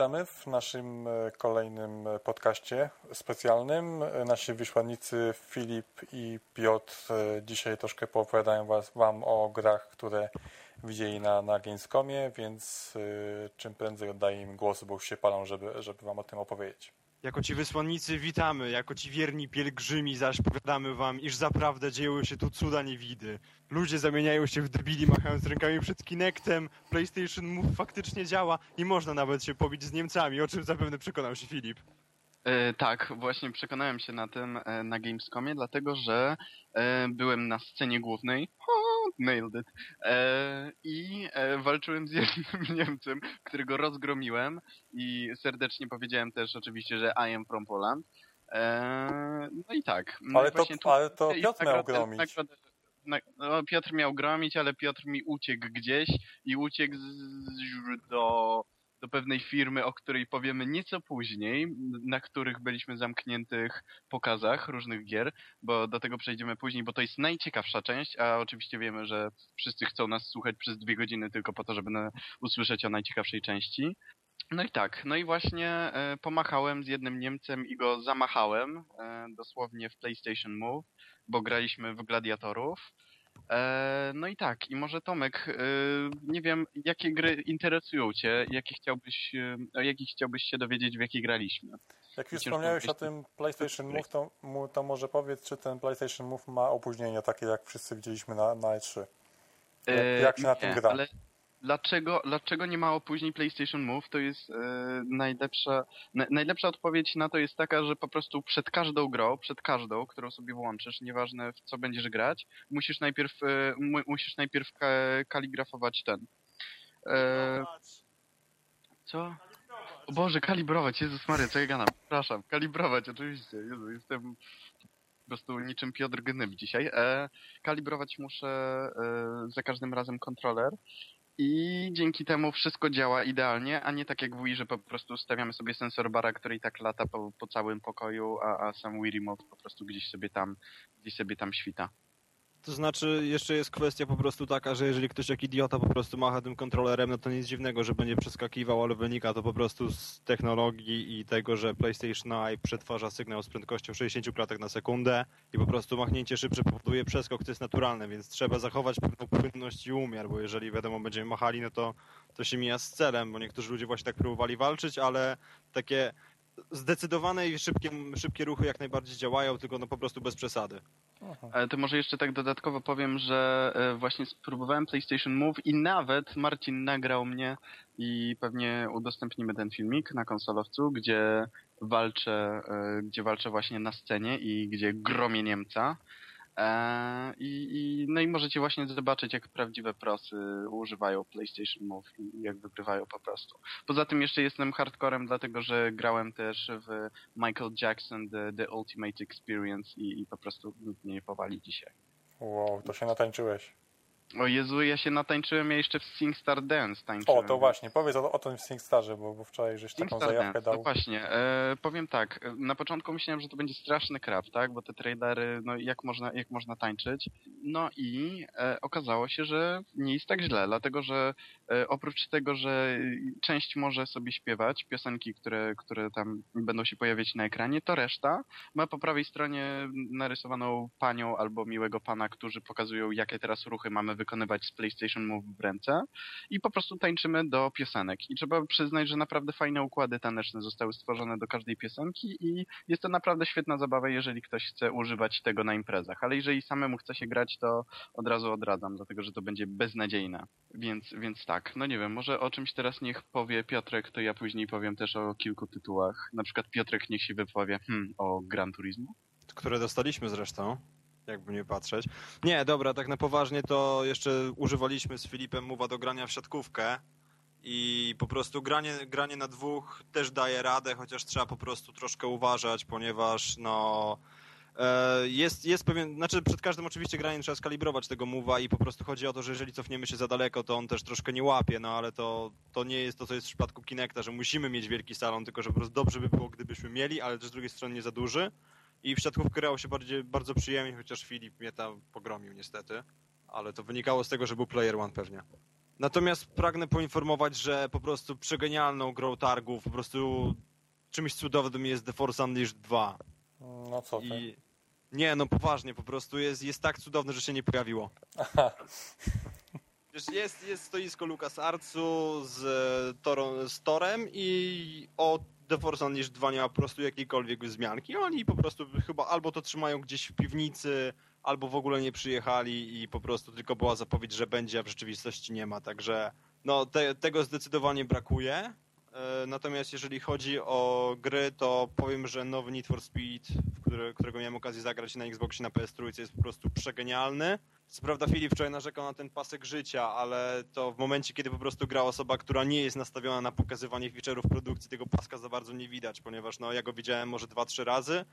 witamy w naszym e, kolejnym e, podcaście specjalnym. E, nasi wyśładnicy Filip i Piotr dzisiaj troszkę poopowiadają was, Wam o grach, które widzieli na, na Gamescomie, więc czym prędzej oddaję im głos, bo już się palą, żeby, żeby Wam o tym opowiedzieć. Jako ci wysłannicy witamy, jako ci wierni pielgrzymi zaś powiadamy wam, iż zaprawdę dzieją się tu cuda niewidy. Ludzie zamieniają się w debili machając rękami przed Kinectem, PlayStation Move faktycznie działa i można nawet się pobić z Niemcami, o czym zapewne przekonał się Filip. E, tak, właśnie przekonałem się na tym e, na Gamescomie, dlatego że e, byłem na scenie głównej. Nailed it. E, I e, walczyłem z jednym Niemcem, którego rozgromiłem i serdecznie powiedziałem też oczywiście, że I am from Poland. E, no i tak. No ale, to, tu, ale to Piotr miał gromić. no, Piotr miał gromić, ale Piotr mi uciekł gdzieś i uciekł z, do do pewnej firmy, o której powiemy nieco później, na których byliśmy zamkniętych pokazach różnych gier, bo do tego przejdziemy później, bo to jest najciekawsza część, a oczywiście wiemy, że wszyscy chcą nas słuchać przez dwie godziny tylko po to, żeby usłyszeć o najciekawszej części. No i tak, no i właśnie e, pomachałem z jednym Niemcem i go zamachałem, e, dosłownie w PlayStation Move, bo graliśmy w Gladiatorów. E, no i tak, i może Tomek, e, nie wiem, jakie gry interesują Cię, jakie chciałbyś, e, o jakich chciałbyś się dowiedzieć, w jakie graliśmy? Jak już wspomniałeś o tym PlayStation Move, to, to może powiedz, czy ten PlayStation Move ma opóźnienie takie, jak wszyscy widzieliśmy na, na E3? Jak, jak się na tym gra? Ale Dlaczego, dlaczego nie ma opóźnień PlayStation Move? To jest e, najlepsza, na, najlepsza odpowiedź na to jest taka, że po prostu przed każdą grą, przed każdą, którą sobie włączysz, nieważne w co będziesz grać, musisz najpierw, e, musisz najpierw ka kaligrafować ten. E, co? O Boże, kalibrować, Jezus Maria, co ja gadam? Przepraszam, kalibrować, oczywiście. Jezu, jestem po prostu niczym Piotr Gnyb dzisiaj. E, kalibrować muszę e, za każdym razem kontroler i dzięki temu wszystko działa idealnie, a nie tak jak w Wii, że po prostu stawiamy sobie sensor bara, który i tak lata po, po całym pokoju, a, a sam Wii Remote po prostu gdzieś sobie tam, gdzieś sobie tam świta. To znaczy, jeszcze jest kwestia po prostu taka, że jeżeli ktoś jak idiota po prostu macha tym kontrolerem, no to nic dziwnego, że będzie przeskakiwał, ale wynika to po prostu z technologii i tego, że PlayStation Eye przetwarza sygnał z prędkością 60 klatek na sekundę i po prostu machnięcie szybsze powoduje przeskok, co jest naturalne, więc trzeba zachować pewną płynność i umiar, bo jeżeli wiadomo będziemy machali, no to to się mija z celem, bo niektórzy ludzie właśnie tak próbowali walczyć, ale takie zdecydowane i szybkie, szybkie ruchy jak najbardziej działają, tylko no po prostu bez przesady. Ale to może jeszcze tak dodatkowo powiem, że e, właśnie spróbowałem PlayStation Move i nawet Marcin nagrał mnie i pewnie udostępnimy ten filmik na konsolowcu, gdzie walczę, e, gdzie walczę właśnie na scenie i gdzie gromię Niemca. E, I, i, no i możecie właśnie zobaczyć, jak prawdziwe prosy używają PlayStation Move i jak wygrywają po prostu. Poza tym jeszcze jestem hardcorem, dlatego że grałem też w Michael Jackson The, The Ultimate Experience i, i po prostu nikt mnie nie powali dzisiaj. Wow, to się natańczyłeś. O Jezu, ja się natańczyłem, ja jeszcze w SingStar Dance tańczyłem. O, to właśnie, powiedz o, o tym w SingStarze, bo, bo wczoraj żeś Sing taką zajawkę Dance, dał. No właśnie, e, powiem tak, na początku myślałem, że to będzie straszny krab, tak, bo te trailery, no jak można, jak można tańczyć. No i e, okazało się, że nie jest tak źle, dlatego że e, oprócz tego, że część może sobie śpiewać, piosenki, które, które tam będą się pojawiać na ekranie, to reszta ma po prawej stronie narysowaną panią albo miłego pana, którzy pokazują, jakie teraz ruchy mamy wykonywać z PlayStation Move w ręce i po prostu tańczymy do piosenek. I trzeba przyznać, że naprawdę fajne układy taneczne zostały stworzone do każdej piosenki i jest to naprawdę świetna zabawa, jeżeli ktoś chce używać tego na imprezach. Ale jeżeli samemu chce się grać, to od razu odradzam, dlatego że to będzie beznadziejne. Więc, więc tak, no nie wiem, może o czymś teraz niech powie Piotrek, to ja później powiem też o kilku tytułach. Na przykład Piotrek niech się wypowie hmm, o Gran Turismo. Które dostaliśmy zresztą jakby nie patrzeć. Nie, dobra, tak na poważnie to jeszcze używaliśmy z Filipem Muwa do grania w siatkówkę i po prostu granie, granie na dwóch też daje radę, chociaż trzeba po prostu troszkę uważać, ponieważ no jest, jest pewien, znaczy przed każdym oczywiście graniem trzeba skalibrować tego mowa i po prostu chodzi o to, że jeżeli cofniemy się za daleko, to on też troszkę nie łapie, no ale to, to nie jest to, co jest w przypadku Kinecta, że musimy mieć wielki salon, tylko że po prostu dobrze by było, gdybyśmy mieli, ale też z drugiej strony nie za duży. I w siatkówkę grało się bardziej, bardzo przyjemnie, chociaż Filip mnie tam pogromił niestety. Ale to wynikało z tego, że był player one pewnie. Natomiast pragnę poinformować, że po prostu przegenialną grą targów, po prostu czymś cudownym jest The Force Unleashed 2. No co ty? I nie, no poważnie, po prostu jest, jest tak cudowne, że się nie pojawiło. Aha. Wiesz, jest, jest stoisko LucasArtsu z, e, z Torem i o The Force Unleashed 2 nie ma po prostu jakiejkolwiek wzmianki. Oni po prostu chyba albo to trzymają gdzieś w piwnicy, albo w ogóle nie przyjechali i po prostu tylko była zapowiedź, że będzie, a w rzeczywistości nie ma. Także no, te, tego zdecydowanie brakuje. E, Natomiast jeżeli chodzi o gry, to powiem, że nowy Need for Speed, który, którego miałem okazję zagrać na Xboxie na PS3 jest po prostu przegenialny. Co prawda Filip wczoraj narzekał na ten pasek życia, ale to w momencie, kiedy po prostu gra osoba, która nie jest nastawiona na pokazywanie feature'ów produkcji, tego paska za bardzo nie widać, ponieważ no, ja go widziałem może dwa, trzy razy.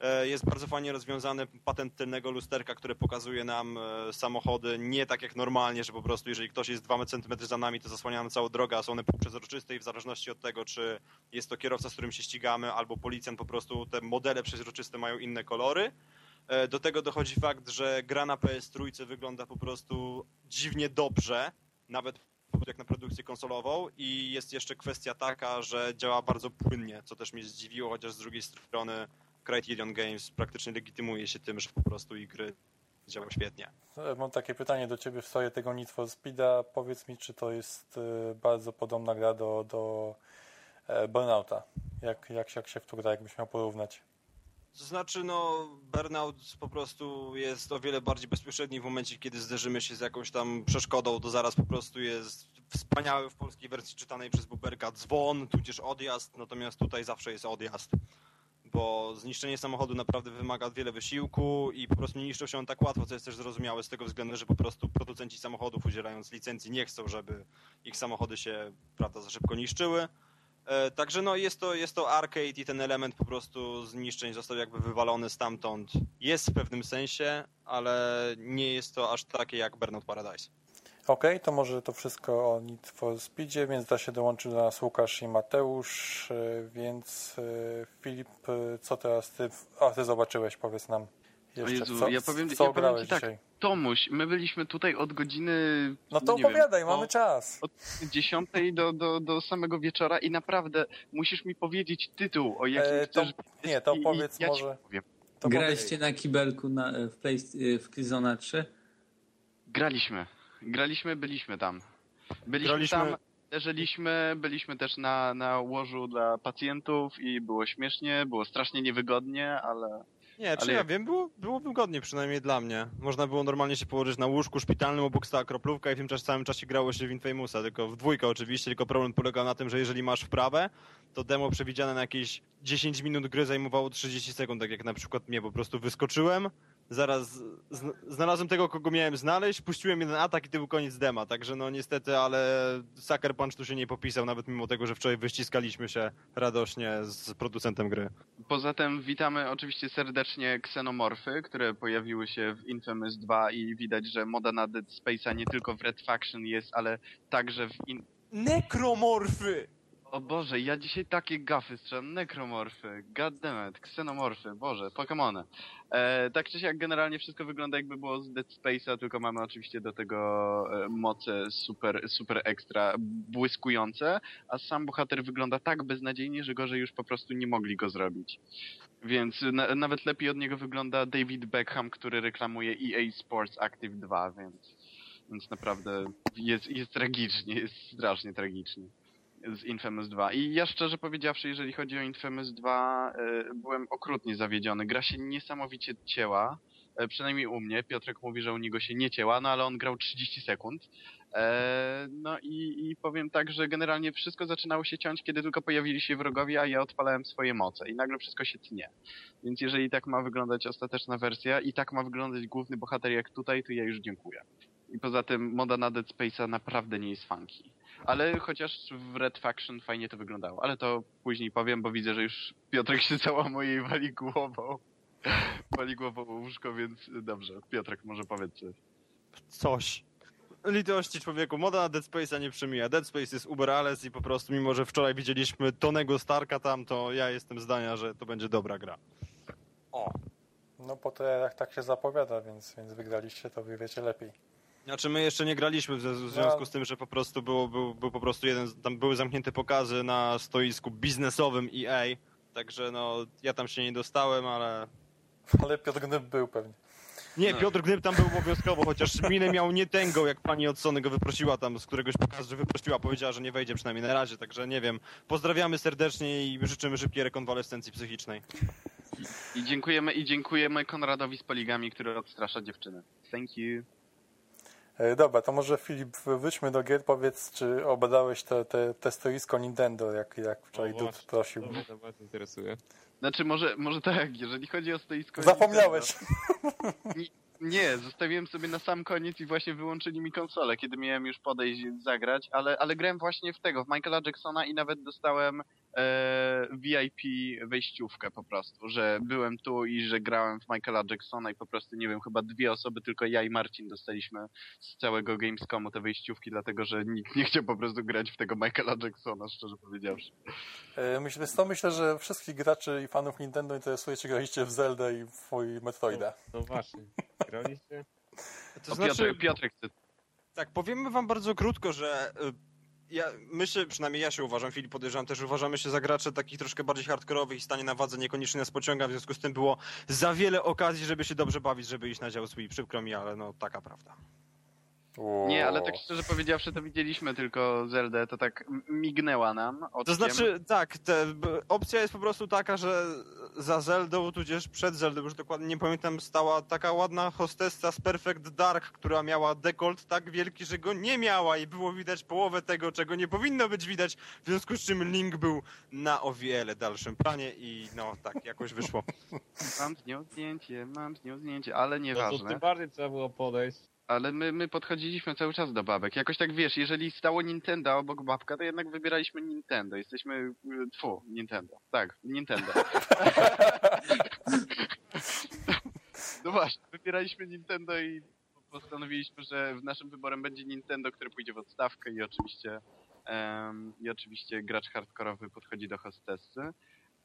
E, Jest bardzo fajnie rozwiązany patent tylnego lusterka, który pokazuje nam e, samochody nie tak jak normalnie, że po prostu jeżeli ktoś jest 2 cm za nami, to zasłania nam całą drogę, a są one półprzezroczyste i w zależności od tego, czy jest to kierowca, z którym się ścigamy, albo policjant, po prostu te modele przezroczyste mają inne kolory. E, Do tego dochodzi fakt, że gra na PS3 wygląda po prostu dziwnie dobrze, nawet jak na produkcję konsolową i jest jeszcze kwestia taka, że działa bardzo płynnie, co też mnie zdziwiło, chociaż z drugiej strony Criterion Games praktycznie legitymuje się tym, że po prostu ich gry działają świetnie. E, Mam takie pytanie do ciebie w stoję tego Need for Speeda. Powiedz mi, czy to jest e, bardzo podobna gra do, do e, Burnouta? Jak, jak, się- jak się w to gra, jakbyś miał porównać? To znaczy, no, Burnout po prostu jest o wiele bardziej bezpośredni w momencie, kiedy zderzymy się z jakąś tam przeszkodą, to zaraz po prostu jest wspaniały w polskiej wersji czytanej przez Buberka dzwon, tudzież odjazd, natomiast tutaj zawsze jest odjazd, bo zniszczenie samochodu naprawdę wymaga wiele wysiłku i po prostu nie niszczą się on tak łatwo, co jest też zrozumiałe z tego względu, że po prostu producenci samochodów udzielając licencji nie chcą, żeby ich samochody się, prawda, za szybko niszczyły. E, Także no jest to, jest to arcade i ten element po prostu zniszczeń został jakby wywalony stamtąd. Jest w pewnym sensie, ale nie jest to aż takie jak Burnout Paradise. Okej, to może to wszystko o Need for Speedzie, więc da się dołączył do nas Łukasz i Mateusz, e, więc e, Filip, e, co teraz ty, a ty zobaczyłeś, powiedz nam jeszcze, Jezu, co, ja powiem- co ja powiem grałeś ci tak. dzisiaj. Tomuś, my byliśmy tutaj od godziny... No to nie opowiadaj, wiem, mamy o- czas. Od 10 do, do, do samego wieczora i naprawdę musisz mi powiedzieć tytuł, o jakim E, to- chcesz... nie, to i- i powiedz ja ci może- powiem. To Graliście na kibelku na, w, Play, w Killzona 3? Graliśmy. Graliśmy, byliśmy tam. Byliśmy Graliśmy- tam, leżeliśmy, byliśmy też na, na łożu dla pacjentów i było śmiesznie, było strasznie niewygodnie, ale Nie, czy Ale ja wiem, było, było wygodnie przynajmniej dla mnie. Można było normalnie się położyć na łóżku szpitalnym, obok stała kroplówka i w tym czasie, całym czasie grało się w Infamousa, tylko w dwójkę oczywiście, tylko problem polegał na tym, że jeżeli masz wprawę, to demo przewidziane na jakieś 10 minut gry zajmowało 30 sekund, tak jak na przykład mnie po prostu wyskoczyłem, zaraz zn- znalazłem tego, kogo miałem znaleźć, puściłem jeden atak i to był koniec dema, także no niestety, ale Sucker Punch tu się nie popisał, nawet mimo tego, że wczoraj wyściskaliśmy się radośnie z producentem gry. Poza tym witamy oczywiście serdecznie ksenomorfy, które pojawiły się w Infamous 2 i widać, że moda na Dead Space'a nie tylko w Red Faction jest, ale także w in... Nekromorfy! O Boże, ja dzisiaj takie gafy strzelam, nekromorfy, goddammit, ksenomorfy, Boże, Pokemony. E, tak czy siak generalnie wszystko wygląda jakby było z Dead Space'a, tylko mamy oczywiście do tego e, moce super, super ekstra błyskujące, a sam bohater wygląda tak beznadziejnie, że gorzej już po prostu nie mogli go zrobić. Więc na, nawet lepiej od niego wygląda David Beckham, który reklamuje EA Sports Active 2, więc, więc naprawdę jest, jest tragicznie, jest strasznie tragicznie z Infamous 2. I ja szczerze powiedziawszy, jeżeli chodzi o Infamous 2, e, byłem okrutnie zawiedziony. Gra się niesamowicie cięła, e, przynajmniej u mnie. Piotrek mówi, że u niego się nie cięła, no ale on grał 30 sekund. E, no i, i powiem tak, że generalnie wszystko zaczynało się ciąć, kiedy tylko pojawili się wrogowie, a ja odpalałem swoje moce i nagle wszystko się tnie. Więc jeżeli tak ma wyglądać ostateczna wersja i tak ma wyglądać główny bohater jak tutaj, to ja już dziękuję. I poza tym moda na Dead Space'a naprawdę nie jest funky. Ale chociaż w Red Faction fajnie to wyglądało. Ale to później powiem, bo widzę, że już Piotrek się cała mojej wali głową. Wali głową łóżko, więc dobrze. Piotrek, może powiedz coś. Coś. Litości człowieku, moda na Dead Space'a nie przemija. Dead Space jest uber alles i po prostu, mimo że wczoraj widzieliśmy Tonego Starka tam, to ja jestem zdania, że to będzie dobra gra. O. No po trailerach tak się zapowiada, więc, więc wygraliście, to wy wiecie lepiej. Znaczy my jeszcze nie graliśmy w związku z tym, że po prostu było, był, był po prostu jeden, tam były zamknięte pokazy na stoisku biznesowym EA, także no ja tam się nie dostałem, ale Ale Piotr Gnyb był pewnie. Nie, No. Piotr Gnyb tam był obowiązkowo, chociaż minę miał nie tęgą, jak pani od Sony go wyprosiła tam z któregoś pokazu, że wyprosiła, powiedziała, że nie wejdzie przynajmniej na razie, także nie wiem. Pozdrawiamy serdecznie i życzymy szybkiej rekonwalescencji psychicznej. I dziękujemy, i dziękujemy Konradowi z Poligami, który odstrasza dziewczyny. Thank you. E, Dobra, to może Filip, wróćmy do gier. Powiedz, czy obadałeś te, te, te stoisko Nintendo, jak, jak wczoraj O, Dud prosił. To mnie to bardzo interesuje. Znaczy, może, może tak, jeżeli chodzi o stoisko... Zapomniałeś. Nie, zostawiłem sobie na sam koniec i właśnie wyłączyli mi konsolę, kiedy miałem już podejść zagrać, ale, ale grałem właśnie w tego, w Michaela Jacksona i nawet dostałem e, VIP wejściówkę po prostu, że byłem tu i że grałem w Michaela Jacksona i po prostu, nie wiem, chyba dwie osoby, tylko ja i Marcin dostaliśmy z całego Gamescomu te wejściówki, dlatego że nikt nie chciał po prostu grać w tego Michaela Jacksona, szczerze powiedziawszy. E, Myślę, to myślę, że wszystkich graczy i fanów Nintendo interesuje, czy graliście w Zelda i w Metroida. No właśnie. Graliście? To znaczy, Piotr, Piotrek chce tak, powiemy wam bardzo krótko, że y, ja, my się, przynajmniej ja się uważam, Filip podejrzewam też, uważamy się za gracze takich troszkę bardziej hardkorowych i stanie na wadze niekoniecznie nas pociąga, w związku z tym było za wiele okazji, żeby się dobrze bawić, żeby iść na dział swój. Przykro mi, ale no taka prawda. Nie, ale tak szczerze powiedziawszy, to widzieliśmy tylko Zeldę, to tak mignęła nam. To znaczy, tak, te, opcja jest po prostu taka, że za Zeldą, tudzież przed Zeldą, już dokładnie nie pamiętam, stała taka ładna hostessa z Perfect Dark, która miała dekolt tak wielki, że go nie miała i było widać połowę tego, czego nie powinno być widać, w związku z czym link był na o wiele dalszym planie i no tak, jakoś wyszło. Mam z nią zdjęcie, mam z nią zdjęcie, ale No to nieważne. tym bardziej trzeba było podejść. Ale my, my podchodziliśmy cały czas do babek. Jakoś tak wiesz, jeżeli stało Nintendo obok babka, to jednak wybieraliśmy Nintendo. Jesteśmy. y, Tfu, Nintendo. Tak, Nintendo. no właśnie, wybieraliśmy Nintendo i postanowiliśmy, że w naszym wyborem będzie Nintendo, który pójdzie w odstawkę i oczywiście. em, I oczywiście gracz hardkorowy podchodzi do hostessy.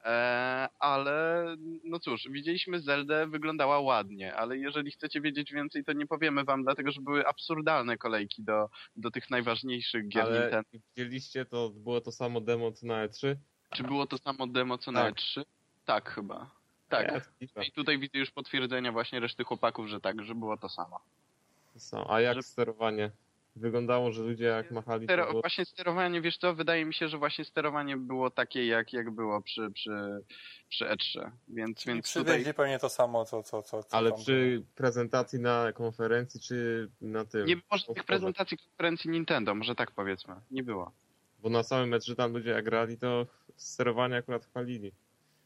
E, ale no cóż, widzieliśmy Zeldę, wyglądała ładnie, ale jeżeli chcecie wiedzieć więcej, to nie powiemy wam, dlatego że były absurdalne kolejki do, do tych najważniejszych gier Ale Nintendo. widzieliście, to było to samo demo co na E E3? Czy było to samo demo co na Tak. E3? Tak, chyba. Tak. Ja, I tutaj widzę już potwierdzenia właśnie reszty chłopaków, że tak, że było to samo. to samo. A jak Że- sterowanie? Wyglądało, że ludzie jak machali to Stero, było... właśnie sterowanie, wiesz co, wydaje mi się, że właśnie sterowanie było takie, jak, jak było przy, przy, przy E3, więc, Czyli więc tutaj... pewnie to samo, co, co, co, co Ale tam przy prezentacji na konferencji, czy na tym? Nie było żadnych Powtórze. prezentacji konferencji Nintendo, może tak powiedzmy. Nie było. Bo na samym meczu tam ludzie jak grali, to sterowanie akurat chwalili.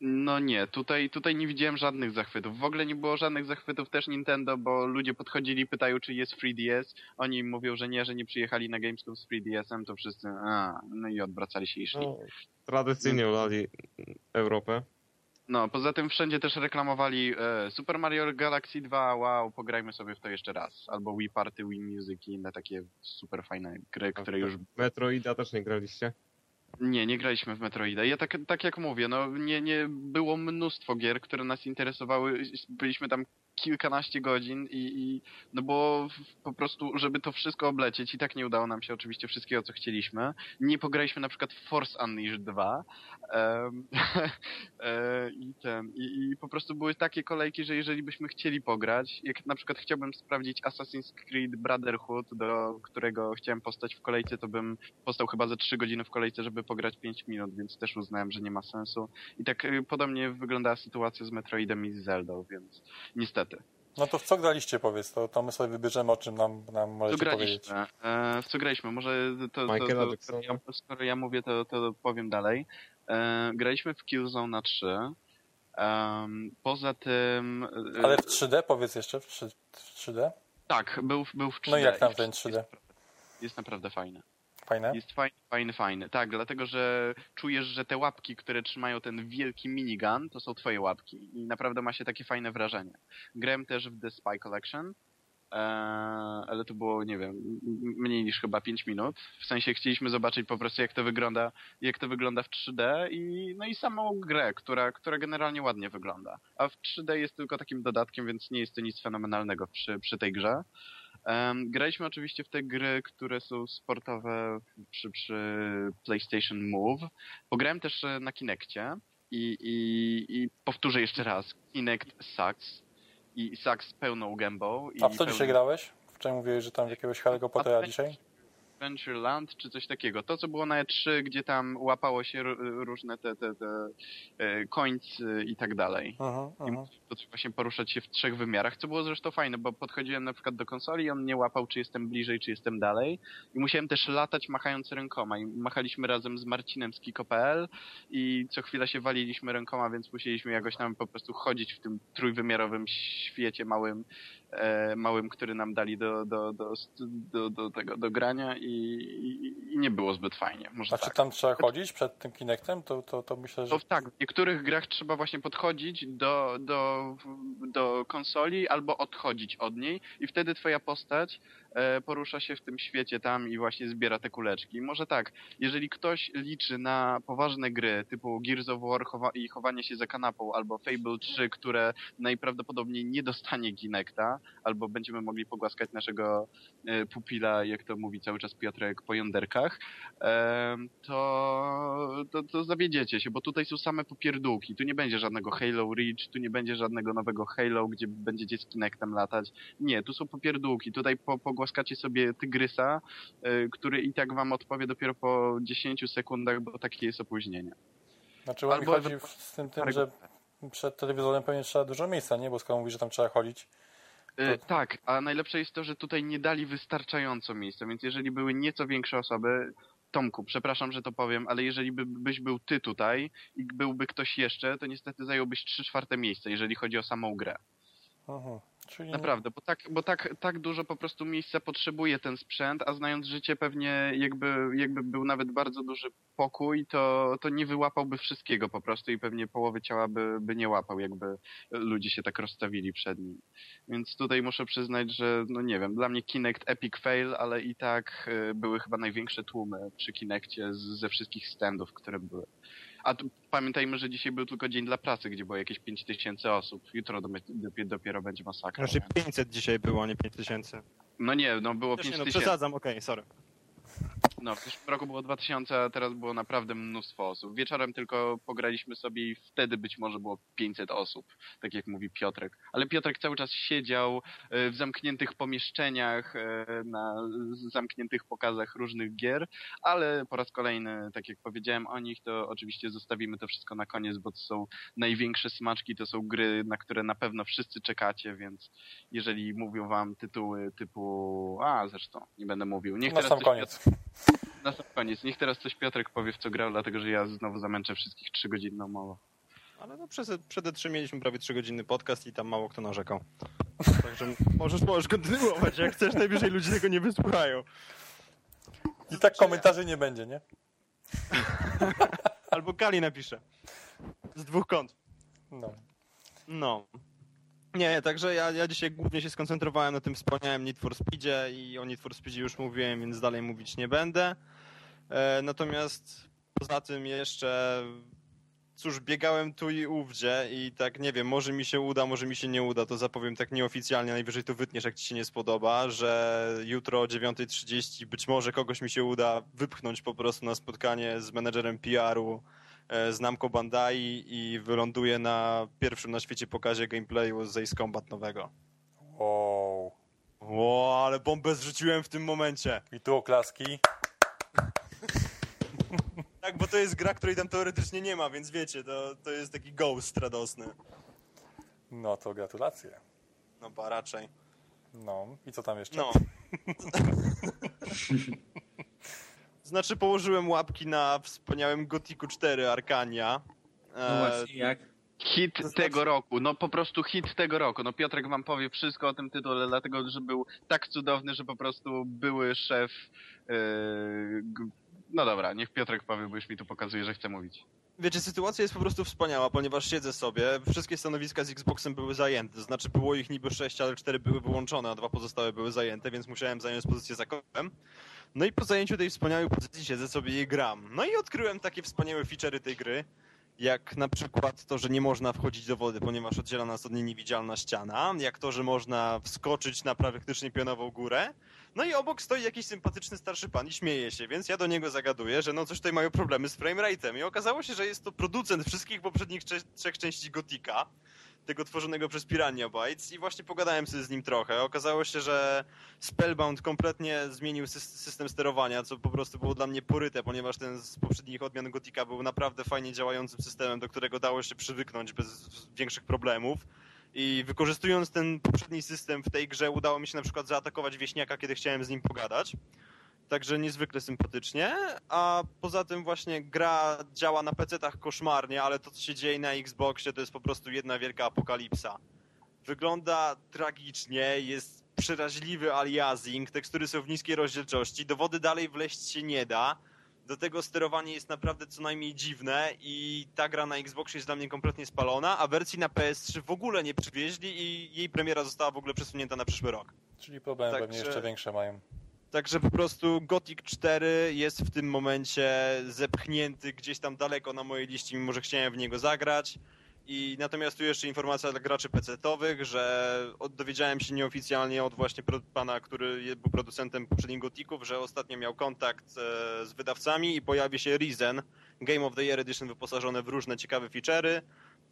No nie, tutaj, tutaj nie widziałem żadnych zachwytów. W ogóle nie było żadnych zachwytów też Nintendo, bo ludzie podchodzili pytają, czy jest 3DS. Oni im mówią, że nie, że nie przyjechali na Gamescom z 3DS-em, to wszyscy, a, no i odwracali się i szli. No, tradycyjnie ulali Europę. No, poza tym wszędzie też reklamowali e, Super Mario Galaxy 2, wow, pograjmy sobie w to jeszcze raz. Albo Wii Party, Wii Music i inne takie super fajne gry, które już Metroida też nie graliście? Nie, nie graliśmy w Metroida. Ja tak, tak jak mówię, no nie, nie było mnóstwo gier, które nas interesowały. Byliśmy tam kilkanaście godzin i, i no bo po prostu, żeby to wszystko oblecieć i tak nie udało nam się oczywiście wszystkiego, co chcieliśmy. Nie pograliśmy na przykład Force Unleashed 2 em, e, i ten, i, i po prostu były takie kolejki, że jeżeli byśmy chcieli pograć, jak na przykład chciałbym sprawdzić Assassin's Creed Brotherhood, do którego chciałem postać w kolejce, to bym postał chyba ze 3 godziny w kolejce, żeby pograć 5 minut, więc też uznałem, że nie ma sensu. I tak y, podobnie wyglądała sytuacja z Metroidem i z Zeldą, więc niestety. No to w co graliście, powiedz, to, to my sobie wybierzemy, o czym nam, nam Co możecie powiedzieć. E, w co graliśmy? Może to, to, to, skoro, ja, skoro ja mówię, to, to powiem dalej. E, graliśmy w Killzone 3. Em, poza tym... e, Ale w 3D, powiedz jeszcze, w 3, w 3D? Tak, był, w- był w 3D. No i jak tam ten 3D 3D? Jest, jest naprawdę fajny. Fajne? Jest fajny, fajny, fajny. Tak, dlatego, że czujesz, że te łapki, które trzymają ten wielki minigun, to są twoje łapki. I naprawdę ma się takie fajne wrażenie. Grałem też w The Spy Collection, eee, ale to było, nie wiem, mniej niż chyba 5 minut. W sensie chcieliśmy zobaczyć po prostu, jak to wygląda, jak to wygląda w 3D i no i samą grę, która, która generalnie ładnie wygląda. A w 3D jest tylko takim dodatkiem, więc nie jest to nic fenomenalnego przy, przy tej grze. Em, graliśmy oczywiście w te gry, które są sportowe przy, przy PlayStation Move. Pograłem też e, na Kinectie i, i, i powtórzę jeszcze raz. Kinect sucks. I sucks pełną gębą. A w co pełnym- dzisiaj grałeś? Wczoraj mówiłeś, że tam jakiegoś Harry'ego Pottera dzisiaj? Adventureland czy coś takiego. To, co było na E3, gdzie tam łapało się różne te, te, te e, końce i tak dalej. I mhm. to właśnie poruszać się w trzech wymiarach, co było zresztą fajne, bo podchodziłem na przykład do konsoli i on nie łapał, czy jestem bliżej, czy jestem dalej. I musiałem też latać machając rękoma. I machaliśmy razem z Marcinem z Kiko.pl i co chwila się waliliśmy rękoma, więc musieliśmy jakoś tam po prostu chodzić w tym trójwymiarowym świecie małym, e, małym, który nam dali do, do, do, do, do tego, do grania i, i, nie było zbyt fajnie. Może A czy tak. tam trzeba chodzić przed tym Kinectem? To, to, to myślę, że... To tak, w niektórych grach trzeba właśnie podchodzić do, do, do konsoli albo odchodzić od niej i wtedy twoja postać e, porusza się w tym świecie tam i właśnie zbiera te kuleczki. Może tak, jeżeli ktoś liczy na poważne gry typu Gears of War i chowanie się za kanapą albo Fable 3, które najprawdopodobniej nie dostanie Kinecta, albo będziemy mogli pogłaskać naszego e, pupila, jak to mówi cały czas Piotrek, po jąderkach, em, to, to, to zawiedziecie się, bo tutaj są same popierdółki. Tu nie będzie żadnego Halo Reach, tu nie będzie żadnego nowego Halo, gdzie będziecie z Kinectem latać. Nie, tu są popierdółki. Tutaj po, pogłaskacie sobie tygrysa, y, który i tak wam odpowie dopiero po 10 sekundach, bo takie jest opóźnienie. Znaczy, bo mi albo chodzi w- z tym, tym, że przed telewizorem pewnie trzeba dużo miejsca, nie? Bo skoro mówisz, że tam trzeba chodzić. Y, To- Tak, a najlepsze jest to, że tutaj nie dali wystarczająco miejsca, więc jeżeli były nieco większe osoby, Tomku, przepraszam, że to powiem, ale jeżeli by, byś był ty tutaj i byłby ktoś jeszcze, to niestety zająłbyś 3 czwarte miejsce, jeżeli chodzi o samą grę. Mhm. Czyli Naprawdę, bo tak, bo tak, tak dużo po prostu miejsca potrzebuje ten sprzęt, a znając życie pewnie jakby, jakby był nawet bardzo duży pokój, to, to nie wyłapałby wszystkiego po prostu i pewnie połowy ciała by, by nie łapał, jakby ludzie się tak rozstawili przed nim. Więc tutaj muszę przyznać, że no nie wiem, dla mnie Kinect epic fail, ale i tak y, były chyba największe tłumy przy Kinectie z, ze wszystkich standów, które były. A tu, pamiętajmy, że dzisiaj był tylko dzień dla pracy, gdzie było jakieś 5000 osób. Jutro do, dopiero, dopiero będzie masakra. Znaczy nie? 500 dzisiaj było, a nie 5000. No nie, no było Też nie, no 5000. przesadzam, okej, sorry. No, w zeszłym roku było 2000, a teraz było naprawdę mnóstwo osób. Wieczorem tylko pograliśmy sobie i wtedy być może było 500 osób, tak jak mówi Piotrek. Ale Piotrek cały czas siedział e, w zamkniętych pomieszczeniach, e, na zamkniętych pokazach różnych gier, ale po raz kolejny, tak jak powiedziałem o nich, to oczywiście zostawimy to wszystko na koniec, bo to są największe smaczki, to są gry, na które na pewno wszyscy czekacie, więc jeżeli mówią wam tytuły typu... A, zresztą, nie będę mówił. Niech na teraz sam koniec. Na sam koniec. Niech teraz coś Piotrek powie, w co grał, dlatego że ja znowu zamęczę wszystkich trzygodzinną mową. Ale no przez, przed E3 mieliśmy prawie 3-godzinny podcast i tam mało kto narzekał. Także możesz, możesz kontynuować, jak chcesz, najwyżej ludzie tego nie wysłuchają. I tak komentarzy nie będzie, nie? Albo Kali napisze. Z dwóch kąt. No. No. Nie, także ja, ja dzisiaj głównie się skoncentrowałem na tym wspomniałem Need for Speedzie i o Need for Speedzie już mówiłem, więc dalej mówić nie będę. E, natomiast poza tym jeszcze cóż, biegałem tu i ówdzie i tak nie wiem, może mi się uda, może mi się nie uda, to zapowiem tak nieoficjalnie, najwyżej to wytniesz, jak ci się nie spodoba, że jutro o 9.30 być może kogoś mi się uda wypchnąć po prostu na spotkanie z menedżerem PR-u z Namco Bandai i wyląduje na pierwszym na świecie pokazie gameplayu z Ace Combat nowego. Wow. Ło, ale bombę zrzuciłem w tym momencie. I tu oklaski. Tak, bo to jest gra, której tam teoretycznie nie ma, więc wiecie, to, to jest taki ghost radosny. No to gratulacje. No ba, raczej. No. I co tam jeszcze? No. Znaczy położyłem łapki na wspaniałym Gotiku 4 Arkania. No E, właśnie, jak? Hit To znaczy- tego roku, no po prostu hit tego roku. No Piotrek wam powie wszystko o tym tytule, dlatego że był tak cudowny, że po prostu były szef... Yy, g- no dobra, niech Piotrek powie, bo już mi tu pokazuje, że chce mówić. Wiecie, sytuacja jest po prostu wspaniała, ponieważ siedzę sobie, wszystkie stanowiska z Xboxem były zajęte, to znaczy było ich niby 6, ale 4 były wyłączone, a dwa pozostałe były zajęte, więc musiałem zająć pozycję za kopem. No i po zajęciu tej wspaniałej pozycji siedzę sobie i gram. No i odkryłem takie wspaniałe feature'y tej gry, jak na przykład to, że nie można wchodzić do wody, ponieważ oddziela nas od niej niewidzialna ściana, jak to, że można wskoczyć na praktycznie pionową górę, no i obok stoi jakiś sympatyczny starszy pan i śmieje się, więc ja do niego zagaduję, że no coś tutaj mają problemy z framerate'em i okazało się, że jest to producent wszystkich poprzednich trzech części Gotika, tego tworzonego przez Pirania Bytes i właśnie pogadałem sobie z nim trochę. Okazało się, że Spellbound kompletnie zmienił sys- system sterowania, co po prostu było dla mnie poryte, ponieważ ten z poprzednich odmian Gotika był naprawdę fajnie działającym systemem, do którego dało się przywyknąć bez większych problemów. I wykorzystując ten poprzedni system w tej grze udało mi się na przykład zaatakować wieśniaka, kiedy chciałem z nim pogadać. Także niezwykle sympatycznie, a poza tym właśnie gra działa na PC-tach koszmarnie, ale to co się dzieje na Xboxie to jest po prostu jedna wielka apokalipsa. Wygląda tragicznie, jest przeraźliwy aliasing, tekstury są w niskiej rozdzielczości, do wody dalej wleść się nie da. Do tego sterowanie jest naprawdę co najmniej dziwne i ta gra na Xboxie jest dla mnie kompletnie spalona, a wersji na PS3 w ogóle nie przywieźli i jej premiera została w ogóle przesunięta na przyszły rok. Czyli problemy pewnie jeszcze większe mają. Także po prostu Gothic 4 jest w tym momencie zepchnięty gdzieś tam daleko na mojej liście, mimo że chciałem w niego zagrać. I natomiast tu jeszcze informacja dla graczy PC-towych, że od, dowiedziałem się nieoficjalnie od właśnie pana, który był producentem poprzednich Gothików, że ostatnio miał kontakt e, z wydawcami i pojawi się Risen, Game of the Year Edition wyposażone w różne ciekawe feature'y.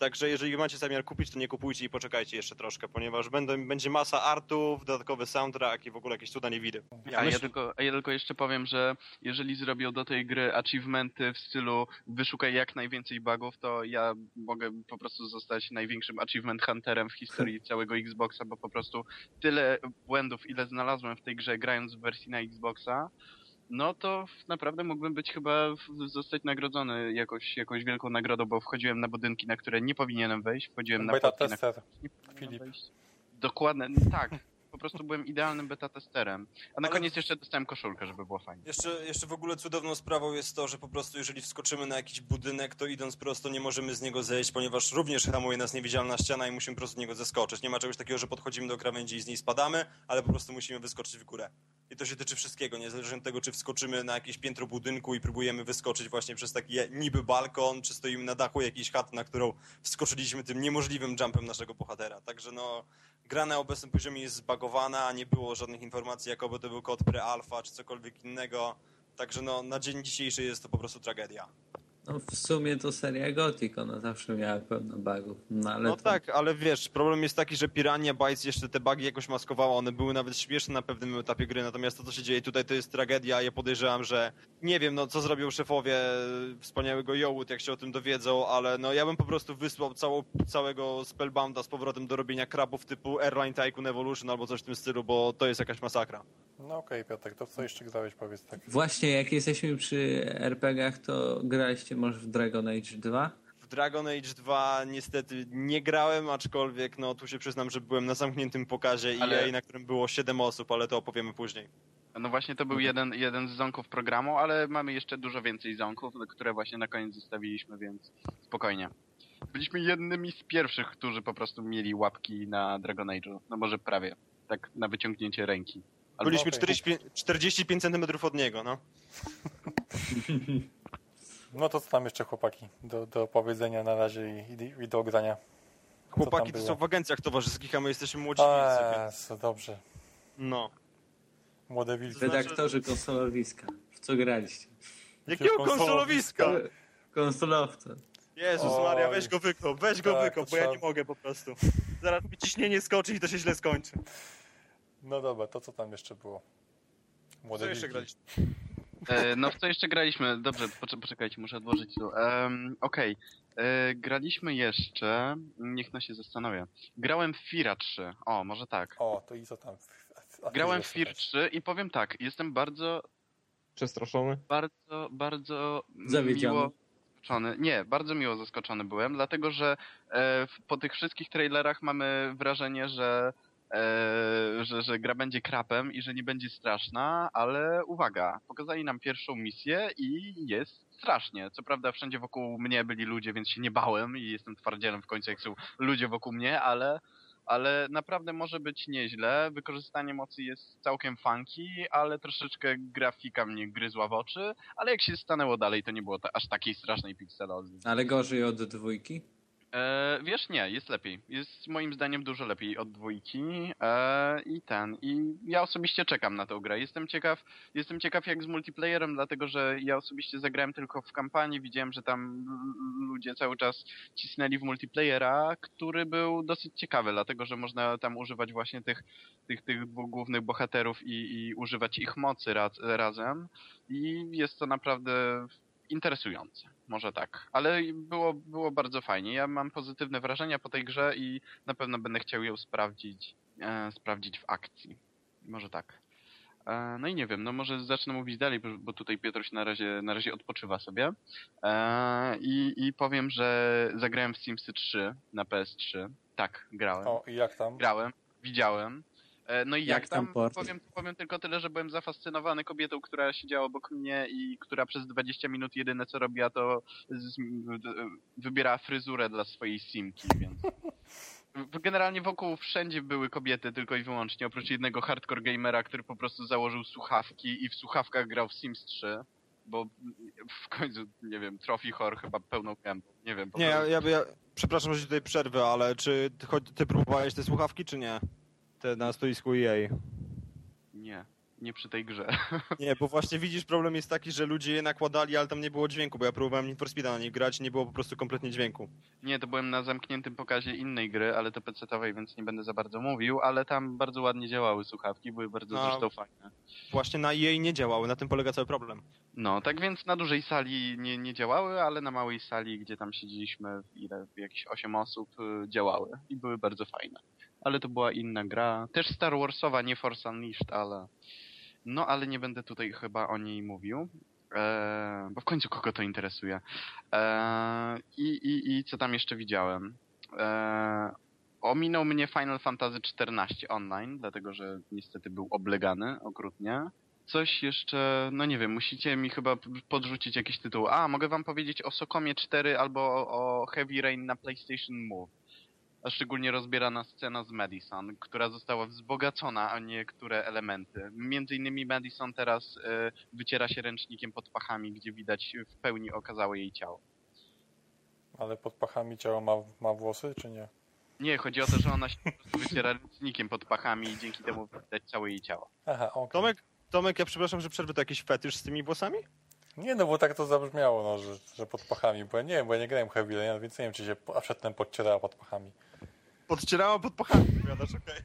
Także jeżeli macie zamiar kupić, to nie kupujcie i poczekajcie jeszcze troszkę, ponieważ będą, będzie masa artów, dodatkowy soundtrack i w ogóle jakieś cuda nie widy. A ja, tylko, a ja tylko jeszcze powiem, że jeżeli zrobią do tej gry achievementy w stylu wyszukaj jak najwięcej bugów, to ja mogę po prostu zostać największym achievement hunterem w historii całego Xboxa, bo po prostu tyle błędów, ile znalazłem w tej grze grając w wersji na Xboxa, no to naprawdę mógłbym być chyba, zostać nagrodzony jakoś, jakąś wielką nagrodą, bo wchodziłem na budynki, na które nie powinienem wejść, wchodziłem na Beta na tester. powinienem Filip. Dokładnie, tak. Po prostu byłem idealnym beta testerem. A na Ale- koniec jeszcze dostałem koszulkę, żeby było fajnie. Jeszcze, jeszcze w ogóle cudowną sprawą jest to, że po prostu jeżeli wskoczymy na jakiś budynek, to idąc prosto nie możemy z niego zejść, ponieważ również hamuje nas niewidzialna ściana i musimy po prostu z niego zeskoczyć. Nie ma czegoś takiego, że podchodzimy do krawędzi i z niej spadamy, ale po prostu musimy wyskoczyć w górę. I to się tyczy wszystkiego, niezależnie od tego, czy wskoczymy na jakieś piętro budynku i próbujemy wyskoczyć właśnie przez taki niby balkon, czy stoimy na dachu jakiejś chaty, na którą wskoczyliśmy tym niemożliwym jumpem naszego bohatera. Także no, gra na obecnym poziomie jest zbagowana, nie było żadnych informacji, jakoby to był kod pre-alpha, czy cokolwiek innego. Także no, na dzień dzisiejszy jest to po prostu tragedia. No w sumie to seria Gothic, ona zawsze miała pełno bugów. No ale No to, tak, ale wiesz, problem jest taki, że Pirania Bytes jeszcze te bugi jakoś maskowała, one były nawet śmieszne na pewnym etapie gry, natomiast to, co się dzieje tutaj, to jest tragedia. Ja podejrzewam, że nie wiem, no co zrobią szefowie wspaniałego Yowood, jak się o tym dowiedzą, ale no ja bym po prostu wysłał całą, całego Spellbounda z powrotem do robienia krabów typu Airline Tycoon Evolution albo coś w tym stylu, bo to jest jakaś masakra. No okej, Piotrek, to co jeszcze grałeś, powiedz tak. Właśnie jak jesteśmy przy RPG-ach, to graliście może w Dragon Age 2? W Dragon Age 2 niestety nie grałem, aczkolwiek no tu się przyznam, że byłem na zamkniętym pokazie Ale- EA, na którym było 7 osób, ale to opowiemy później. No właśnie to był jeden, jeden z zonków programu, ale mamy jeszcze dużo więcej zonków, które właśnie na koniec zostawiliśmy, więc spokojnie. Byliśmy jednymi z pierwszych, którzy po prostu mieli łapki na Dragon Age'u. No może prawie. Tak na wyciągnięcie ręki. Albo Byliśmy okej. 45, 45 cm od niego, no. No to co tam jeszcze chłopaki do, do powiedzenia na razie i, i, i do grania. Chłopaki to było? są w agencjach towarzyskich, a my jesteśmy młodzi wilcy, Eee, więc... dobrze. No. Młode wilki. Znaczy- Redaktorzy konsolowiska. W co graliście? Jakiego konsolowiska? konsolowiska? Konsolowca. Jezus Oj. Maria, weź go wykop, weź go Tak, wykop, bo ja trzeba- nie mogę po prostu. Zaraz mi ciśnienie skoczy i to się źle skończy. No dobra, to co tam jeszcze było? Młode Co jeszcze wilki. graliście? E, no w co jeszcze graliśmy? Dobrze, poczek- poczekajcie, muszę odłożyć tu. Em, Okej. E, Graliśmy jeszcze... Niech no się zastanowię. Grałem w Fira 3. O, może tak. O, to i co tam? A Grałem w Fir słychać? 3 i powiem tak, jestem bardzo, Przestraszony? bardzo, bardzo Zawiedziony. miło zaskoczony. Nie, bardzo miło zaskoczony byłem, dlatego że e, po tych wszystkich trailerach mamy wrażenie, że, że, że gra będzie krapem i że nie będzie straszna, ale uwaga, pokazali nam pierwszą misję i jest strasznie. Co prawda wszędzie wokół mnie byli ludzie, więc się nie bałem i jestem twardzielem w końcu, jak są ludzie wokół mnie, ale ale naprawdę może być nieźle. Wykorzystanie mocy jest całkiem funky, ale troszeczkę grafika mnie gryzła w oczy, ale jak się stanęło dalej, to nie było ta, aż takiej strasznej pikselozy. Ale gorzej od dwójki? E, wiesz, nie, jest lepiej. Jest moim zdaniem dużo lepiej od dwójki e, i ten. I ja osobiście czekam na tę grę. Jestem ciekaw, jestem ciekaw jak z multiplayerem, dlatego że ja osobiście zagrałem tylko w kampanii. Widziałem, że tam ludzie cały czas cisnęli w multiplayera, który był dosyć ciekawy, dlatego że można tam używać właśnie tych, tych, tych dwóch głównych bohaterów i, i używać ich mocy raz, razem. I jest to naprawdę interesujące. Może tak. Ale było, było bardzo fajnie. Ja mam pozytywne wrażenia po tej grze i na pewno będę chciał ją sprawdzić, e, sprawdzić w akcji. Może tak. E, no i nie wiem, no może zacznę mówić dalej, bo, bo tutaj Piotruś na razie, na razie odpoczywa sobie. E, i, I powiem, że zagrałem w Simsy 3 na PS3. Tak, grałem. O, i jak tam? Grałem, widziałem. E, No i jak, Jak tam tam, powiem, powiem tylko tyle, że byłem zafascynowany kobietą, która siedziała obok mnie i która przez 20 minut jedyne co robiła to z, wybierała fryzurę dla swojej simki, więc... Generalnie wokół wszędzie były kobiety tylko i wyłącznie, oprócz jednego hardcore gamera, który po prostu założył słuchawki i w słuchawkach grał w Sims 3, bo w końcu, nie wiem, Trophy Horror chyba pełną gębą, nie wiem. po Nie, ja, prostu- ja, ja przepraszam, że tutaj przerwę, ale czy ty, ty próbowałeś te słuchawki, czy nie? Te na stoisku EA. Nie, nie przy tej grze. Nie, bo właśnie widzisz, problem jest taki, że ludzie je nakładali, ale tam nie było dźwięku, bo ja próbowałem Need for Speeda na nich grać i nie było po prostu kompletnie dźwięku. Nie, to byłem na zamkniętym pokazie innej gry, ale to PC-owej, więc nie będę za bardzo mówił, ale tam bardzo ładnie działały słuchawki, były bardzo No. zresztą fajne. Właśnie na EA nie działały, na tym polega cały problem. No, tak więc na dużej sali nie, nie działały, ale na małej sali, gdzie tam siedzieliśmy, w ile, w jakieś 8 osób, y, działały i były bardzo fajne. Ale to była inna gra, też Star Warsowa, nie Force Unleashed, ale... No, ale nie będę tutaj chyba o niej mówił. Eee, bo w końcu kogo to interesuje. Eee, i, i, I co tam jeszcze widziałem? Eee, ominął mnie Final Fantasy XIV Online, dlatego że niestety był oblegany okrutnie. Coś jeszcze, no nie wiem, musicie mi chyba podrzucić jakiś tytuł. A, mogę wam powiedzieć o Sokomie 4 albo o, o Heavy Rain na PlayStation Move. A szczególnie rozbierana scena z Madison, która została wzbogacona o niektóre elementy. Między innymi Madison teraz e, wyciera się ręcznikiem pod pachami, gdzie widać w pełni okazałe jej ciało. Ale pod pachami ciało ma, ma włosy, czy nie? Nie, chodzi o to, że ona się po prostu wyciera ręcznikiem pod pachami i dzięki temu widać całe jej ciało. Aha, okej. Tomek, Tomek, ja przepraszam, że przerwę, to jakiś fetysz z tymi włosami? Nie, no bo tak to zabrzmiało, no, że, że pod pachami, bo ja nie wiem, bo ja nie grałem Heavy Rain, więc nie wiem, czy się po- a przedtem podcierała pod pachami. Podcierała pod pachami, powiadasz, okej.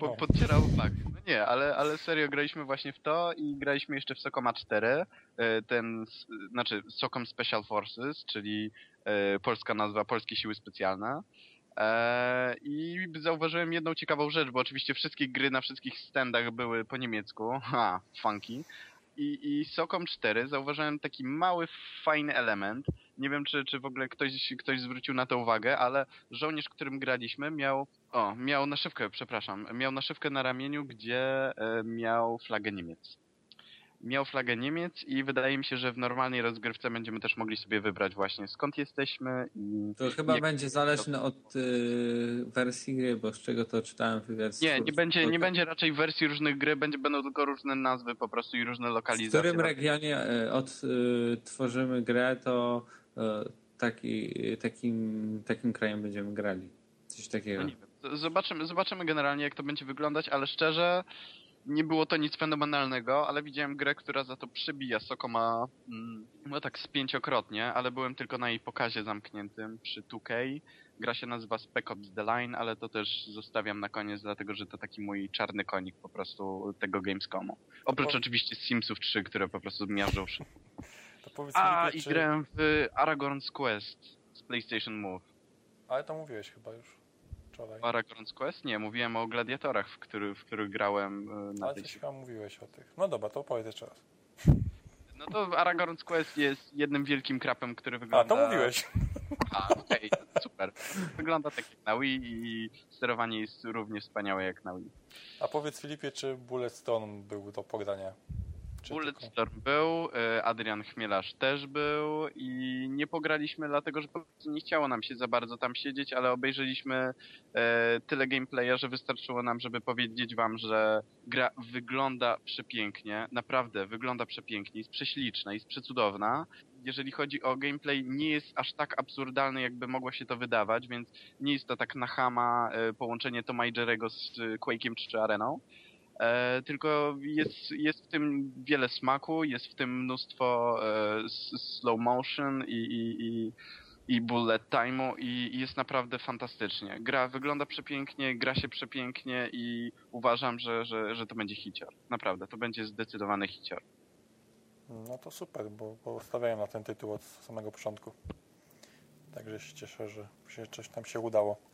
Po, No. podcierał fakt. No nie, ale, ale serio graliśmy właśnie w to i graliśmy jeszcze w Sokoma 4. e, Ten, znaczy Sokom Special Forces, czyli e, polska nazwa Polskie Siły Specjalne. E, I zauważyłem jedną ciekawą rzecz, bo oczywiście wszystkie gry na wszystkich standach były po niemiecku. Ha, funky. I, I Sokom 4 zauważyłem taki mały, fajny element. Nie wiem, czy, czy w ogóle ktoś, ktoś zwrócił na to uwagę, ale żołnierz, którym graliśmy, miał. O, miał naszywkę, przepraszam. Miał naszywkę na ramieniu, gdzie e, miał flagę Niemiec. Miał flagę Niemiec i wydaje mi się, że w normalnej rozgrywce będziemy też mogli sobie wybrać właśnie skąd jesteśmy i. To chyba Nie- będzie zależne od y, wersji gry, bo z czego to czytałem w wersji. Nie, nie będzie, nie będzie raczej wersji różnych gry, będzie, będą tylko różne nazwy po prostu i różne W lokalizacje. którym regionie y, odtworzymy grę, to y, taki, takim, takim krajem będziemy grali. Coś takiego. No Zobaczymy, zobaczymy generalnie, jak to będzie wyglądać, ale szczerze, nie było to nic fenomenalnego, ale widziałem grę, która za to przybija Sokoma, mm, no tak z pięciokrotnie, ale byłem tylko na jej pokazie zamkniętym przy 2K. Gra się nazywa Spec Ops The Line, ale to też zostawiam na koniec, dlatego że to taki mój czarny konik po prostu tego Gamescomu. Oprócz O. oczywiście Simsów 3, które po prostu miażdżą To powiedz A, Filipie, i czy... grałem w Aragorn's Quest z PlayStation Move. Ale to mówiłeś chyba już wczoraj. Aragorn's Quest? Nie, mówiłem o gladiatorach, w, który, w których grałem e, na Ale tej coś chyba mówiłeś o tych. No dobra, to opowiedz jeszcze raz. No to Aragorn's Quest jest jednym wielkim krapem, który A, wygląda... to mówiłeś. A, okej, super. Wygląda tak jak na Wii i sterowanie jest równie wspaniałe jak na Wii. A powiedz Filipie, czy Bulletstorm był do pogrania? Bulletstorm był, e, Adrian Chmielarz też był i nie pograliśmy dlatego, że po prostu nie chciało nam się za bardzo tam siedzieć, ale obejrzeliśmy e, tyle gameplaya, że wystarczyło nam, żeby powiedzieć wam, że gra wygląda przepięknie, naprawdę wygląda przepięknie, jest prześliczna, jest przecudowna. Jeżeli chodzi o gameplay, nie jest aż tak absurdalny, jakby mogło się to wydawać, więc nie jest to tak na chama e, połączenie Toma Jerego z Quake'iem czy Areną. E, tylko jest, jest w tym wiele smaku, jest w tym mnóstwo e, slow motion i, i, i, i bullet time'u i jest naprawdę fantastycznie. Gra wygląda przepięknie, gra się przepięknie i uważam, że, że, że to będzie hicior. Naprawdę, to będzie zdecydowany hicior. No to super, bo, bo stawiałem na ten tytuł od samego początku. Także się cieszę, że się coś tam się udało.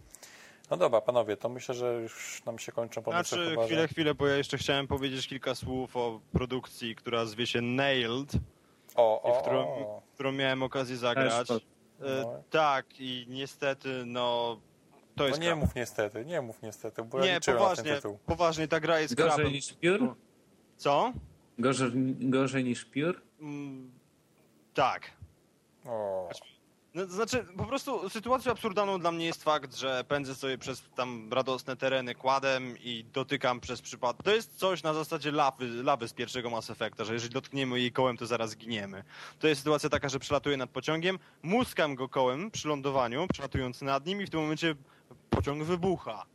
No dobra, panowie, to myślę, że już nam się kończą pomysły. Znaczy, chyba, że- chwilę, chwilę, bo ja jeszcze chciałem powiedzieć kilka słów o produkcji, która zwie się Nailed, O, i w o, którą, o. którą miałem okazję zagrać. E, No. tak, i niestety, no... To No jest nie krap. mów niestety, nie mów niestety, bo ja Nie, ten poważnie, tytuł. poważnie, ta gra jest. Gorzej niż piór? Co? Gorzej, gorzej niż piór? Mm, tak. O, No, to znaczy, po prostu sytuacją absurdalną dla mnie jest fakt, że pędzę sobie przez tam radosne tereny kładem i dotykam przez przypadek. To jest coś na zasadzie lawy, lawy z pierwszego Mass Effecta, że jeżeli dotkniemy jej kołem, to zaraz giniemy. To jest sytuacja taka, że przelatuję nad pociągiem, muskam go kołem przy lądowaniu, przelatując nad nim i w tym momencie pociąg wybucha.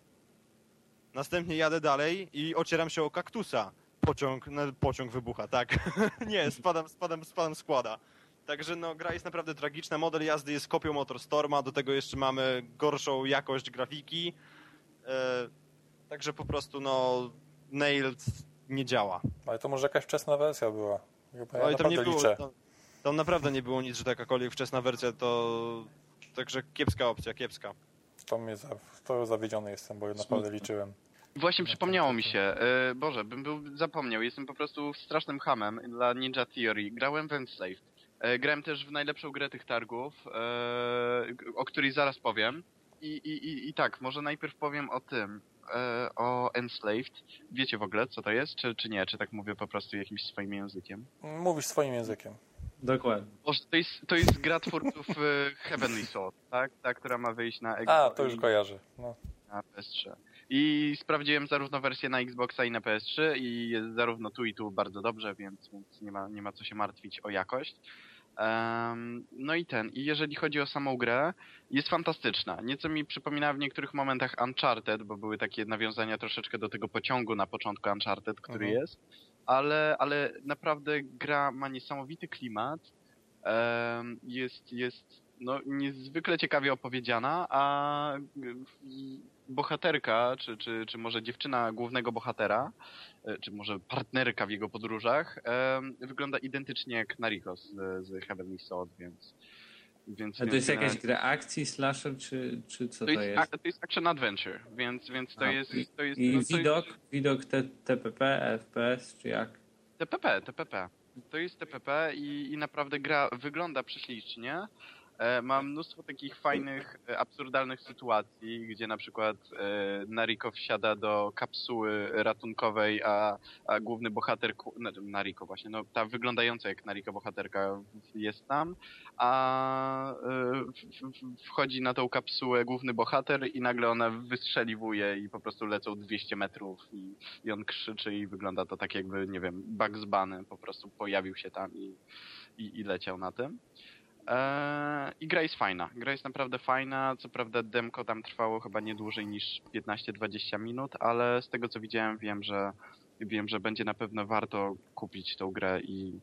Następnie jadę dalej i ocieram się o kaktusa. Pociąg, no, pociąg wybucha, tak. Nie, spadam, spadam, spadam składa. Także no, gra jest naprawdę tragiczna. Model jazdy jest kopią Motorstorma, do tego jeszcze mamy gorszą jakość grafiki. E, także po prostu no, Nailed nie działa. ale to może jakaś wczesna wersja była. Chyba ja Oj, tam nie było, liczę. tam, tam naprawdę nie było nic, że jakakolwiek wczesna wersja to... Także kiepska opcja, kiepska. To mnie za, to zawiedziony jestem, bo ja naprawdę Smutno. liczyłem. Właśnie No przypomniało mi się, e, Boże, bym był zapomniał, jestem po prostu strasznym hamem dla Ninja Theory. Grałem w Enslaved. E, grałem też w najlepszą grę tych targów, e, o której zaraz powiem. I, i, i, I tak, może najpierw powiem o tym, e, o Enslaved. Wiecie w ogóle, co to jest, czy, czy nie? Czy tak mówię po prostu jakimś swoim językiem? Mówisz swoim językiem. Dokładnie. Boże, to jest, to jest gra twórców Heavenly Sword, tak? Ta, która ma wyjść na A, Xbox to już kojarzę. No. na PS3. I sprawdziłem zarówno wersję na Xboxa i na PS3 i jest zarówno tu i tu bardzo dobrze, więc, więc nie, ma, nie ma co się martwić o jakość. No i ten, i jeżeli chodzi o samą grę, jest fantastyczna. Nieco mi przypomina w niektórych momentach Uncharted, bo były takie nawiązania troszeczkę do tego pociągu na początku Uncharted, który Mhm. jest, ale, ale naprawdę gra ma niesamowity klimat. Jest, jest no, niezwykle ciekawie opowiedziana, a mm, bohaterka, czy, czy, czy może dziewczyna głównego bohatera, czy może partnerka w jego podróżach, em, wygląda identycznie jak Nariko z, z Heavenly Sword, więc... więc A to jest jakaś gra akcji, slasher, czy, czy co to to jest, jest? a, to jest action adventure, więc, więc to A, jest... i- To jest I no, to widok, Jest widok te, TPP, FPS, czy jak? TPP, TPP. To jest TPP i, i naprawdę gra wygląda prześlicznie. E, ma mnóstwo takich fajnych, e, absurdalnych sytuacji, gdzie na przykład e, Nariko wsiada do kapsuły ratunkowej, a, a główny bohater, znaczy Nariko właśnie, no ta wyglądająca jak Nariko bohaterka jest tam, a wchodzi na tą kapsułę główny bohater i nagle ona wystrzeliwuje i po prostu lecą 200 metrów i, i on krzyczy i wygląda to tak jakby, nie wiem, Bugs Bunny po prostu pojawił się tam i, i, i leciał na tym. Eee, I gra jest fajna. Gra jest naprawdę fajna. Co prawda demko tam trwało chyba nie dłużej niż 15-20 minut, ale z tego co widziałem wiem, że wiem, że będzie na pewno warto kupić tą grę i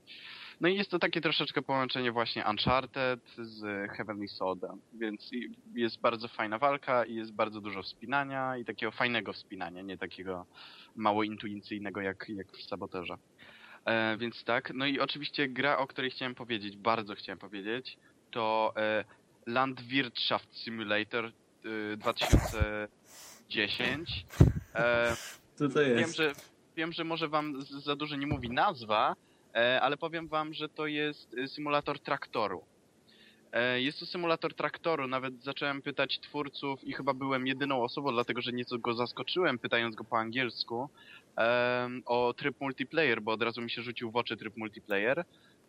no i jest to takie troszeczkę połączenie właśnie Uncharted z Heavenly Swordem, więc jest bardzo fajna walka i jest bardzo dużo wspinania i takiego fajnego wspinania, nie takiego mało intuicyjnego jak, jak w Saboterze. E, więc tak, no i oczywiście gra, o której chciałem powiedzieć, bardzo chciałem powiedzieć, to e, Landwirtschaft Simulator e, 2010. E, Co to Wiem, jest? że, wiem, że może wam z- za dużo nie mówi nazwa, e, ale powiem wam, że to jest e, symulator traktoru. E, Jest to symulator traktoru, nawet zacząłem pytać twórców i chyba byłem jedyną osobą, dlatego że nieco go zaskoczyłem, pytając go po angielsku o tryb multiplayer, bo od razu mi się rzucił w oczy tryb multiplayer.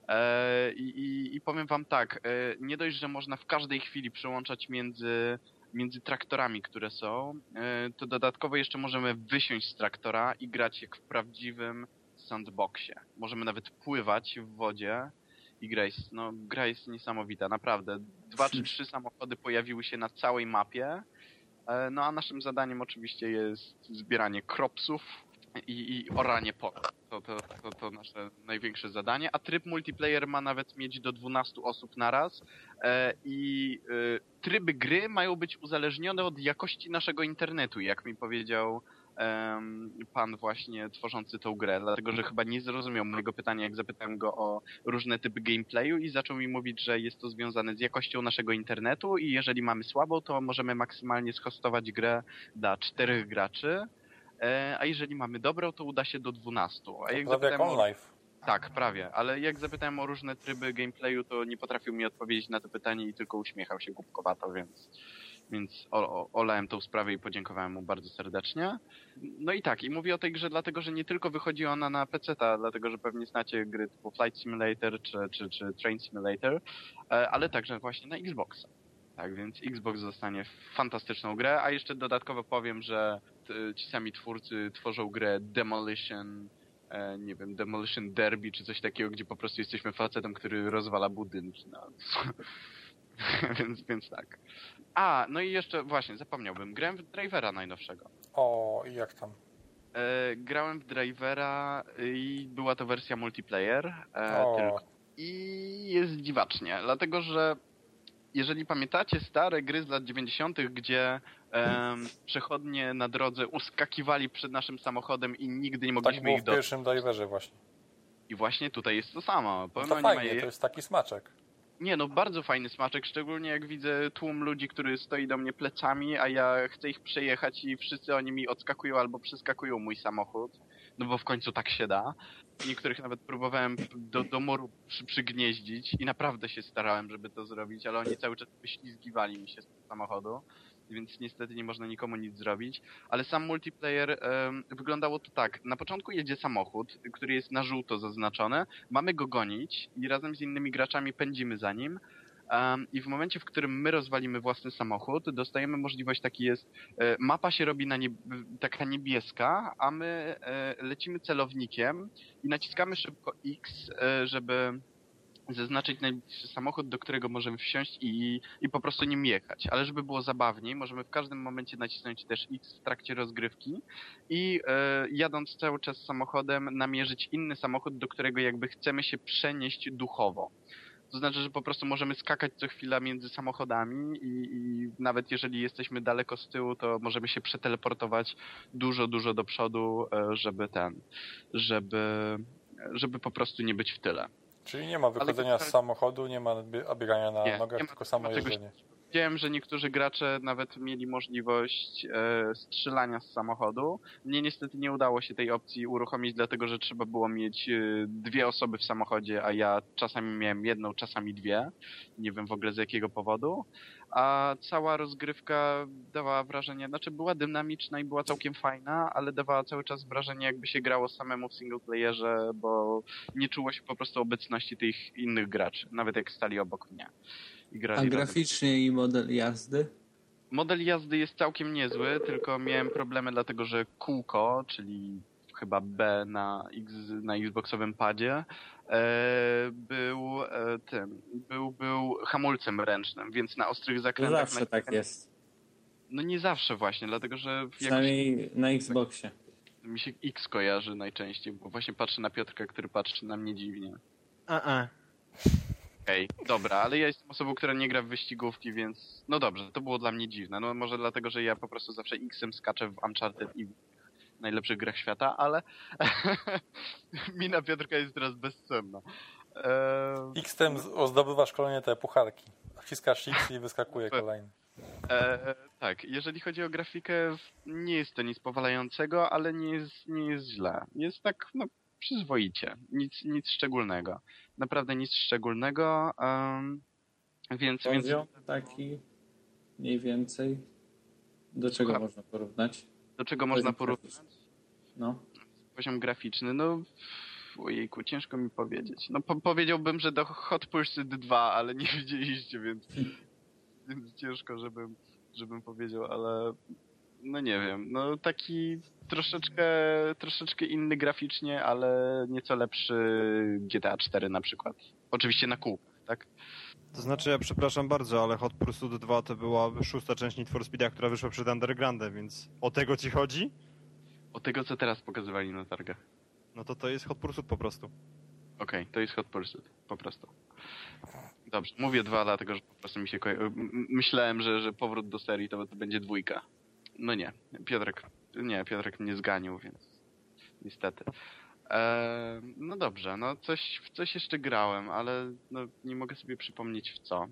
E, I, i, I powiem wam tak, e, nie dość, że można w każdej chwili przełączać między, między traktorami, które są, e, to dodatkowo jeszcze możemy wysiąść z traktora i grać jak w prawdziwym sandboxie. Możemy nawet pływać w wodzie i gra jest, no, gra jest niesamowita, naprawdę. Dwa czy trzy samochody pojawiły się na całej mapie, no a naszym zadaniem oczywiście jest zbieranie kropsów i, i oranie pola. To, to, to, to nasze największe zadanie, a tryb multiplayer ma nawet mieć do 12 osób naraz e, i e, tryby gry mają być uzależnione od jakości naszego internetu, jak mi powiedział em, pan właśnie tworzący tą grę, dlatego że chyba nie zrozumiał mojego pytania, jak zapytałem go o różne typy gameplayu i zaczął mi mówić, że jest to związane z jakością naszego internetu i jeżeli mamy słabą, to możemy maksymalnie schostować grę dla czterech graczy, e, a jeżeli mamy dobrą, to uda się do 12. A jak zapytałem o- tak, prawie, ale jak zapytałem o różne tryby gameplayu, to nie potrafił mi odpowiedzieć na to pytanie i tylko uśmiechał się głupkowato, więc, więc olałem tą sprawę i podziękowałem mu bardzo serdecznie. No i tak, i mówię o tej grze dlatego, że nie tylko wychodzi ona na PC-ta, dlatego że pewnie znacie gry typu Flight Simulator czy, czy, czy Train Simulator, e, ale także właśnie na Xboxa. Tak, więc Xbox zostanie fantastyczną grę, a jeszcze dodatkowo powiem, że ci sami twórcy tworzą grę Demolition e, nie wiem, Demolition Derby czy coś takiego, gdzie po prostu jesteśmy facetem, który rozwala budynki. No. więc, więc tak. A, no i jeszcze właśnie, zapomniałbym, grałem w Drivera najnowszego. O, i jak tam? E, grałem w Drivera i była to wersja multiplayer e, O. tylko. I jest dziwacznie, dlatego że jeżeli pamiętacie stare gry z lat 90., gdzie przechodnie na drodze uskakiwali przed naszym samochodem i nigdy nie Tak mogliśmy było ich w dostać. pierwszym diverze właśnie. I właśnie tutaj jest to samo. No to fajnie, mają- to jest taki smaczek. Nie no, bardzo fajny smaczek, szczególnie jak widzę tłum ludzi, który stoi do mnie plecami, a ja chcę ich przejechać i wszyscy oni mi odskakują albo przeskakują mój samochód. No bo w końcu tak się da. Niektórych nawet próbowałem do, do moru przy, przygnieździć i naprawdę się starałem, żeby to zrobić, ale oni cały czas wyślizgiwali mi się z samochodu, więc niestety nie można nikomu nic zrobić. Ale sam multiplayer em, wyglądało to tak. Na początku jedzie samochód, który jest na żółto zaznaczony, mamy go gonić i razem z innymi graczami pędzimy za nim. Um, I w momencie, w którym my rozwalimy własny samochód, dostajemy możliwość, taki jest, e, mapa się robi nieb taka niebieska, a my e, lecimy celownikiem i naciskamy szybko X, e, żeby zaznaczyć najbliższy samochód, do którego możemy wsiąść i, i po prostu nim jechać. Ale żeby było zabawniej, możemy w każdym momencie nacisnąć też X w trakcie rozgrywki i e, jadąc cały czas samochodem namierzyć inny samochód, do którego jakby chcemy się przenieść duchowo. To znaczy, że po prostu możemy skakać co chwila między samochodami i, i nawet jeżeli jesteśmy daleko z tyłu, to możemy się przeteleportować dużo, dużo do przodu, e, żeby ten, żeby, żeby po prostu nie być w tyle. Czyli nie ma wychodzenia z samochodu, nie ma bie- biegania na Nie, nogach, nie ma- tylko samo ma czegoś- Widziałem, że niektórzy gracze nawet mieli możliwość e, strzelania z samochodu. Mnie niestety nie udało się tej opcji uruchomić, dlatego że trzeba było mieć e, dwie osoby w samochodzie, a ja czasami miałem jedną, czasami dwie. Nie wiem w ogóle z jakiego powodu. A cała rozgrywka dawała wrażenie, znaczy była dynamiczna i była całkiem fajna, ale dawała cały czas wrażenie, jakby się grało samemu w single playerze, bo nie czuło się po prostu obecności tych innych graczy, nawet jak stali obok mnie. I grali A razem. graficznie i model jazdy? Model jazdy jest całkiem niezły, tylko miałem problemy dlatego, że kółko, czyli chyba B na, X, na Xboxowym padzie, e, był e, tym, był, był hamulcem ręcznym, więc na ostrych zakrętach... zawsze na, tak jest. No nie zawsze właśnie, dlatego że jakoś Przynajmniej na Xboxie. mi się X kojarzy najczęściej, bo właśnie patrzę na Piotrka, który patrzy na mnie dziwnie. A-a. Okej, dobra, ale ja jestem osobą, która nie gra w wyścigówki, więc no dobrze, to było dla mnie dziwne. No może dlatego, że ja po prostu zawsze X-em skaczę w Uncharted i w najlepszych grach świata, ale mina Piotrka jest teraz bezcenna. Eee, X-tem ozdobywasz kolejne te pucharki. Wciskasz X i wyskakuje kolejny. e, tak, jeżeli chodzi o grafikę, nie jest to nic powalającego, ale nie jest, nie jest źle. Jest tak, no, przyzwoicie. Nic, nic szczególnego. Naprawdę nic szczególnego. em, Więc, więc taki mniej więcej. Do czego Słucham. można porównać? do czego można porównać? graficzny. No. Poziom graficzny, no ojejku, ciężko mi powiedzieć. No po powiedziałbym, że do Hot Pursuit 2, ale nie widzieliście, więc, więc ciężko, żebym, żebym powiedział, ale no nie wiem, no taki troszeczkę, troszeczkę inny graficznie, ale nieco lepszy GTA 4 na przykład. Oczywiście na kółkach, tak? To znaczy, ja przepraszam bardzo, ale Hot Pursuit 2 to była szósta część Need for Speeda, która wyszła przed Undergroundem, więc o tego ci chodzi? O tego, co teraz pokazywali na targach. No to to jest Hot Pursuit po prostu. Okej, to jest Hot Pursuit, po prostu. Dobrze, mówię dwa, dlatego że po prostu mi się Myślałem, że, że powrót do serii to, to będzie dwójka. No nie, Piotrek, nie, Piotrek mnie zganił, więc niestety. Eee, no dobrze, no coś, w coś jeszcze grałem, ale no, nie mogę sobie przypomnieć w co.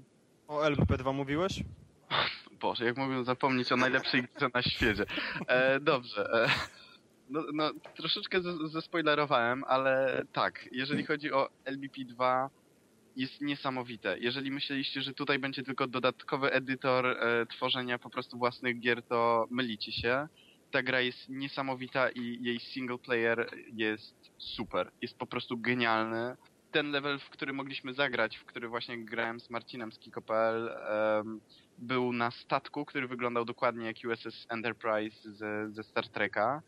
O LBP2 mówiłeś? Boże, jak mogę zapomnieć o najlepszej grze na świecie. E, dobrze. E, no, no, troszeczkę zespoilerowałem, ale tak, jeżeli chodzi o LBP2, jest niesamowite. Jeżeli myśleliście, że tutaj będzie tylko dodatkowy edytor e, tworzenia po prostu własnych gier, to mylicie się. Ta gra jest niesamowita i jej single player jest super. Jest po prostu genialny. Ten level, w który mogliśmy zagrać, w który właśnie grałem z Marcinem z Kiko.pl, był na statku, który wyglądał dokładnie jak USS Enterprise ze, ze Star Treka.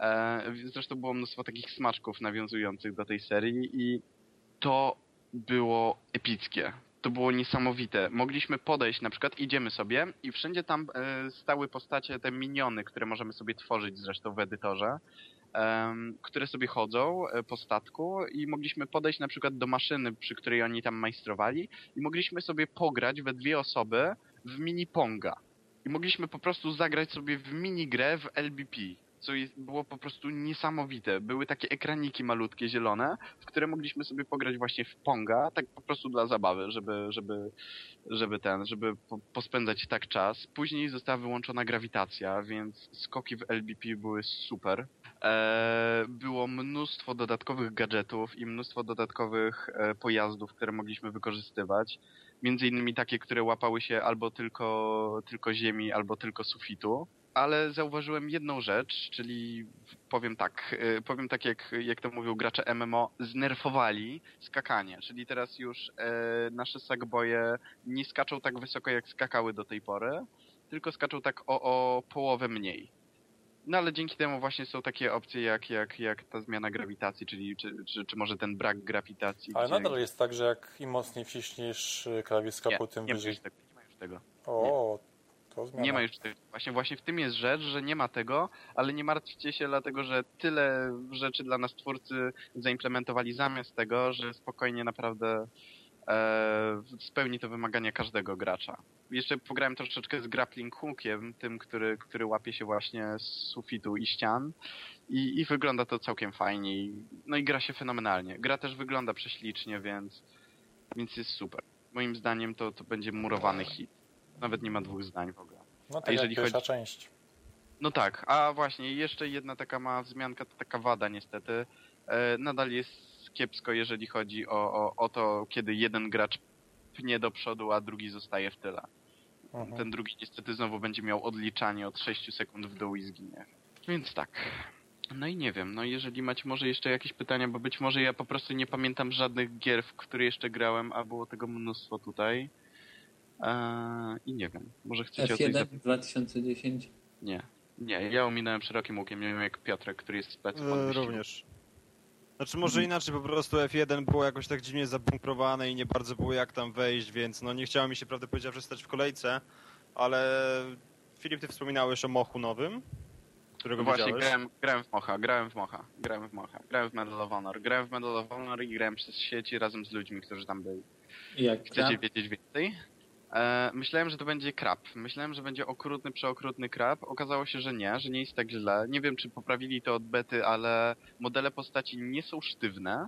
E, zresztą było mnóstwo takich smaczków nawiązujących do tej serii i to było epickie. To było niesamowite. Mogliśmy podejść, na przykład idziemy sobie i wszędzie tam e, stały postacie, te miniony, które możemy sobie tworzyć zresztą w edytorze, które sobie chodzą e, po statku i mogliśmy podejść na przykład do maszyny, przy której oni tam majstrowali i mogliśmy sobie pograć we dwie osoby w mini-ponga. I mogliśmy po prostu zagrać sobie w minigrę w LBP, co było po prostu niesamowite. Były takie ekraniki malutkie, zielone, w które mogliśmy sobie pograć właśnie w ponga, tak po prostu dla zabawy, żeby, żeby, żeby ten, żeby po, pospędzać tak czas. Później została wyłączona grawitacja, więc skoki w LBP były super. E, było mnóstwo dodatkowych gadżetów i mnóstwo dodatkowych e, pojazdów, które mogliśmy wykorzystywać między innymi takie, które łapały się albo tylko, tylko ziemi, albo tylko sufitu. Ale zauważyłem jedną rzecz, czyli powiem tak, y, powiem tak jak, jak to mówią gracze MMO, znerfowali skakanie, czyli teraz już e, nasze sagboje nie skaczą tak wysoko jak skakały do tej pory, tylko skaczą tak o, o połowę mniej. No ale dzięki temu właśnie są takie opcje jak, jak, jak ta zmiana grawitacji, czyli czy, czy, czy może ten brak grawitacji. Ale gdzie- nadal jest tak, że jak im mocniej wciśniesz klawisz nie, tym nie wyżej. tego. Nie ma już tego. O, to zmiana. Nie ma już tego. Właśnie, właśnie w tym jest rzecz, że nie ma tego, ale nie martwcie się, dlatego że tyle rzeczy dla nas twórcy zaimplementowali zamiast tego, że spokojnie naprawdę e, spełni to wymagania każdego gracza. Jeszcze pograłem troszeczkę z grappling hookiem, tym, który, który łapie się właśnie z sufitu i ścian i, i wygląda to całkiem fajnie. No i gra się fenomenalnie. Gra też wygląda prześlicznie, więc, więc jest super. Moim zdaniem to, to będzie murowany hit. Nawet nie ma dwóch zdań w ogóle. No tak A jeżeli pierwsza chodzi- część. No tak, a właśnie jeszcze jedna taka mała wzmianka, to taka wada niestety. E, nadal jest kiepsko, jeżeli chodzi o, o, o to, kiedy jeden gracz pnie do przodu, a drugi zostaje w tyle. Mhm. Ten drugi niestety znowu będzie miał odliczanie od 6 sekund w dół i zginie. Więc tak. No i nie wiem, no jeżeli macie może jeszcze jakieś pytania, bo być może ja po prostu nie pamiętam żadnych gier, w które jeszcze grałem, a było tego mnóstwo tutaj. Eee, I nie wiem, może chcecie o coś F1 zapytać? 2010. Nie. Nie, ja ominąłem szerokim łukiem, nie wiem jak Piotrek, który jest spec E, wyścigu. również. Znaczy może inaczej, po prostu F1 było jakoś tak dziwnie zabunkrowane i nie bardzo było jak tam wejść, więc no nie chciało mi się prawdę powiedziawszy stać w kolejce, ale Filip, ty wspominałeś o Mochu nowym, którego Właśnie, widziałeś. grałem, grałem w Mocha, grałem w Mocha, grałem w Mocha, grałem w Medal of Honor, grałem w Medal of Honor i grałem przez sieci razem z ludźmi, którzy tam byli. I jak Chcecie gra? wiedzieć więcej? E, myślałem, że to będzie krab. Myślałem, że będzie okrutny, przeokrutny krab. Okazało się, że nie, że nie jest tak źle. Nie wiem, czy poprawili to od bety, ale modele postaci nie są sztywne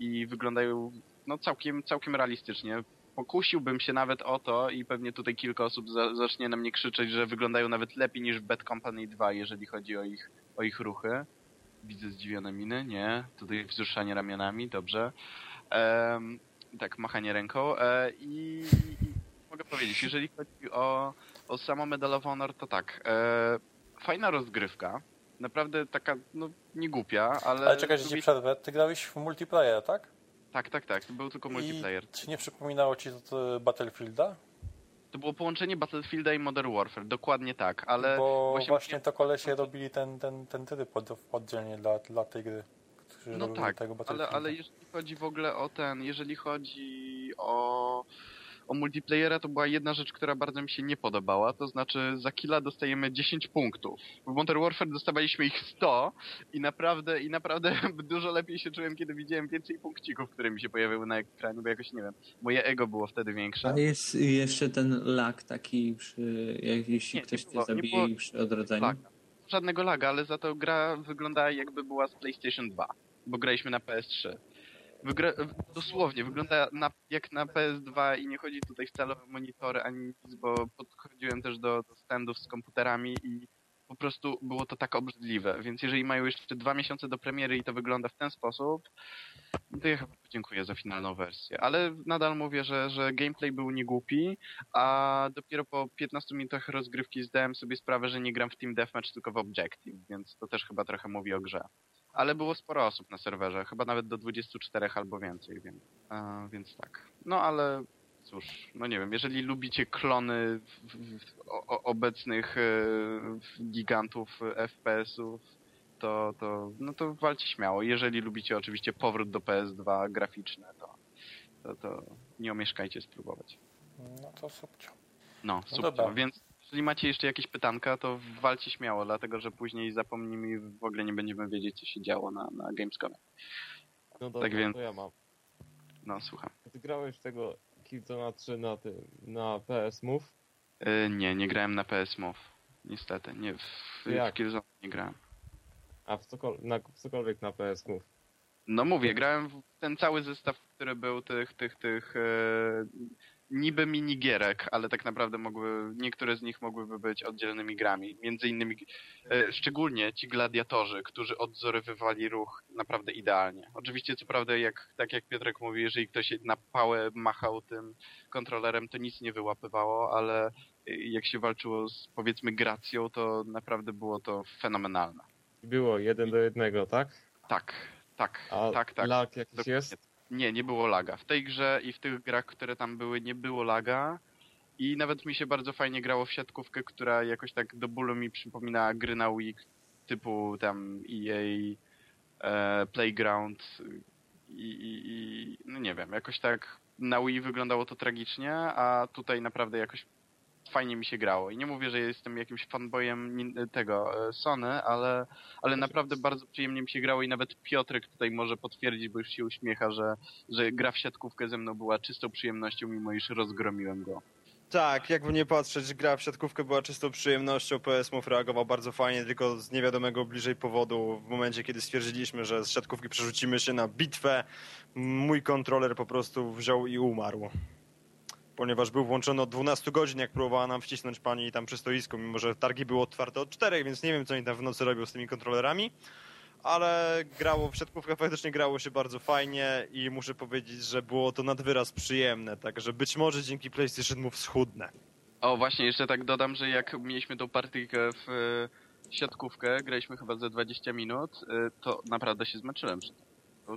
i wyglądają no całkiem, całkiem realistycznie. Pokusiłbym się nawet o to i pewnie tutaj kilka osób za, zacznie na mnie krzyczeć, że wyglądają nawet lepiej niż Bad Company 2, jeżeli chodzi o ich, o ich ruchy. Widzę zdziwione miny, nie. Tutaj wzruszanie ramionami, dobrze. Tak, machanie ręką. E, i, i, mogę powiedzieć. Jeżeli chodzi o, o samo Medal of Honor, to tak. E, fajna rozgrywka. Naprawdę taka, no, nie głupia, ale... Ale czekaj, że ci przerwę. Ty grałeś w multiplayer, tak? Tak, tak, tak. To był tylko multiplayer. I czy nie przypominało ci to, Battlefielda? To było połączenie Battlefielda i Modern Warfare. Dokładnie tak, ale... Bo właśnie- właśnie, to kolesie robili ten, ten, ten tryb od, oddzielnie dla, dla tej gry. No tak, tego ale, ale jeżeli chodzi w ogóle o ten, jeżeli chodzi o, o multiplayera, to była jedna rzecz, która bardzo mi się nie podobała, to znaczy za killa dostajemy 10 punktów. W Modern Warfare dostawaliśmy ich 100 i naprawdę, i naprawdę dużo lepiej się czułem, kiedy widziałem więcej punkcików, które mi się pojawiły na ekranie, bo jakoś, nie wiem, moje ego było wtedy większe. A jest jeszcze ten lag taki, przy, jak, jeśli Nie, nie ktoś cię było- nie zabije było przy odrodzeniu. Laga. Żadnego laga, ale za to gra wygląda jakby była z PlayStation 2, bo graliśmy na PS3. Dosłownie, wygląda na, jak na PS2 i nie chodzi tutaj wcale o monitory ani nic, bo podchodziłem też do, standów z komputerami i po prostu było to tak obrzydliwe, więc jeżeli mają jeszcze dwa miesiące do premiery i to wygląda w ten sposób, to ja chyba podziękuję za finalną wersję. Ale nadal mówię, że, że gameplay był niegłupi, a dopiero po 15 minutach rozgrywki zdałem sobie sprawę, że nie gram w Team Deathmatch, tylko w Objective, więc to też chyba trochę mówi o grze. Ale było sporo osób na serwerze, chyba nawet do 24 albo więcej, więc, e, więc tak. No ale cóż, no nie wiem, jeżeli lubicie klony w, w, o, obecnych e, gigantów FPS-ów, to, to, no to walcie śmiało. Jeżeli lubicie oczywiście powrót do PS2 graficzne, to, to, to nie omieszkajcie spróbować. No to super. No, No. Więc jeżeli macie jeszcze jakieś pytanka, to walcie śmiało, dlatego że później zapomnimy i w ogóle nie będziemy wiedzieć, co się działo na, na Gamescomie. No Tak więc- to ja mam. No, słucham. Ty grałeś tego Killzona 3 na tym, na PS Move? Yy, nie, nie grałem na PS Move. Niestety, nie, w, w? Killzone nie grałem. A w, cokol- na, w cokolwiek na PS Move. No mówię, grałem w ten cały zestaw, który był tych, tych, tych e, niby minigierek, ale tak naprawdę mogły, niektóre z nich mogłyby być oddzielnymi grami. Między innymi, e, szczególnie ci gladiatorzy, którzy odzorowywali ruch naprawdę idealnie. Oczywiście, co prawda, jak, tak jak Piotrek mówi, jeżeli ktoś na pałę machał tym kontrolerem, to nic nie wyłapywało, ale e, jak się walczyło z, powiedzmy, gracją, to naprawdę było to fenomenalne. Było jeden do jednego, tak? Tak, tak, A tak, tak. lag jakiś Dokładnie jest? Nie, nie było laga. W tej grze i w tych grach, które tam były, nie było laga. I nawet mi się bardzo fajnie grało w siatkówkę, która jakoś tak do bólu mi przypomina gry na Wii typu tam EA e, Playground i, i, i no nie wiem, jakoś tak na Wii wyglądało to tragicznie, a tutaj naprawdę jakoś fajnie mi się grało. I nie mówię, że jestem jakimś fanboyem tego e, Sony, ale, ale naprawdę bardzo przyjemnie mi się grało i nawet Piotrek tutaj może potwierdzić, bo już się uśmiecha, że, że gra w siatkówkę ze mną była czystą przyjemnością, mimo iż rozgromiłem go. Tak, jakby nie patrzeć, gra w siatkówkę była czystą przyjemnością, PS Move reagował bardzo fajnie, tylko z niewiadomego bliżej powodu, w momencie kiedy stwierdziliśmy, że z siatkówki przerzucimy się na bitwę, mój kontroler po prostu wziął i umarł. Ponieważ był włączony od 12 godzin, jak próbowała nam wcisnąć pani tam przy stoisku, mimo że targi były otwarte od 4, więc nie wiem, co oni tam w nocy robią z tymi kontrolerami. Ale grało w siatkówkę, faktycznie grało się bardzo fajnie i muszę powiedzieć, że było to nad wyraz przyjemne, także być może dzięki PlayStation Move schudnę. O, właśnie, jeszcze tak dodam, że jak mieliśmy tą partyjkę w e, siatkówkę, graliśmy chyba ze 20 minut, e, to naprawdę się zmęczyłem.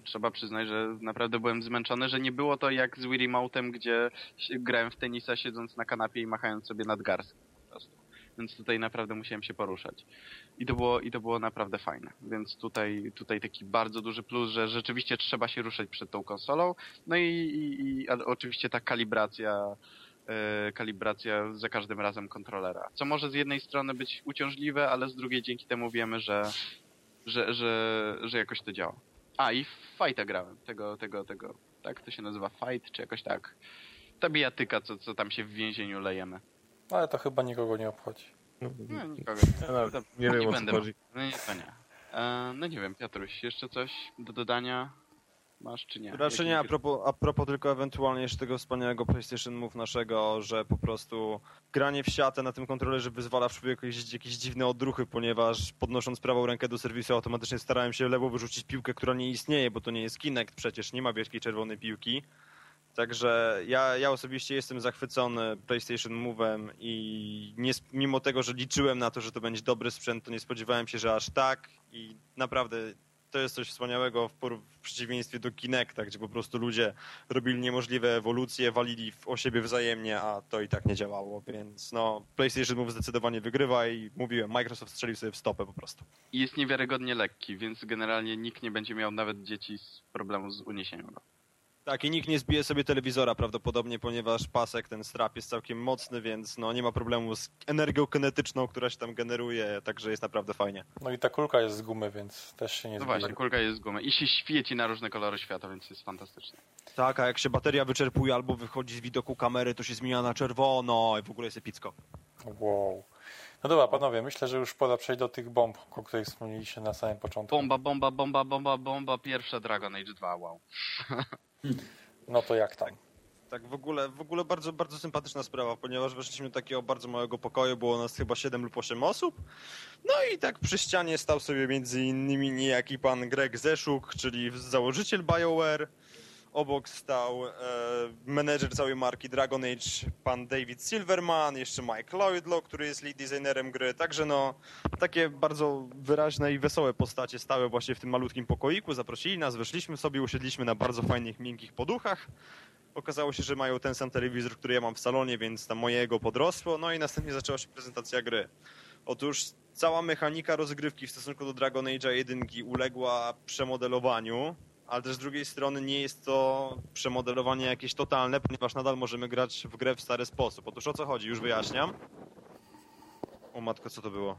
Trzeba przyznać, że naprawdę byłem zmęczony, że nie było to jak z Wii Remote'em, gdzie grałem w tenisa siedząc na kanapie i machając sobie nadgarstkiem po prostu. Więc tutaj naprawdę musiałem się poruszać. I to było, i to było naprawdę fajne. Więc tutaj, tutaj taki bardzo duży plus, że rzeczywiście trzeba się ruszać przed tą konsolą. No i, i, i oczywiście ta kalibracja e, kalibracja za każdym razem kontrolera. Co może z jednej strony być uciążliwe, ale z drugiej dzięki temu wiemy, że, że, że, że jakoś to działa. A i w Fighta grałem. Tego, tego, tego. Tak to się nazywa Fight, czy jakoś tak. Ta bijatyka, co, co tam się w więzieniu lejemy. Ale to chyba nikogo nie obchodzi. No, No, nikogo. ja nawet To- nie wiem o co będę. chodzi. No nie, to nie. E, no nie wiem, Piotruś, jeszcze coś do dodania masz, czy nie? Raczej nie, a propos, a propos tylko ewentualnie jeszcze tego wspaniałego PlayStation Move naszego, że po prostu granie w siatę na tym kontrolerze wyzwala w człowieku jakieś, jakieś dziwne odruchy, ponieważ podnosząc prawą rękę do serwisu automatycznie starałem się lewo wyrzucić piłkę, która nie istnieje, bo to nie jest Kinect przecież, nie ma wielkiej czerwonej piłki, Także ja, ja osobiście jestem zachwycony PlayStation Move'em i nie, mimo tego, że liczyłem na to, że to będzie dobry sprzęt, to nie spodziewałem się, że aż tak i naprawdę to jest coś wspaniałego w, w przeciwieństwie do Kinecta, gdzie po prostu ludzie robili niemożliwe ewolucje, walili w, o siebie wzajemnie, a to i tak nie działało, więc no PlayStation Move zdecydowanie wygrywa i mówiłem, Microsoft strzelił sobie w stopę po prostu. Jest niewiarygodnie lekki, więc generalnie nikt nie będzie miał nawet dzieci z problemu z uniesieniem go. Tak, i nikt nie zbije sobie telewizora prawdopodobnie, ponieważ pasek, ten strap jest całkiem mocny, więc no nie ma problemu z energią kinetyczną, która się tam generuje, także jest naprawdę fajnie. No i ta kulka jest z gumy, więc też się nie No zbije. właśnie, kulka jest z gumy i się świeci na różne kolory świata, więc jest fantastyczne. Tak, a jak się bateria wyczerpuje albo wychodzi z widoku kamery, to się zmienia na czerwono i w ogóle jest epicko. Wow. No dobra, panowie, myślę, że już pora przejść do tych bomb, o których wspomnieliście na samym początku. Bomba, bomba, bomba, bomba, bomba, pierwsza Dragon Age 2, wow. No to jak tam? Tak, w ogóle, w ogóle bardzo, bardzo sympatyczna sprawa, ponieważ weszliśmy do takiego bardzo małego pokoju, było nas chyba 7 lub 8 osób. No i tak przy ścianie stał sobie między innymi niejaki pan Greg Zeszuk, czyli założyciel BioWare. Obok stał e, menedżer całej marki Dragon Age, pan David Silverman, jeszcze Mike Lloydlow, który jest lead designerem gry. Także no, takie bardzo wyraźne i wesołe postacie stały właśnie w tym malutkim pokoiku. Zaprosili nas, weszliśmy sobie, usiedliśmy na bardzo fajnych, miękkich poduchach. Okazało się, że mają ten sam telewizor, który ja mam w salonie, więc tam mojego podrosło. No i następnie zaczęła się prezentacja gry. Otóż cała mechanika rozgrywki w stosunku do Dragon Age'a 1 uległa przemodelowaniu, ale też z drugiej strony nie jest to przemodelowanie jakieś totalne, ponieważ nadal możemy grać w grę w stary sposób. Otóż o co chodzi? Już wyjaśniam. O matko, co to było?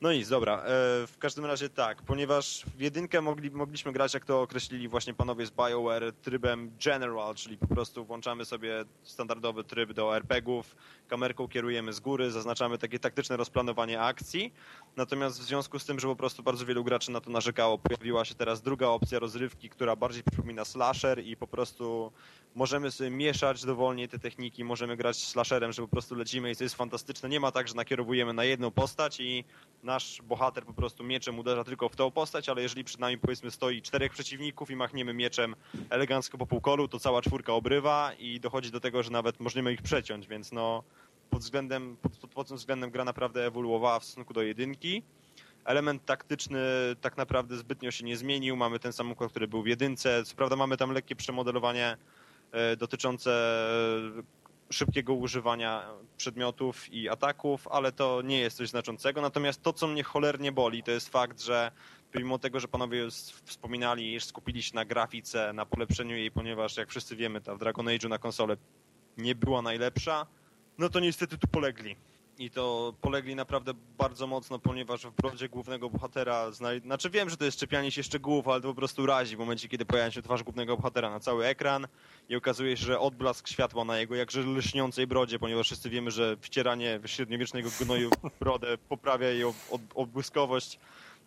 No nic, dobra. E, w każdym razie tak, ponieważ w jedynkę mogli, mogliśmy grać, jak to określili właśnie panowie z BioWare, trybem General, czyli po prostu włączamy sobie standardowy tryb do RPGów, kamerką kierujemy z góry, zaznaczamy takie taktyczne rozplanowanie akcji. Natomiast w związku z tym, że po prostu bardzo wielu graczy na to narzekało, pojawiła się teraz druga opcja rozrywki, która bardziej przypomina slasher i po prostu możemy sobie mieszać dowolnie te techniki, możemy grać slasherem, że po prostu lecimy i to jest fantastyczne. Nie ma tak, że nakierowujemy na jedną postać i nasz bohater po prostu mieczem uderza tylko w tą postać, ale jeżeli przed nami powiedzmy stoi czterech przeciwników i machniemy mieczem elegancko po półkolu, to cała czwórka obrywa i dochodzi do tego, że nawet możemy ich przeciąć, więc no pod względem, pod, pod, pod względem gra naprawdę ewoluowała w stosunku do jedynki. Element taktyczny tak naprawdę zbytnio się nie zmienił. Mamy ten sam układ, który był w jedynce. Co prawda mamy tam lekkie przemodelowanie e, dotyczące e, szybkiego używania przedmiotów i ataków, ale to nie jest coś znaczącego. Natomiast to, co mnie cholernie boli, to jest fakt, że pomimo tego, że panowie wspominali, iż skupili się na grafice, na polepszeniu jej, ponieważ jak wszyscy wiemy, ta w Dragon Age'u na konsolę nie była najlepsza, no to niestety tu polegli. I to polegli naprawdę bardzo mocno, ponieważ w brodzie głównego bohatera, znaj- znaczy wiem, że to jest czepianie się szczegółów, ale to po prostu razi w momencie, kiedy pojawia się twarz głównego bohatera na cały ekran i okazuje się, że odblask światła na jego jakże lśniącej brodzie, ponieważ wszyscy wiemy, że wcieranie średniowiecznego gnoju w brodę poprawia jej ob- ob- odbłyskowość.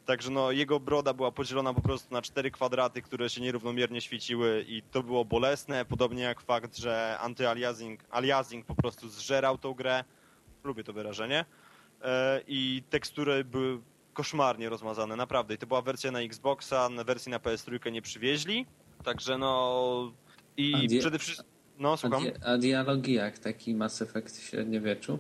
Także no, jego broda była podzielona po prostu na cztery kwadraty, które się nierównomiernie świeciły i to było bolesne, podobnie jak fakt, że anty-aliasing aliasing po prostu zżerał tą grę. Lubię to wyrażenie. E, I tekstury były koszmarnie rozmazane, naprawdę. I to była wersja na Xboxa, na wersji na PS3 nie przywieźli. Także no... I A przede wszystkim... No, A, słucham. di- a dialogi jak taki Mass Effect w średniowieczu?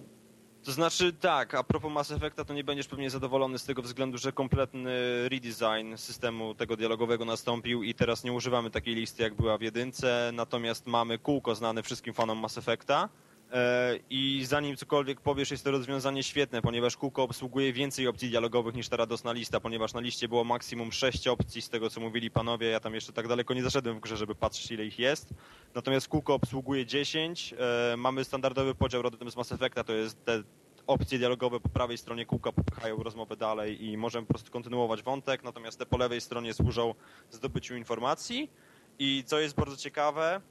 To znaczy tak, a propos Mass Effecta, to nie będziesz pewnie zadowolony z tego względu, że kompletny redesign systemu tego dialogowego nastąpił i teraz nie używamy takiej listy jak była w jedynce, natomiast mamy kółko znane wszystkim fanom Mass Effecta. E, I zanim cokolwiek powiesz, jest to rozwiązanie świetne, ponieważ kółko obsługuje więcej opcji dialogowych niż ta radosna lista, ponieważ na liście było maksimum 6 opcji z tego, co mówili panowie. Ja tam jeszcze tak daleko nie zaszedłem w grze, żeby patrzeć, ile ich jest. Natomiast kółko obsługuje 10. E, mamy standardowy podział rodem z Mass Effecta, to jest te opcje dialogowe po prawej stronie kółka popychają rozmowę dalej i możemy po prostu kontynuować wątek, natomiast te po lewej stronie służą zdobyciu informacji. I co jest bardzo ciekawe,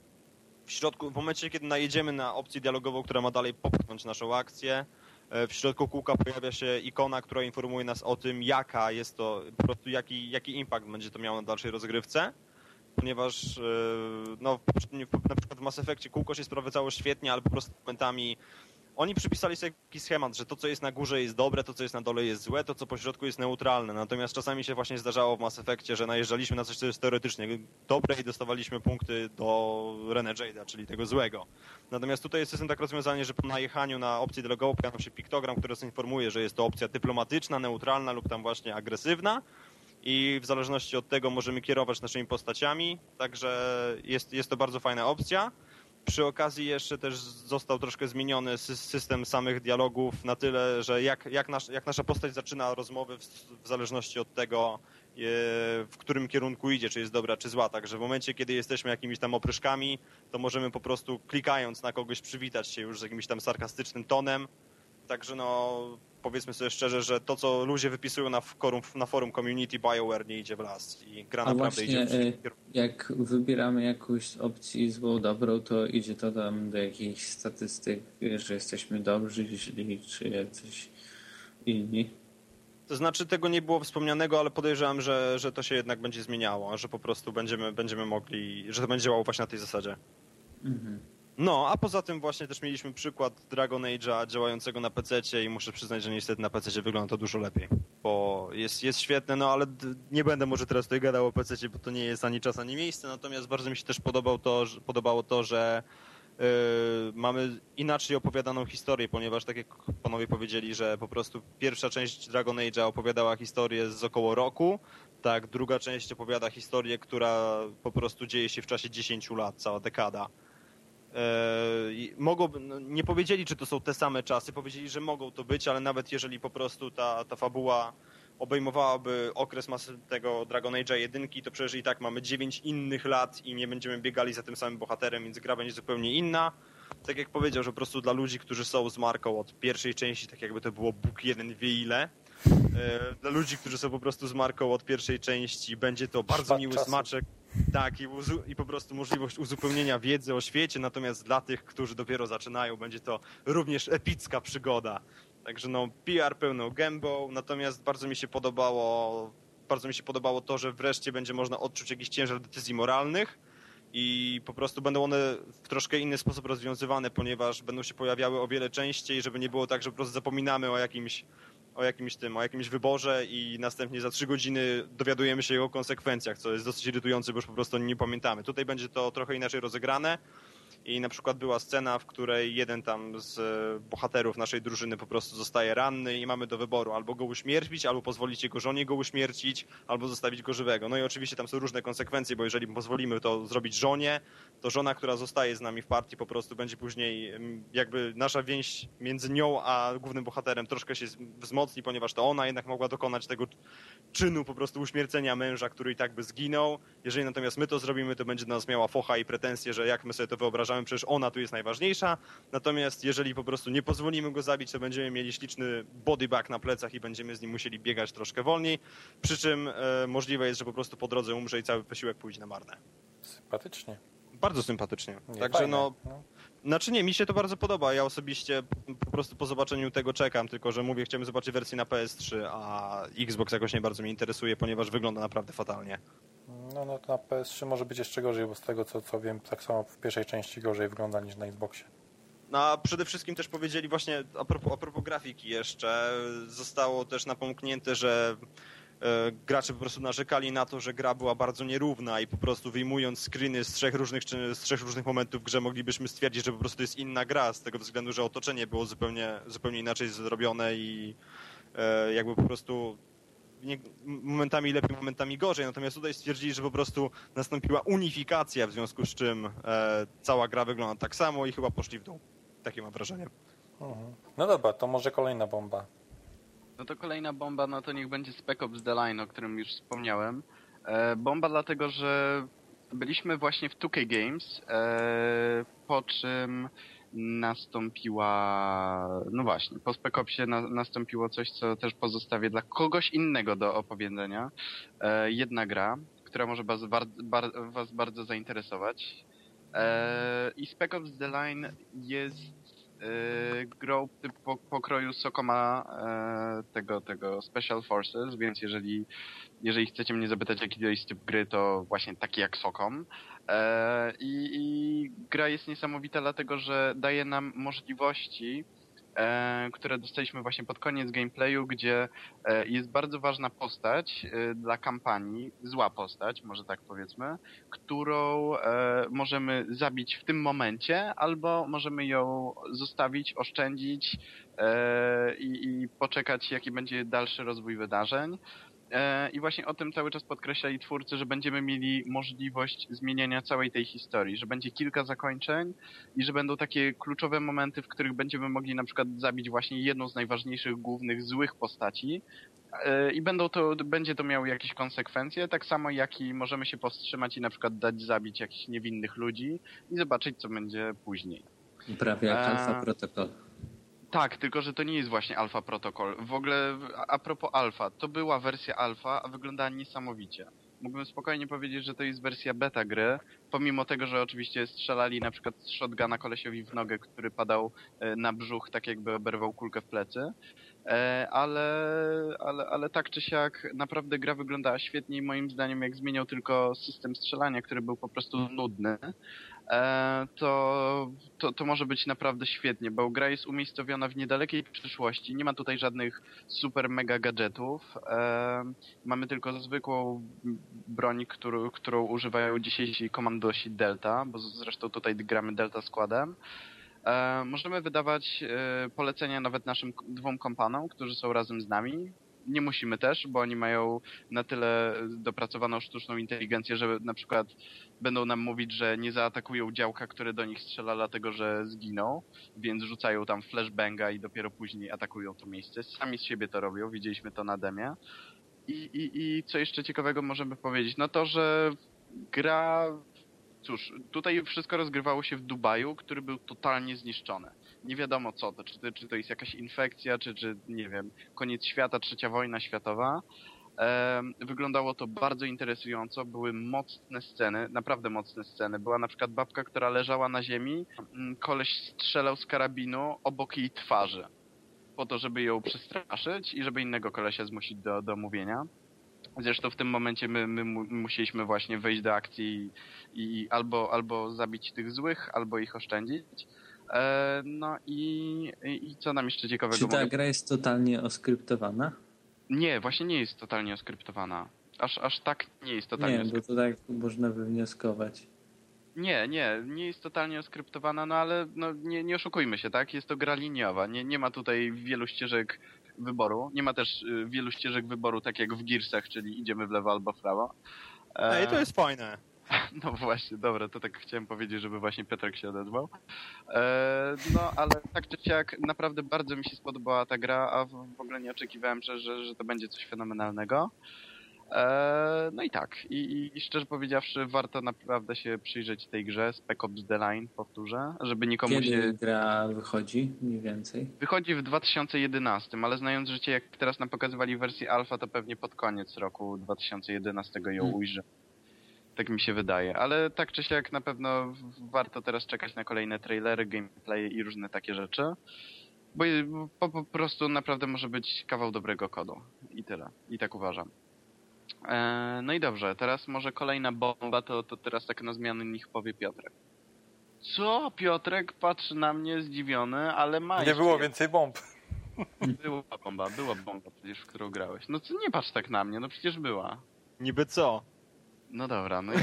w środku, w momencie, kiedy najedziemy na opcję dialogową, która ma dalej popchnąć naszą akcję, e, w środku kółka pojawia się ikona, która informuje nas o tym, jaka jest to, po prostu jaki, jaki impact będzie to miało na dalszej rozgrywce. Ponieważ e, no, na przykład w Mass Effectie kółko się sprawdzało świetnie, ale po prostu momentami oni przypisali sobie jakiś schemat, że to, co jest na górze jest dobre, to, co jest na dole jest złe, to, co po środku jest neutralne. Natomiast czasami się właśnie zdarzało w Mass Effectie, że najeżdżaliśmy na coś, co jest teoretycznie dobre i dostawaliśmy punkty do Renegade'a, czyli tego złego. Natomiast tutaj jest system tak rozwiązany, że po najechaniu na opcję dialogową pojawia się piktogram, który nas informuje, że jest to opcja dyplomatyczna, neutralna lub tam właśnie agresywna i w zależności od tego możemy kierować naszymi postaciami, także jest, jest to bardzo fajna opcja. Przy okazji jeszcze też został troszkę zmieniony system samych dialogów na tyle, że jak, jak, nasz, jak nasza postać zaczyna rozmowy w, w zależności od tego, e, w którym kierunku idzie, czy jest dobra, czy zła. Także w momencie, kiedy jesteśmy jakimiś tam opryszkami, to możemy po prostu klikając na kogoś przywitać się już z jakimś tam sarkastycznym tonem. Także no, powiedzmy sobie szczerze, że to, co ludzie wypisują na forum, na forum community BioWare nie idzie w las i gra A naprawdę właśnie, idzie w jak wybieramy jakąś opcję złą, dobrą, to idzie to tam do jakichś statystyk, że jesteśmy dobrzy, źli, czy jacyś inni? To znaczy tego nie było wspomnianego, ale podejrzewam, że, że to się jednak będzie zmieniało, że po prostu będziemy, będziemy mogli, że to będzie działało właśnie na tej zasadzie. Mhm. No, a poza tym właśnie też mieliśmy przykład Dragon Age'a działającego na PC i muszę przyznać, że niestety na PC wygląda to dużo lepiej, bo jest, jest świetne, no ale nie będę może teraz tutaj gadał o PC, bo to nie jest ani czas, ani miejsce, natomiast bardzo mi się też podobał to, że, podobało to, że yy, mamy inaczej opowiadaną historię, ponieważ tak jak panowie powiedzieli, że po prostu pierwsza część Dragon Age'a opowiadała historię z około roku, tak druga część opowiada historię, która po prostu dzieje się w czasie 10 lat, cała dekada. E, mogą, no, nie powiedzieli, czy to są te same czasy, powiedzieli, że mogą to być, ale nawet jeżeli po prostu ta, ta fabuła obejmowałaby okres masy tego Dragon Age'a jedynki, to przecież i tak mamy dziewięć innych lat i nie będziemy biegali za tym samym bohaterem, więc gra będzie zupełnie inna. Tak jak powiedział, że po prostu dla ludzi, którzy są z marką od pierwszej części, tak jakby to było Bóg jeden wie ile, e, dla ludzi, którzy są po prostu z marką od pierwszej części, będzie to bardzo miły czasu. smaczek tak, i, i, po prostu możliwość uzupełnienia wiedzy o świecie, natomiast dla tych, którzy dopiero zaczynają, będzie to również epicka przygoda. Także no, PR pełną gębą, natomiast bardzo mi się podobało, bardzo mi się podobało to, że wreszcie będzie można odczuć jakiś ciężar decyzji moralnych i po prostu będą one w troszkę inny sposób rozwiązywane, ponieważ będą się pojawiały o wiele częściej, żeby nie było tak, że po prostu zapominamy o jakimś o jakimś tym, o jakimś wyborze i następnie za trzy godziny dowiadujemy się o konsekwencjach, co jest dosyć irytujące, bo już po prostu nie pamiętamy. Tutaj będzie to trochę inaczej rozegrane i na przykład była scena, w której jeden tam z e, bohaterów naszej drużyny po prostu zostaje ranny i mamy do wyboru albo go uśmiercić, albo pozwolić jego żonie go uśmiercić, albo zostawić go żywego. No i oczywiście tam są różne konsekwencje, bo jeżeli pozwolimy to zrobić żonie, to żona, która zostaje z nami w partii po prostu będzie później jakby nasza więź między nią a głównym bohaterem troszkę się wzmocni, ponieważ to ona jednak mogła dokonać tego czynu po prostu uśmiercenia męża, który i tak by zginął. Jeżeli natomiast my to zrobimy, to będzie do nas miała focha i pretensje, że jak my sobie to wyobrażamy, uważamy, przecież ona tu jest najważniejsza. Natomiast jeżeli po prostu nie pozwolimy go zabić, to będziemy mieli śliczny bodybag na plecach i będziemy z nim musieli biegać troszkę wolniej. Przy czym e, możliwe jest, że po prostu po drodze umrze i cały wysiłek pójdzie na marne. Sympatycznie. Bardzo sympatycznie. Nie, Także fajne, no, no. Znaczy nie, mi się to bardzo podoba. Ja osobiście po prostu po zobaczeniu tego czekam, tylko że mówię, chciałem zobaczyć wersję na PS3, a Xbox jakoś nie bardzo mnie interesuje, ponieważ wygląda naprawdę fatalnie. No, no to na PS3 może być jeszcze gorzej, bo z tego co, co wiem, tak samo w pierwszej części gorzej wygląda niż na Xboxie. No a przede wszystkim też powiedzieli właśnie, a propos, a propos grafiki jeszcze, zostało też napomknięte, że e, gracze po prostu narzekali na to, że gra była bardzo nierówna i po prostu wyjmując screeny z trzech różnych, z trzech różnych momentów w grze moglibyśmy stwierdzić, że po prostu jest inna gra z tego względu, że otoczenie było zupełnie, zupełnie inaczej zrobione i e, jakby po prostu momentami lepiej, momentami gorzej, natomiast tutaj stwierdzili, że po prostu nastąpiła unifikacja, w związku z czym e, cała gra wygląda tak samo i chyba poszli w dół. Takie mam wrażenie. Mhm. No dobra, to może kolejna bomba. No to kolejna bomba, no to niech będzie Spec Ops The Line, o którym już wspomniałem. E, bomba dlatego, że byliśmy właśnie w 2K Games, e, po czym nastąpiła, no właśnie, po Spekopsie na, nastąpiło coś, co też pozostawię dla kogoś innego do opowiedzenia. E, jedna gra, która może was, bar, bar, was bardzo zainteresować. E, I Spec Ops The Line jest e, grą po, pokroju Sokoma e, tego, tego Special Forces, więc jeżeli, jeżeli chcecie mnie zapytać jaki to jest typ gry, to właśnie taki jak Sokom. E, I, I gra jest niesamowita dlatego, że daje nam możliwości e, które dostaliśmy właśnie pod koniec gameplayu, gdzie e, jest bardzo ważna postać dla kampanii, zła postać, może tak powiedzmy, którą możemy zabić w tym momencie, albo możemy ją zostawić, oszczędzić i, i poczekać, jaki będzie dalszy rozwój wydarzeń. E, I właśnie o tym cały czas podkreślali twórcy, że będziemy mieli możliwość zmieniania całej tej historii, że będzie kilka zakończeń i że będą takie kluczowe momenty, w których będziemy mogli na przykład zabić właśnie jedną z najważniejszych głównych złych postaci E, i będą to, będzie to miało jakieś konsekwencje, tak samo jak i możemy się powstrzymać i na przykład dać zabić jakichś niewinnych ludzi i zobaczyć, co będzie później. Prawie jak Eee. Alpha Protocol. Tak, tylko że to nie jest właśnie Alpha Protocol. W ogóle a- propos Alpha, to była wersja Alpha, a wyglądała niesamowicie. Mógłbym spokojnie powiedzieć, że to jest wersja beta gry, pomimo tego, że oczywiście strzelali na przykład z shotguna kolesiowi w nogę, który padał e, na brzuch, tak jakby oberwał kulkę w plecy. E, Ale, ale, ale tak czy siak naprawdę gra wyglądała świetnie i moim zdaniem jak zmieniał tylko system strzelania, który był po prostu nudny, to, to, to może być naprawdę świetnie, bo gra jest umiejscowiona w niedalekiej przyszłości, nie ma tutaj żadnych super mega gadżetów, e, mamy tylko zwykłą broń, którą, którą używają dzisiejsi komandosi Delta, bo zresztą tutaj gramy Delta składem. E, możemy wydawać e, polecenia nawet naszym dwóm kompanom, którzy są razem z nami. Nie musimy też, bo oni mają na tyle dopracowaną sztuczną inteligencję, że na przykład będą nam mówić, że nie zaatakują działka, które do nich strzela, dlatego że zginą, więc rzucają tam flashbanga i dopiero później atakują to miejsce. Sami z siebie to robią, widzieliśmy to na demie. I, i, I co jeszcze ciekawego możemy powiedzieć? No to, że gra Cóż, tutaj wszystko rozgrywało się w Dubaju, który był totalnie zniszczony. Nie wiadomo co to, czy to, czy to jest jakaś infekcja, czy, czy nie wiem, koniec świata, trzecia wojna światowa. Wyglądało to bardzo interesująco, były mocne sceny, naprawdę mocne sceny. Była na przykład babka, która leżała na ziemi, mm, koleś strzelał z karabinu obok jej twarzy. Po to, żeby ją przestraszyć i żeby innego kolesia zmusić do, do mówienia. Zresztą w tym momencie my, my mu, musieliśmy właśnie wejść do akcji i, i albo, albo zabić tych złych, albo ich oszczędzić. E, no i, i, co nam jeszcze ciekawego Czy ta mogę... gra jest totalnie oskryptowana? Nie, właśnie nie jest totalnie oskryptowana. Aż, aż tak nie jest totalnie Nie, bo to tak można wywnioskować. Nie, nie, nie jest totalnie oskryptowana, no ale no, nie, nie oszukujmy się, tak? Jest to gra liniowa. Nie, nie ma tutaj wielu ścieżek wyboru. Nie ma też y, wielu ścieżek wyboru, tak jak w Gearsach, czyli idziemy w lewo albo w prawo. E, Ej, to jest fajne. No właśnie, dobra, to tak chciałem powiedzieć, żeby właśnie Piotrek się odezwał. E, no, ale tak czy siak, naprawdę bardzo mi się spodobała ta gra, a w, ogóle nie oczekiwałem, że, że, że to będzie coś fenomenalnego. E, no i tak, I, i, szczerze powiedziawszy, warto naprawdę się przyjrzeć tej grze, Spec Ops The Line, powtórzę, żeby nikomu Kiedy się... gra wychodzi mniej więcej? Wychodzi w 2011, ale znając życie, jak teraz nam pokazywali wersję alfa, to pewnie pod koniec roku 2011 ją Hmm. ujrzy. Tak mi się wydaje, ale tak czy siak na pewno warto teraz czekać na kolejne trailery, gameplay i różne takie rzeczy. Bo po, po prostu naprawdę może być kawał dobrego kodu. I tyle. I tak uważam. E, no i dobrze, teraz może kolejna bomba, to, to teraz tak na zmianę niech powie Piotrek. Co? Piotrek patrzy na mnie zdziwiony, ale ma Nie było więcej bomb. była bomba, była bomba przecież, w którą grałeś. No co nie patrz tak na mnie, no przecież była. Niby co? No dobra, no i...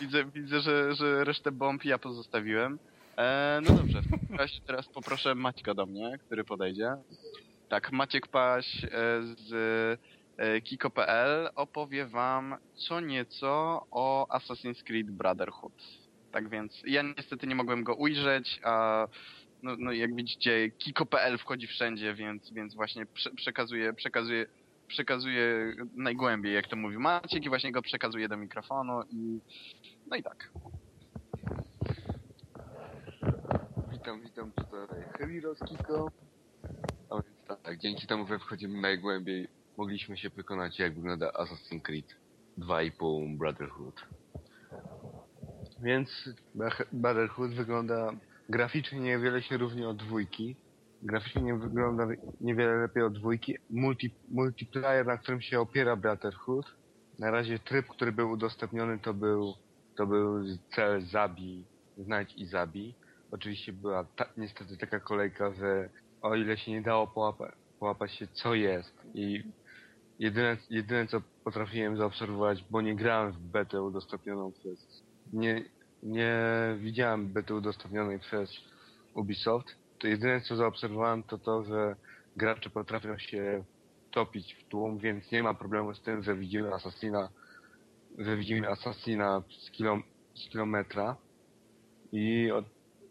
widzę, widzę że, że resztę bomb ja pozostawiłem. E, no dobrze, w takim razie teraz poproszę Maćka do mnie, który podejdzie. Tak, Maciek Paś e, z e, Kiko.pl opowie wam co nieco o Assassin's Creed Brotherhood. Tak więc ja niestety nie mogłem go ujrzeć, a no, no jak widzicie Kiko.pl wchodzi wszędzie, więc, więc właśnie prze, przekazuje, przekazuje, przekazuje najgłębiej, jak to mówi Maciek i właśnie go przekazuje do mikrofonu i no i tak. Witam, witam tutaj Heliros Kiko. A więc tak, dzięki temu, że wchodzimy najgłębiej, mogliśmy się przekonać, jak wygląda Assassin's Creed 2,5 Brotherhood. Więc Brotherhood wygląda graficznie niewiele się różni od dwójki. Graficznie nie wygląda niewiele lepiej od dwójki. Multi, multiplayer, na którym się opiera Brotherhood. Na razie tryb, który był udostępniony, to był, to był cel zabij, znajdź i zabij. oczywiście była ta, niestety taka kolejka, że o ile się nie dało połapa, połapać się co jest i jedyne, jedyne co potrafiłem zaobserwować, bo nie grałem w betę udostępnioną przez nie, nie widziałem bety udostępnionej przez Ubisoft, to jedyne co zaobserwowałem to to, że gracze potrafią się topić w tłum, więc nie ma problemu z tym, że widzimy Assassina, że widzimy Assassina z, z kilometra. I, od,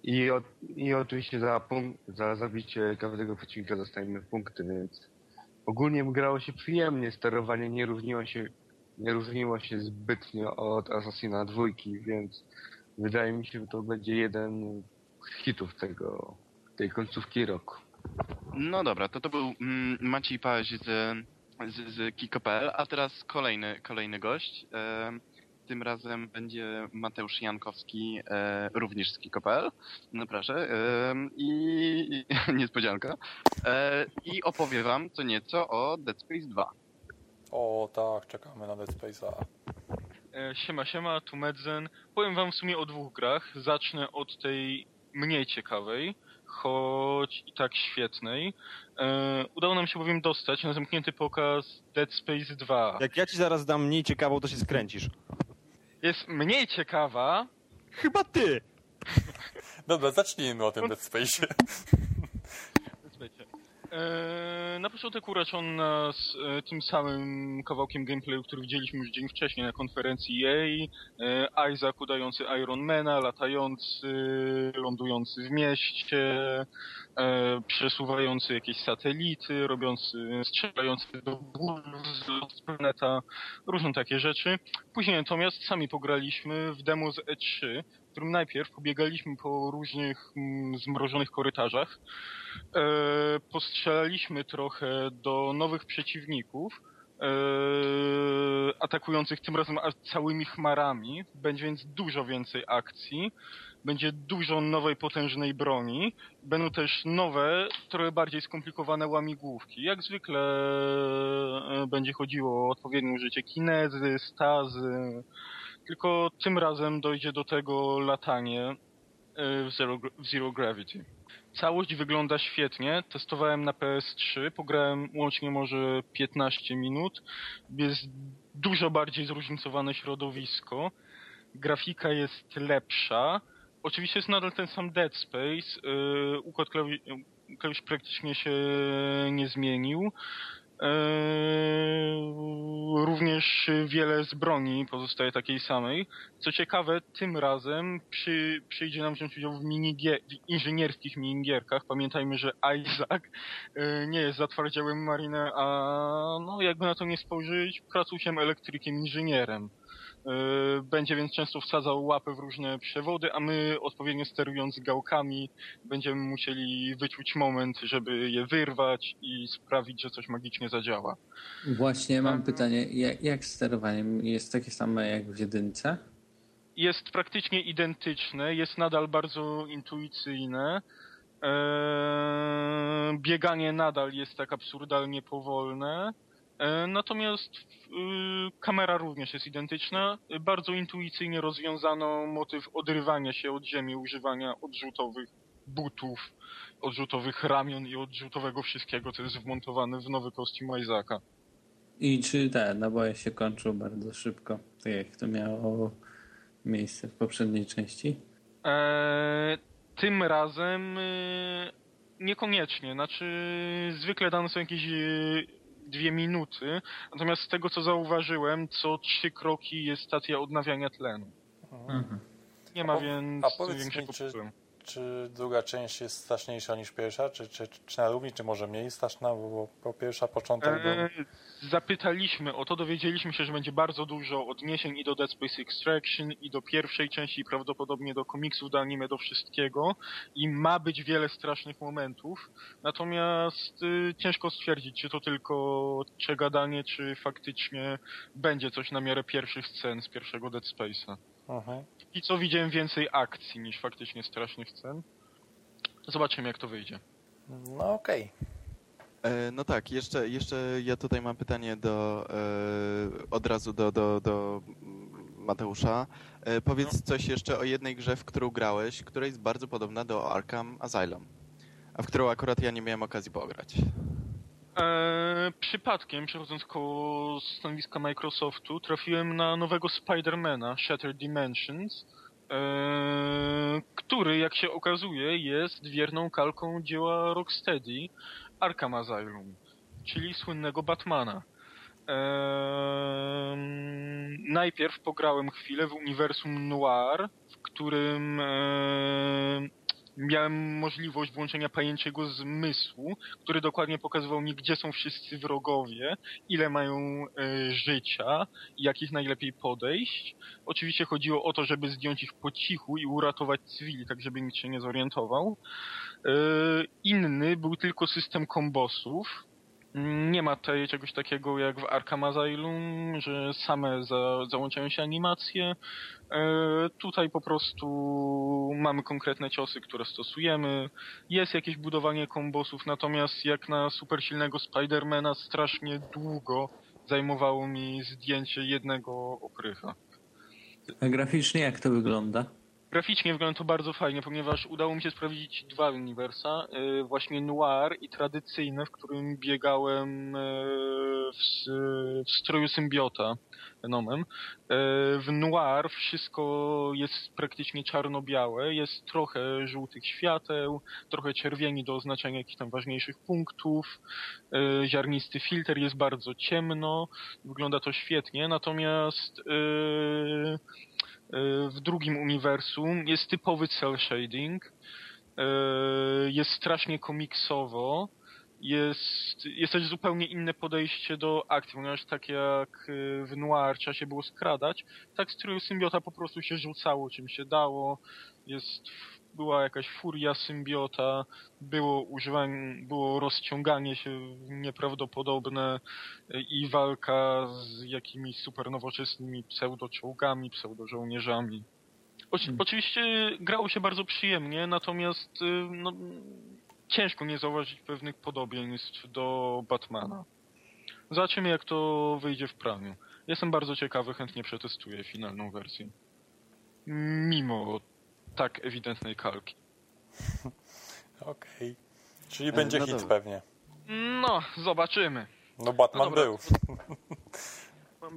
i, od, i oczywiście za, punkt, za zabicie każdego przeciwnika dostajemy punkty, więc ogólnie grało się przyjemnie, sterowanie nie różniło się nie różniło się zbytnio od Assassina dwójki, więc wydaje mi się, że to będzie jeden z hitów tego, tej końcówki roku. No dobra, to to był mm, Maciej Paź z, z, z Kiko.pl, a teraz kolejny, kolejny gość. E, tym razem będzie Mateusz Jankowski, e, również z Kiko.pl. No proszę. E, I i niespodzianka. E, I opowie wam co nieco o Dead Space 2. O tak, czekamy na Dead Space'a. E, Siema, siema, tu Medzen. Powiem wam w sumie o dwóch grach. Zacznę od tej mniej ciekawej, choć i tak świetnej. E, udało nam się bowiem dostać na zamknięty pokaz Dead Space 2. Jak ja ci zaraz dam mniej ciekawą, to się skręcisz. Jest mniej ciekawa, Chyba ty! Dobra, zacznijmy o tym Dead Space'ie. E, na początek uraczono nas e, tym samym kawałkiem gameplayu, który widzieliśmy już dzień wcześniej na konferencji EA. E, Isaac udający Ironmana, latający, lądujący w mieście, przesuwający jakieś satelity, robiący, strzelający do gór z planeta, różne takie rzeczy. Później natomiast sami pograliśmy w demo z E3, w którym najpierw pobiegaliśmy po różnych mm, zmrożonych korytarzach, e, postrzelaliśmy trochę do nowych przeciwników, e, atakujących tym razem całymi chmarami. Będzie więc dużo więcej akcji. Będzie dużo nowej, potężnej broni. Będą też nowe, trochę bardziej skomplikowane łamigłówki. Jak zwykle e, będzie chodziło o odpowiednie użycie kinezy, stazy. Tylko tym razem dojdzie do tego latanie e, w Zero, w Zero Gravity. Całość wygląda świetnie. Testowałem na PS3, pograłem łącznie może 15 minut. Jest dużo bardziej zróżnicowane środowisko. Grafika jest lepsza. Oczywiście jest nadal ten sam Dead Space. Yy, układ klawi klawisz praktycznie się nie zmienił. Yy, również wiele z broni pozostaje takiej samej. Co ciekawe, tym razem przy, przyjdzie nam wziąć udział w, minigier, w inżynierskich minigierkach. Pamiętajmy, że Isaac yy, nie jest zatwardziałym marinem, a no jakby na to nie spojrzeć, pracuciem elektrykiem inżynierem. Yy, Będzie więc często wsadzał łapę w różne przewody, a my odpowiednio sterując gałkami będziemy musieli wyczuć moment, żeby je wyrwać i sprawić, że coś magicznie zadziała. Właśnie mam pytanie, jak, jak sterowaniem? Jest takie same jak w jedynce? Jest praktycznie identyczne, jest nadal bardzo intuicyjne. Eee, bieganie nadal jest tak absurdalnie powolne. E, Natomiast y, kamera również jest identyczna. Bardzo intuicyjnie rozwiązano motyw odrywania się od ziemi, używania odrzutowych butów, odrzutowych ramion i odrzutowego wszystkiego, co jest wmontowane w nowy kostium Isaaca. I czy te naboje się kończą bardzo szybko, tak jak to miało miejsce w poprzedniej części? E, tym razem y, niekoniecznie. Znaczy, zwykle dane są jakieś y, dwie minuty, natomiast z tego co zauważyłem, co trzy kroki jest stacja odnawiania tlenu. Mhm. Nie ma więc a powiedz mi, większego czy- problemu. Czy druga część jest straszniejsza niż pierwsza? Czy, czy, czy na równi, czy może mniej straszna? Bo, bo pierwsza początek był... E, zapytaliśmy o to, dowiedzieliśmy się, że będzie bardzo dużo odniesień i do Dead Space Extraction, i do pierwszej części, i prawdopodobnie do komiksów, do anime, do wszystkiego. I ma być wiele strasznych momentów. Natomiast y, ciężko stwierdzić, czy to tylko przegadanie, czy faktycznie będzie coś na miarę pierwszych scen z pierwszego Dead Space'a. Mhm. I co widziałem więcej akcji niż faktycznie strasznych scen. Zobaczymy, jak to wyjdzie. No okej. E, No tak, jeszcze, jeszcze ja tutaj mam pytanie do e, od razu do, do, do Mateusza. E, powiedz coś jeszcze o jednej grze, w którą grałeś, która jest bardzo podobna do Arkham Asylum, a w którą akurat ja nie miałem okazji pograć. Eee, przypadkiem, przechodząc koło stanowiska Microsoftu, trafiłem na nowego Spidermana, Shattered Dimensions, eee, który, jak się okazuje, jest wierną kalką dzieła Rocksteady, Arkham Asylum, czyli słynnego Batmana. Eee, najpierw pograłem chwilę w uniwersum Noir, w którym miałem możliwość włączenia pajęciego zmysłu, który dokładnie pokazywał mi, gdzie są wszyscy wrogowie, ile mają e, życia jak ich najlepiej podejść. Oczywiście chodziło o to, żeby zdjąć ich po cichu i uratować cywili, tak żeby nikt się nie zorientował. E, inny był tylko system kombosów, nie ma tutaj czegoś takiego jak w Arkham Asylum, że same za, załączają się animacje. E, tutaj po prostu mamy konkretne ciosy, które stosujemy. Jest jakieś budowanie kombosów, natomiast jak na super silnego Spidermana strasznie długo zajmowało mi zdjęcie jednego okrycha. A graficznie jak to wygląda? Graficznie wygląda to bardzo fajnie, ponieważ udało mi się sprawdzić dwa uniwersa, yy, właśnie noir i tradycyjne, w którym biegałem yy, w, w, stroju symbiota Venomem. Yy, w noir wszystko jest praktycznie czarno-białe, jest trochę żółtych świateł, trochę czerwieni do oznaczania jakichś tam ważniejszych punktów, ziarnisty filtr jest bardzo ciemno, wygląda to świetnie, natomiast w drugim uniwersum. Jest typowy cel shading, e, jest strasznie komiksowo, jest, jest też zupełnie inne podejście do akcji, ponieważ tak jak e, w Noir trzeba się było skradać, tak z symbiota po prostu się rzucało czym się dało, jest była jakaś furia symbiota, było używanie, było rozciąganie się nieprawdopodobne i walka z jakimiś super nowoczesnymi pseudoczołgami, pseudożołnierzami. Oczy, hmm. Oczywiście grało się bardzo przyjemnie, natomiast y, no, ciężko nie zauważyć pewnych podobieństw do Batmana. Zobaczymy jak to wyjdzie w praniu. Jestem bardzo ciekawy, chętnie przetestuję finalną wersję. Mimo tak ewidentnej kalki. Okej. Okay. Czyli będzie no hit dobra. pewnie. No, zobaczymy. No Batman no był.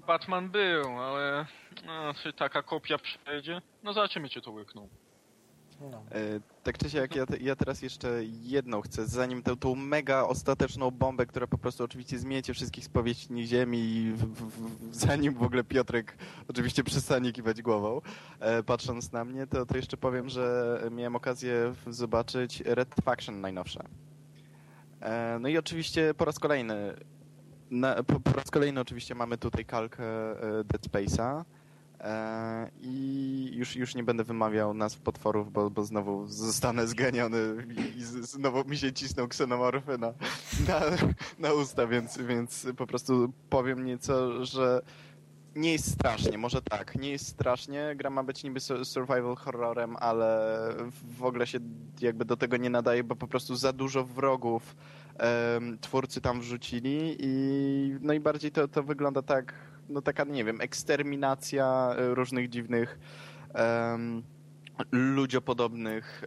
Batman był, ale no, czy taka kopia przejdzie? No zobaczymy, czy to łykną. No. E, tak czy siak, ja, ja teraz jeszcze jedną chcę, zanim tę, tą mega ostateczną bombę, która po prostu oczywiście zmiecie wszystkich z powierzchni ziemi w, w, zanim w ogóle Piotrek oczywiście przestanie kiwać głową, e, patrząc na mnie, to, to jeszcze powiem, że miałem okazję zobaczyć Red Faction najnowsze. E, no i oczywiście po raz kolejny na, po, po, raz kolejny oczywiście mamy tutaj kalkę e, Dead Space'a. E, I już, już nie będę wymawiał nazw potworów, bo, bo znowu zostanę zganiony i znowu mi się cisną ksenomorfy na, na, na usta, więc, więc po prostu powiem nieco, że nie jest strasznie, może tak, nie jest strasznie. Gra ma być niby survival horrorem, ale w ogóle się jakby do tego nie nadaje, bo po prostu za dużo wrogów um, twórcy tam wrzucili i no i bardziej to, to wygląda tak no taka, nie wiem, eksterminacja e, różnych dziwnych um, ludziopodobnych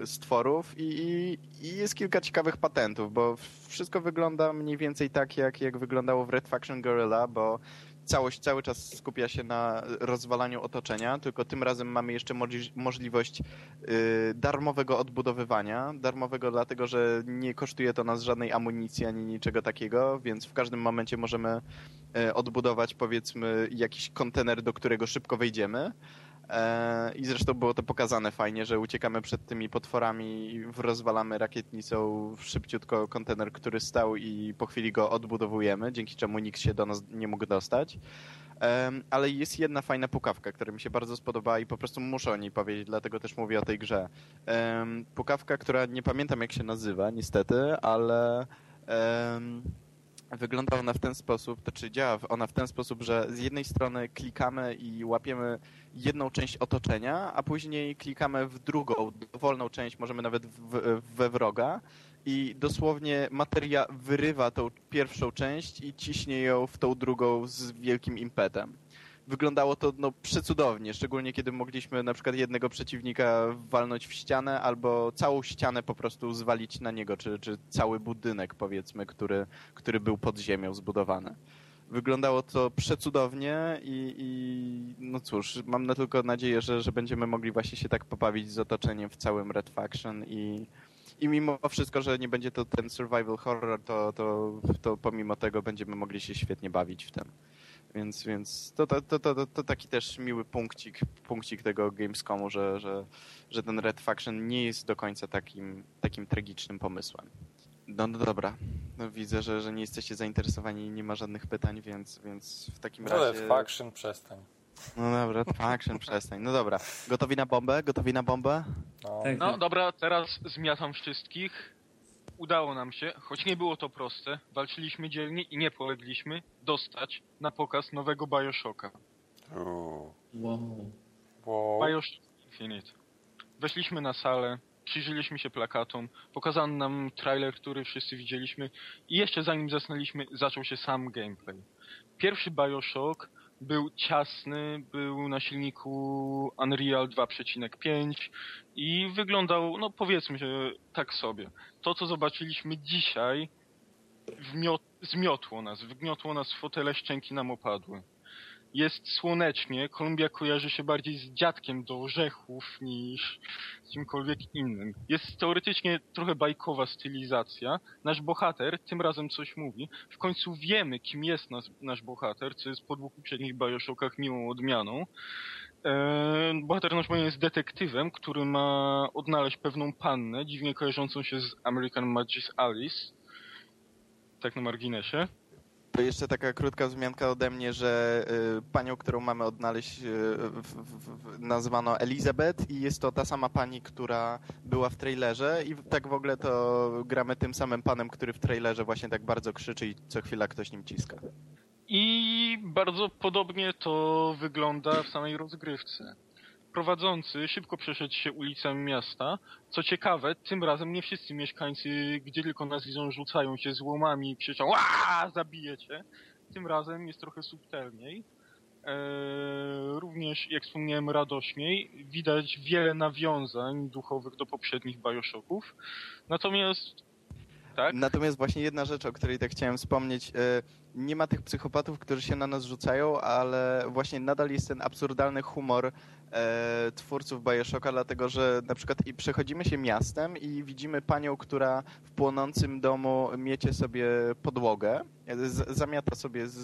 e, stworów i, i, jest kilka ciekawych patentów, bo wszystko wygląda mniej więcej tak, jak, jak wyglądało w Red Faction Gorilla, bo całość cały czas skupia się na rozwalaniu otoczenia, tylko tym razem mamy jeszcze możliwość y, darmowego odbudowywania. Darmowego dlatego, że nie kosztuje to nas żadnej amunicji ani niczego takiego, więc w każdym momencie możemy y, odbudować powiedzmy jakiś kontener, do którego szybko wejdziemy. E, I zresztą było to pokazane fajnie, że uciekamy przed tymi potworami, rozwalamy rakietnicą szybciutko kontener, który stał i po chwili go odbudowujemy, dzięki czemu nikt się do nas nie mógł dostać. Ale jest jedna fajna pukawka, która mi się bardzo spodobała i po prostu muszę o niej powiedzieć, dlatego też mówię o tej grze. Pukawka, która nie pamiętam jak się nazywa, niestety, ale wygląda ona w ten sposób, to czy działa ona w ten sposób, że z jednej strony klikamy i łapiemy jedną część otoczenia, a później klikamy w drugą, dowolną część, możemy nawet w, we wroga i dosłownie materia wyrywa tą pierwszą część i ciśnie ją w tą drugą z wielkim impetem. Wyglądało to no, przecudownie, szczególnie kiedy mogliśmy na przykład jednego przeciwnika walnąć w ścianę albo całą ścianę po prostu zwalić na niego, czy, czy cały budynek powiedzmy, który, który był pod ziemią zbudowany. Wyglądało to przecudownie i, i no cóż, mam na tylko nadzieję, że, że będziemy mogli właśnie się tak pobawić z otoczeniem w całym Red Faction i, i mimo wszystko, że nie będzie to ten survival horror, to, to, to pomimo tego będziemy mogli się świetnie bawić w tym. Więc, więc to, to, to, to, to taki też miły punkcik, punkcik tego Gamescomu, że, że, że ten Red Faction nie jest do końca takim, takim tragicznym pomysłem. No, no dobra. No, widzę, że, że nie jesteście zainteresowani i nie ma żadnych pytań, więc, więc w takim No, razie... Red Faction, przestań. No dobra, Red Faction, przestań. No dobra. Gotowi na bombę? Gotowi na bombę? No. Tak, No dobra, teraz zmiatam wszystkich. Udało nam się, choć nie było to proste, walczyliśmy dzielnie i nie polegliśmy, dostać na pokaz nowego Bioshocka. Wow. Wow. Bioshock Infinite. Weszliśmy na salę, przyjrzeliśmy się plakatom, pokazano nam trailer, który wszyscy widzieliśmy i jeszcze zanim zasnęliśmy, zaczął się sam gameplay. Pierwszy Bioshock był ciasny, był na silniku Unreal 2.5 i wyglądał, no powiedzmy się, tak sobie. To, co zobaczyliśmy dzisiaj, wmiot, zmiotło nas, wgniotło nas fotele, szczęki nam opadły. Jest słonecznie, Kolumbia kojarzy się bardziej z dziadkiem do orzechów niż z czymkolwiek innym. Jest teoretycznie trochę bajkowa stylizacja. Nasz bohater tym razem coś mówi. W końcu wiemy, kim jest nas, nasz bohater, co jest po dwóch poprzednich Bioshockach miłą odmianą. Eee, bohater nasz jest detektywem, który ma odnaleźć pewną pannę, dziwnie kojarzącą się z American Magis Alice. Tak na marginesie. To jeszcze taka krótka wzmianka ode mnie, że y, panią, którą mamy odnaleźć, y, nazwano Elizabeth i jest to ta sama pani, która była w trailerze i tak w ogóle to gramy tym samym panem, który w trailerze właśnie tak bardzo krzyczy i co chwila ktoś nim ciska. I bardzo podobnie to wygląda w samej rozgrywce. Prowadzący szybko przeszedł się ulicami miasta. Co ciekawe, tym razem nie wszyscy mieszkańcy, gdzie tylko nas widzą, rzucają się złomami i krzyczą Aaaa, zabijecie. Tym razem jest trochę subtelniej. Eee, również, jak wspomniałem, radośniej. Widać wiele nawiązań duchowych do poprzednich Bioshocków. Natomiast tak? Natomiast właśnie jedna rzecz, o której tak chciałem wspomnieć, y, nie ma tych psychopatów, którzy się na nas rzucają, ale właśnie nadal jest ten absurdalny humor e, twórców Bioshocka, dlatego że na przykład i przechodzimy się miastem i widzimy panią, która w płonącym domu miecie sobie podłogę, z, zamiata sobie z,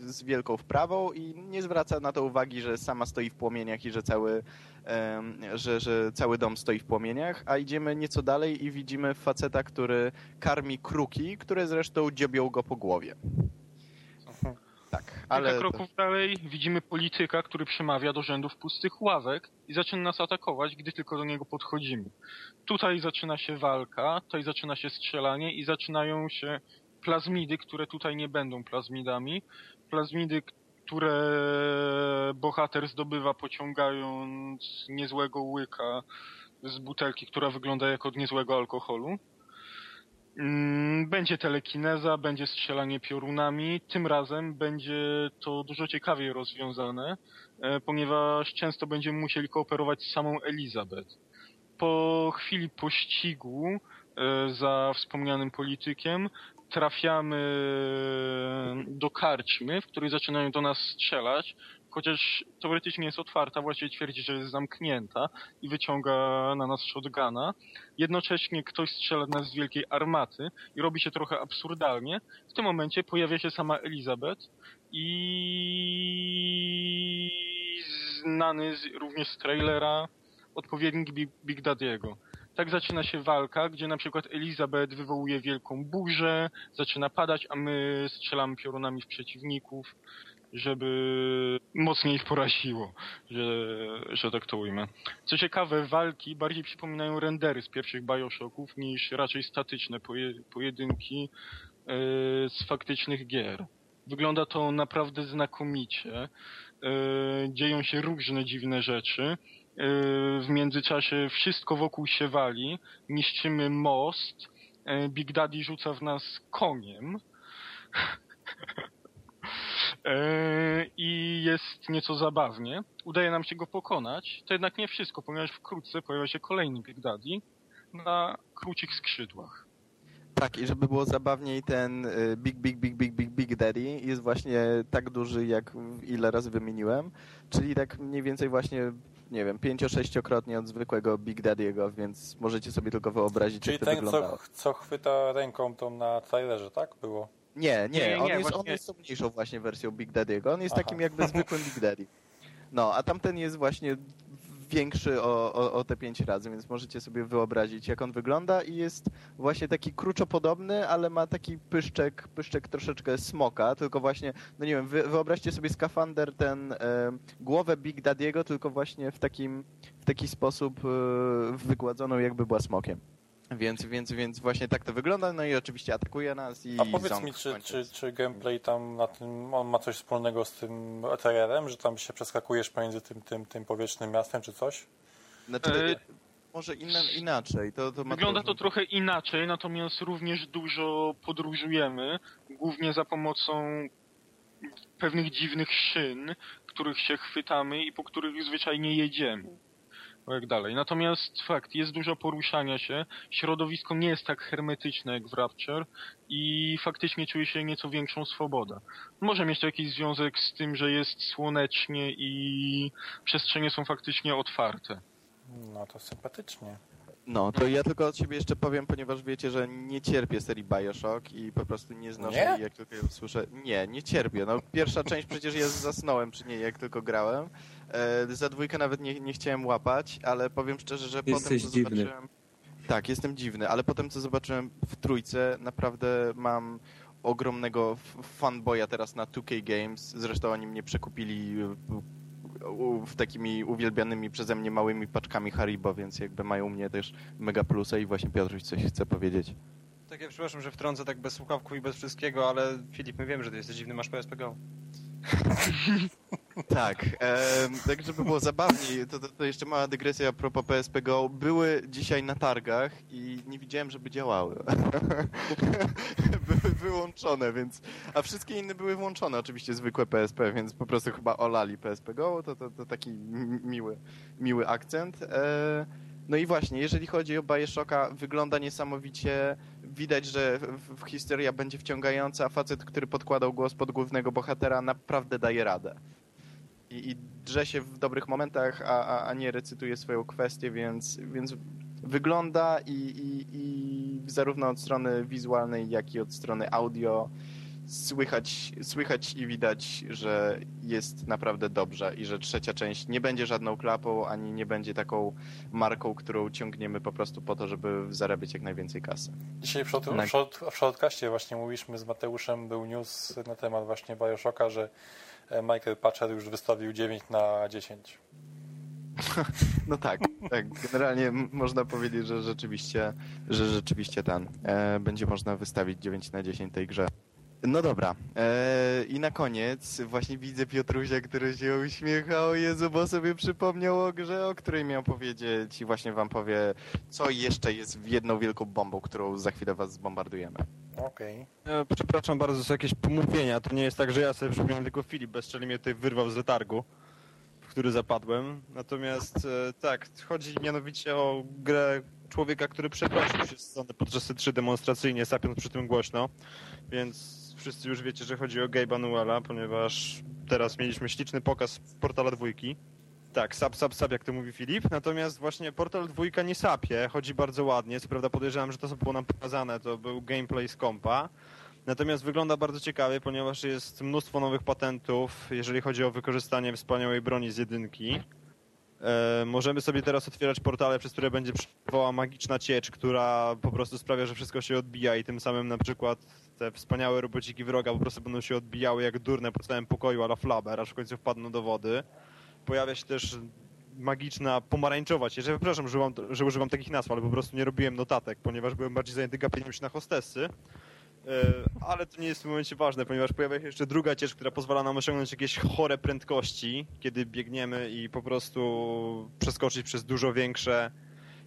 z wielką wprawą i nie zwraca na to uwagi, że sama stoi w płomieniach i że cały, e, że, że cały dom stoi w płomieniach, a idziemy nieco dalej i widzimy faceta, który karmi kruki, które zresztą dziobią go po głowie. Tak, ale... Kilka kroków dalej widzimy polityka, który przemawia do rzędów pustych ławek i zaczyna nas atakować, gdy tylko do niego podchodzimy. Tutaj zaczyna się walka, tutaj zaczyna się strzelanie i zaczynają się plazmidy, które tutaj nie będą plazmidami. Plazmidy, które bohater zdobywa pociągając niezłego łyka z butelki, która wygląda jak od niezłego alkoholu. Mm, Będzie telekineza, będzie strzelanie piorunami. Tym razem będzie to dużo ciekawiej rozwiązane, e, ponieważ często będziemy musieli kooperować z samą Elizabeth. Po chwili pościgu e, za wspomnianym politykiem trafiamy do karczmy, w której zaczynają do nas strzelać, chociaż teoretycznie jest otwarta, właściwie twierdzi, że jest zamknięta i wyciąga na nas shotguna. Jednocześnie ktoś strzela nas z wielkiej armaty i robi się trochę absurdalnie. W tym momencie pojawia się sama Elizabeth i znany z, również z trailera odpowiednik Big, Big Daddy'ego. Tak zaczyna się walka, gdzie na przykład Elizabeth wywołuje wielką burzę, zaczyna padać, a my strzelamy piorunami w przeciwników, żeby mocniej ich poraziło, że, że tak to ujmę. Co ciekawe, walki bardziej przypominają rendery z pierwszych Bioshocków niż raczej statyczne poje, pojedynki yy, z faktycznych gier. Wygląda to naprawdę znakomicie. Yy, dzieją się różne dziwne rzeczy. W międzyczasie wszystko wokół się wali, niszczymy most, Big Daddy rzuca w nas koniem. Eee, I jest nieco zabawnie. Udaje nam się go pokonać. To jednak nie wszystko, ponieważ wkrótce pojawia się kolejny Big Daddy na krócich skrzydłach. Tak, i żeby było zabawniej, ten y, Big, Big, Big, Big, Big, Big Daddy jest właśnie tak duży, jak ile razy wymieniłem, czyli tak mniej więcej właśnie, nie wiem, pięcio-sześciokrotnie od zwykłego Big Daddy'ego, więc możecie sobie tylko wyobrazić, Czyli jak to ten, wyglądało. co, co chwyta ręką tą na trailerze, tak? Było. Nie, nie, Nie, on, nie, jest, on jest tą mniejszą właśnie wersją Big Daddy'ego, on jest Aha. takim jakby zwykłym Big Daddy. No, a tamten jest właśnie większy o, o, o te pięć razy, więc możecie sobie wyobrazić, jak on wygląda i jest właśnie taki kruczopodobny, ale ma taki pyszczek, pyszczek troszeczkę smoka, tylko właśnie, no nie wiem, wy, wyobraźcie sobie skafander ten, e, głowę Big Daddy'ego, tylko właśnie w takim, w taki sposób e, wygładzoną, jakby była smokiem. Więc, więc, więc właśnie tak to wygląda, no i oczywiście atakuje nas i A powiedz ząg mi, czy, czy, czy gameplay tam na tym, on ma coś wspólnego z tym trailerem, że tam się przeskakujesz pomiędzy tym, tym, tym powietrznym miastem, czy coś? Znaczy, E, może inna, inaczej. To, to Wygląda to trochę inaczej, natomiast również dużo podróżujemy, głównie za pomocą pewnych dziwnych szyn, których się chwytamy i po których zwyczajnie jedziemy. O jak dalej. Natomiast fakt, jest dużo poruszania się, środowisko nie jest tak hermetyczne jak w Rapture i faktycznie czuje się nieco większą swobodę. Może mieć to jakiś związek z tym, że jest słonecznie i przestrzenie są faktycznie otwarte. No to sympatycznie. No, to ja tylko od siebie jeszcze powiem, ponieważ wiecie, że nie cierpię serii Bioshock i po prostu nie znoszę Nie? jej, jak tylko ją słyszę. Nie, nie cierpię. No, pierwsza część przecież ja zasnąłem przy niej, jak tylko grałem. E, za dwójkę nawet nie, nie chciałem łapać, ale powiem szczerze, że potem Jesteś co dziwny. zobaczyłem... Tak, jestem dziwny, ale potem co zobaczyłem w trójce, naprawdę mam ogromnego fanboya teraz na 2K Games. Zresztą oni mnie przekupili e, w takimi uwielbianymi przeze mnie małymi paczkami Haribo, więc jakby mają u mnie też mega plusy i właśnie Piotruś coś chce powiedzieć. Tak, ja przepraszam, że wtrącę tak bez słuchawków i bez wszystkiego, ale Filip, my wiemy, że ty jesteś dziwny, masz PSP Go. Tak, em, tak żeby było zabawniej, to, to, to jeszcze mała dygresja a propos PSP Go. Były dzisiaj na targach i nie widziałem, żeby działały. były wyłączone, więc... A wszystkie inne były włączone, oczywiście zwykłe PSP, więc po prostu chyba olali PSP Go, to, to, to taki mi- miły, miły akcent. E, no i właśnie, jeżeli chodzi o Bioshocka, wygląda niesamowicie. Widać, że w, historia będzie wciągająca, a facet, który podkładał głos pod głównego bohatera, naprawdę daje radę. I, i drze się w dobrych momentach, a, a, a nie recytuje swoją kwestię, więc, więc wygląda i, i, i zarówno od strony wizualnej, jak i od strony audio słychać, słychać i widać, że jest naprawdę dobrze i że trzecia część nie będzie żadną klapą, ani nie będzie taką marką, którą ciągniemy po prostu po to, żeby zarabiać jak najwięcej kasy. Dzisiaj w, short, Tak. w, short, w shortcaście właśnie mówiliśmy z Mateuszem, był news na temat właśnie Bioshocka, że e, Michael Patcher już wystawił 9 na 10. No tak, tak. Generalnie można powiedzieć, że rzeczywiście, że rzeczywiście ten e, będzie można wystawić 9 na 10 tej grze. No dobra. E, I na koniec właśnie widzę Piotrusia, który się uśmiecha. O Jezu, bo sobie przypomniał o grze, o której miał powiedzieć i właśnie wam powie, co jeszcze jest jedną wielką bombą, którą za chwilę was zbombardujemy. Okej. E, Przepraszam bardzo za jakieś pomówienia. To nie jest tak, że ja sobie przypominam, tylko Filip bezczelnie mnie tutaj wyrwał z letargu, w który zapadłem. Natomiast e, tak, chodzi mianowicie o grę człowieka, który przeprosił się z Sony podczas E3 demonstracyjnie, sapiąc przy tym głośno. Więc wszyscy już wiecie, że chodzi o Gabe'a Newella, ponieważ teraz mieliśmy śliczny pokaz portala dwójki. Tak, sap, sap, sap, jak to mówi Filip. Natomiast właśnie Portal 2 nie sapie, chodzi bardzo ładnie. Co prawda podejrzewam, że to, co było nam pokazane, to był gameplay z kompa. Natomiast wygląda bardzo ciekawie, ponieważ jest mnóstwo nowych patentów, jeżeli chodzi o wykorzystanie wspaniałej broni z jedynki. E, możemy sobie teraz otwierać portale, przez które będzie przepływała magiczna ciecz, która po prostu sprawia, że wszystko się odbija i tym samym na przykład te wspaniałe robociki wroga po prostu będą się odbijały jak durne po całym pokoju, ala flaber, aż w końcu wpadną do wody. Pojawia się też magiczna pomarańczowa ciecz. Przepraszam, że używam, że używam takich nazw, ale po prostu nie robiłem notatek, ponieważ byłem bardziej zajęty gapieniem się na hostessy. E, Ale to nie jest w tym momencie ważne, ponieważ pojawia się jeszcze druga ciecz, która pozwala nam osiągnąć jakieś chore prędkości, kiedy biegniemy i po prostu przeskoczyć przez dużo większe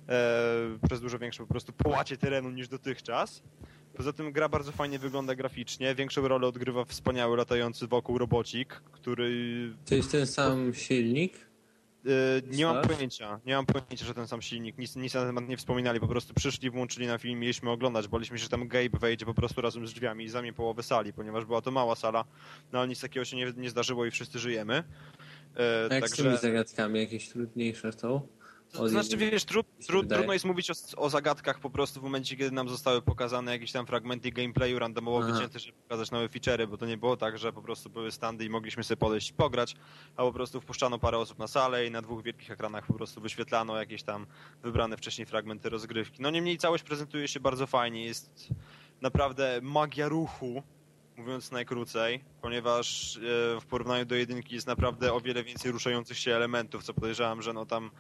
e, przez dużo większe po prostu połacie terenu niż dotychczas. Poza tym gra bardzo fajnie wygląda graficznie. Większą rolę odgrywa wspaniały latający wokół robocik, który To jest ten sam silnik? Yy, nie mam pojęcia, nie mam pojęcia, że ten sam silnik, nic, nic na temat nie wspominali, po prostu przyszli, włączyli na film, mieliśmy oglądać, boliśmy się, że tam Gabe wejdzie po prostu razem z drzwiami i zajmie połowę sali, ponieważ była to mała sala, no ale nic takiego się nie, nie zdarzyło i wszyscy żyjemy. Yy, A jak z także... tymi zagadkami? Jakieś trudniejsze są? To znaczy, wiesz, tru, tru, trudno jest mówić o, o zagadkach po prostu w momencie, kiedy nam zostały pokazane jakieś tam fragmenty gameplayu randomowo Aha. wycięte, żeby pokazać nowe feature'y, bo to nie było tak, że po prostu były standy i mogliśmy sobie podejść i pograć, a po prostu wpuszczano parę osób na salę i na dwóch wielkich ekranach po prostu wyświetlano jakieś tam wybrane wcześniej fragmenty rozgrywki. No niemniej całość prezentuje się bardzo fajnie, jest naprawdę magia ruchu, mówiąc najkrócej, ponieważ e, w porównaniu do jedynki jest naprawdę o wiele więcej ruszających się elementów, co podejrzewam, że no tam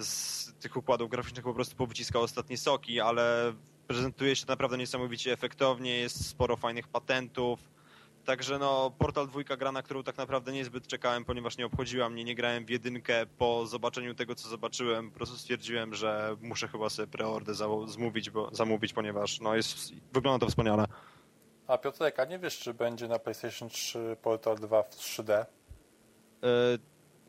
z tych układów graficznych po prostu powyciskał ostatnie soki, ale prezentuje się naprawdę niesamowicie efektownie, jest sporo fajnych patentów. Także no, Portal 2 gra, na którą tak naprawdę niezbyt czekałem, ponieważ nie obchodziła mnie, nie grałem w jedynkę. Po zobaczeniu tego, co zobaczyłem, po prostu stwierdziłem, że muszę chyba sobie preorder za- zmówić, bo, zamówić, ponieważ no jest, wygląda to wspaniale. A Piotrek, a nie wiesz, czy będzie na PlayStation 3 Portal 2 w 3D? E,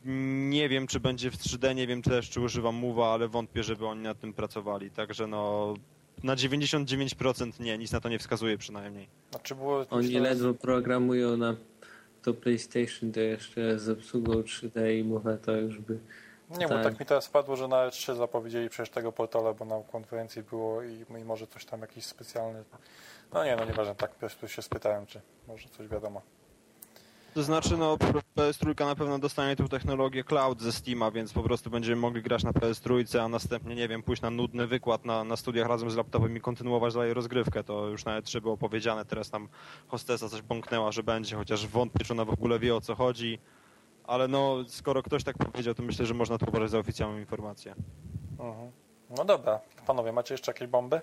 Nie wiem, czy będzie w 3D, nie wiem też, czy używam Move'a, ale wątpię, żeby oni nad tym pracowali. Także no, na 99% nie, nic na to nie wskazuje przynajmniej. Znaczy było... Oni ledwo programują na to PlayStation, to jeszcze z obsługą 3D i mówię to już by... Nie, bo tak mi teraz wpadło, że na E3 zapowiedzieli przecież tego portala, bo na konferencji było i, i może coś tam jakiś specjalny... No nie, no nieważne, tak po prostu się spytałem, czy może coś wiadomo. To znaczy, no, PS3 na pewno dostanie tą technologię cloud ze Steama, więc po prostu będziemy mogli grać na PS3, a następnie, nie wiem, pójść na nudny wykład na, na studiach razem z laptopem i kontynuować dalej rozgrywkę. To już na E3 było powiedziane, teraz tam hostesa coś bąknęła, że będzie, chociaż wątpię, czy ona w ogóle wie o co chodzi. Ale no, skoro ktoś tak powiedział, to myślę, że można to uważać za oficjalną informację. Mhm. No dobra, panowie, macie jeszcze jakieś bomby?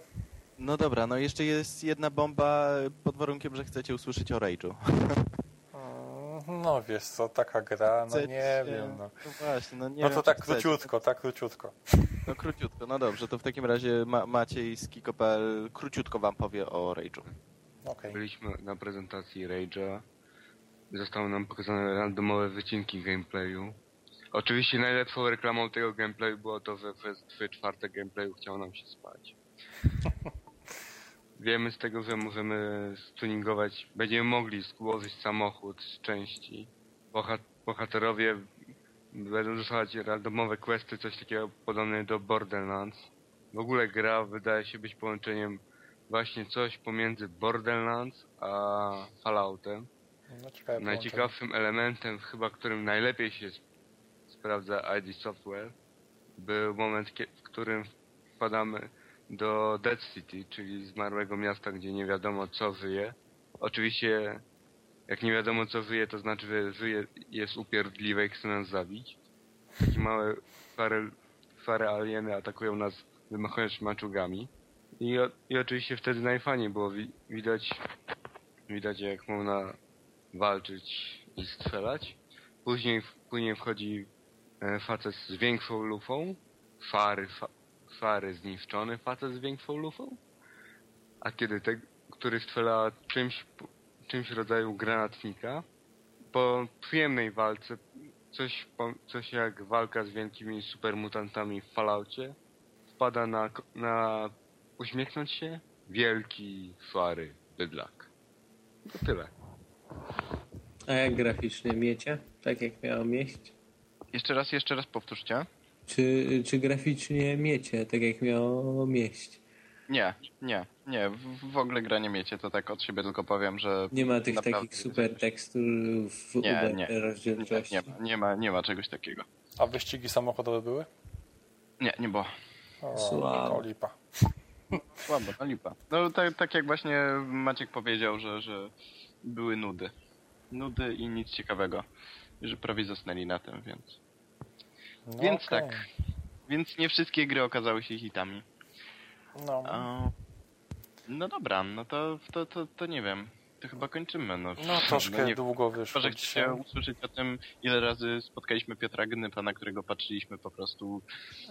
No dobra, no jeszcze jest jedna bomba pod warunkiem, że chcecie usłyszeć o Rage'u. No wiesz co, taka gra, no Chcecie- nie wiem, no. No właśnie, no nie No wiem, to czy tak chcecie. króciutko, tak króciutko. No króciutko, no dobrze, to w takim razie Ma Maciej z Kiko.pl króciutko wam powie o Rage'u. Okej. Byliśmy na prezentacji Rage'a. Zostały nam pokazane randomowe wycinki gameplayu. Oczywiście najlepszą reklamą tego gameplayu było to, że przez 3 czwarte gameplayu chciało nam się spać. Wiemy z tego, że możemy stuningować, będziemy mogli złożyć samochód z części. Bohat bohaterowie będą dostawać randomowe questy, coś takiego podobne do Borderlands. W ogóle gra wydaje się być połączeniem właśnie coś pomiędzy Borderlands a Falloutem. No, Najciekawszym elementem, chyba którym najlepiej się sp- sprawdza ID Software, był moment, w którym wpadamy do Dead City, czyli zmarłego miasta, gdzie nie wiadomo co żyje. Oczywiście, jak nie wiadomo co żyje, to znaczy, że żyje, jest upierdliwe i chce nas zabić. Takie małe, szare, szare alieny atakują nas wymachując maczugami. I, I oczywiście wtedy najfajniej było wi- widać, widać jak można walczyć i strzelać. Później, później wchodzi e, facet z większą lufą, fary, fa, fary zniszczony facet z większą lufą, a kiedy ten, który strzela czymś, czymś rodzaju granatnika, po przyjemnej walce, coś, coś jak walka z wielkimi supermutantami w Falloutie, wpada na, na uśmiechnąć się wielki, szary bydlak. To tyle. A jak graficznie miecie? Tak jak miało mieść? Jeszcze raz, jeszcze raz powtórzcie. Czy, czy graficznie miecie, tak jak miało mieść? Nie, nie, nie. W, w ogóle gra nie miecie, to tak od siebie tylko powiem, że... Nie ma tych naprawdę takich super tekstur w Nie, nie. rozdzielczości? Nie, nie, ma, nie, ma, nie ma czegoś takiego. A wyścigi samochodowe były? Nie, nie było. O, Słabo. to lipa. Słabo, no lipa. No tak, tak jak właśnie Maciek powiedział, że, że były nudy. Nudy i nic ciekawego. Że prawie zasnęli na tym, więc... No, Więc okej. tak. Więc nie wszystkie gry okazały się hitami. No, A... No dobra, no to, to, to, to nie wiem. to chyba kończymy. No, No troszkę nie, długo wyszło Może chcecie usłyszeć o tym, ile razy spotkaliśmy Piotra Gnypa, na którego patrzyliśmy po prostu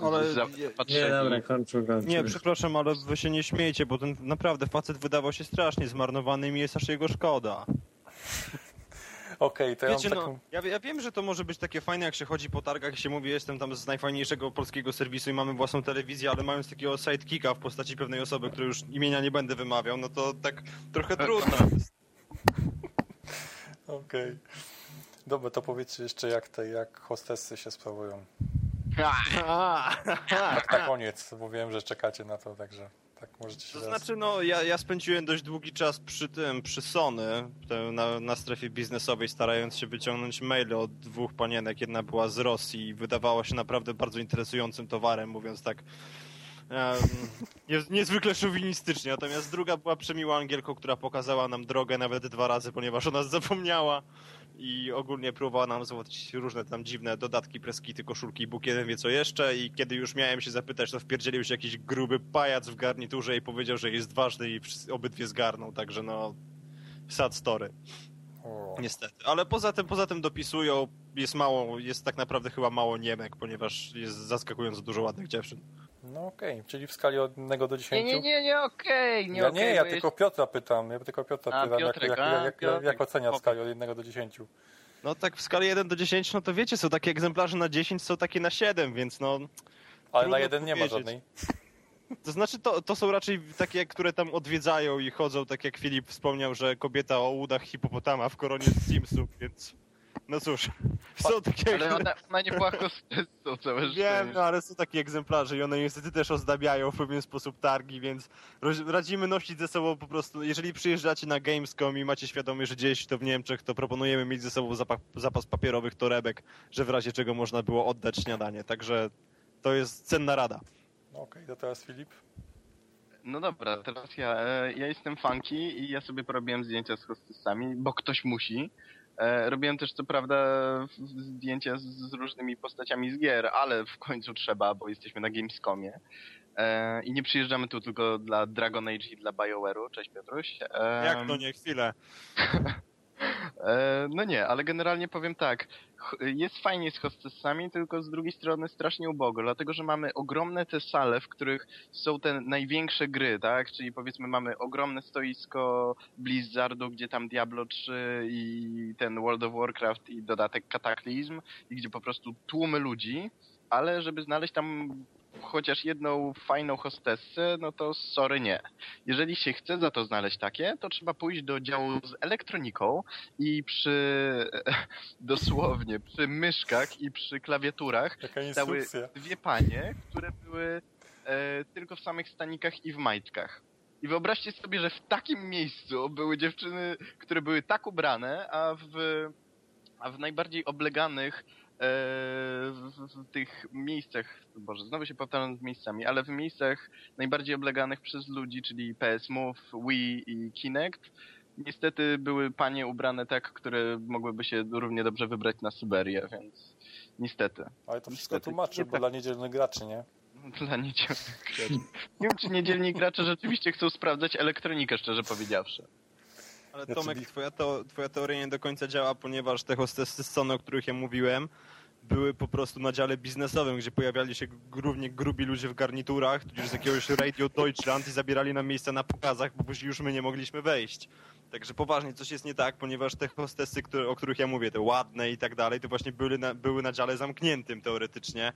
Ale za, patrzeli. Nie, dobra, kończę, kończę. Nie, przepraszam, ale wy się nie śmiejcie, bo ten naprawdę facet wydawał się strasznie zmarnowany i mi jest aż jego szkoda. Okej, to ja mam Wiecie, taką... no, ja, ja wiem, że to może być takie fajne, jak się chodzi po targach i się mówi, jestem tam z najfajniejszego polskiego serwisu i mamy własną telewizję, ale mając takiego sidekicka w postaci pewnej osoby, której już imienia nie będę wymawiał, no to tak trochę trudno. Okej. Dobra, to powiedzcie jeszcze jak te, jak hostessy się sprawują. Tak na koniec, bo wiem, że czekacie na to, także tak możecie się To teraz... znaczy, no, ja, ja spędziłem dość długi czas przy tym, przy Sony, na, na strefie biznesowej, starając się wyciągnąć maile od dwóch panienek. Jedna była z Rosji i wydawała się naprawdę bardzo interesującym towarem, mówiąc tak niezwykle szowinistycznie. Natomiast druga była przemiłą Angielką, która pokazała nam drogę nawet dwa razy, ponieważ o nas zapomniała i ogólnie próbowała nam załatwić różne tam dziwne dodatki, preskity, koszulki Bóg jeden wie co jeszcze. I kiedy już miałem się zapytać, to wpierdzielił się jakiś gruby pajac w garniturze i powiedział, że jest ważny i obydwie zgarnął, także no sad story, niestety. Ale poza tym, poza tym dopisują, jest mało, jest tak naprawdę chyba mało Niemek, ponieważ jest zaskakująco dużo ładnych dziewczyn. No okej, czyli w skali od 1 do 10? Nie, nie, nie, nie, okej, nie ja okej, nie, ja tylko Piotra pytam, ja tylko Piotra A, pytam, Piotrek, jak, a, jak, jak, jak ocenia w skali od 1 do 10? No tak w skali 1 do 10, no to wiecie, są takie egzemplarze na 10, są takie na 7, więc no... Ale na jeden nie ma żadnej. To znaczy, to, to są raczej takie, które tam odwiedzają i chodzą, tak jak Filip wspomniał, że kobieta o udach hipopotama w koronie z Simsów, więc... No cóż, są takie... Ale ona, ona nie była całe Wiem, no ale są takie egzemplarze i one niestety też ozdabiają w pewien sposób targi, więc radzimy nosić ze sobą po prostu, jeżeli przyjeżdżacie na Gamescom i macie świadomość, że gdzieś to w Niemczech, to proponujemy mieć ze sobą zapa- zapas papierowych torebek, że w razie czego można było oddać śniadanie, także to jest cenna rada. No okej, to teraz Filip. No dobra, teraz ja. E, Ja jestem funky i ja sobie porobiłem zdjęcia z hostessami, bo ktoś musi. E, Robiłem też co prawda zdjęcia z, różnymi postaciami z gier, ale w końcu trzeba, bo jesteśmy na Gamescomie. E, I nie przyjeżdżamy tu tylko dla Dragon Age i dla BioWare'u. Cześć Piotruś. Jak to nie, chwilę. E, No nie, ale generalnie powiem tak. Jest fajnie z hostessami, tylko z drugiej strony strasznie ubogo, dlatego że mamy ogromne te sale, w których są te największe gry, tak? Czyli powiedzmy mamy ogromne stoisko Blizzardu, gdzie tam Diablo 3 i ten World of Warcraft i dodatek Cataclysm, i gdzie po prostu tłumy ludzi, ale żeby znaleźć tam chociaż jedną fajną hostessę, no to sorry nie. Jeżeli się chce za to znaleźć takie, to trzeba pójść do działu z elektroniką i przy dosłownie przy myszkach i przy klawiaturach stały dwie panie, które były e, tylko w samych stanikach i w majtkach. I wyobraźcie sobie, że w takim miejscu były dziewczyny, które były tak ubrane, a w, a w najbardziej obleganych w, w, tych miejscach, boże, znowu się powtarzam z miejscami, ale w miejscach najbardziej obleganych przez ludzi, czyli PS Move, Wii i Kinect, niestety były panie ubrane tak, które mogłyby się równie dobrze wybrać na Syberię, więc niestety. Ale to wszystko Niestety, tłumaczy, bo tak. dla niedzielnych graczy, nie? Dla niedzielnych graczy. Nie wiem, czy niedzielni gracze rzeczywiście chcą sprawdzać elektronikę, szczerze powiedziawszy. Ale Ja Tomek, twoja, to, twoja teoria nie do końca działa, ponieważ te hostessy z Sony, o których ja mówiłem, były po prostu na dziale biznesowym, gdzie pojawiali się g- równie grubi ludzie w garniturach, tudzież z jakiegoś Radio Deutschland i zabierali nam miejsca na pokazach, bo później już my nie mogliśmy wejść. Także poważnie coś jest nie tak, ponieważ te hostessy, które, o których ja mówię, te ładne i tak dalej, to właśnie były na, były na dziale zamkniętym teoretycznie.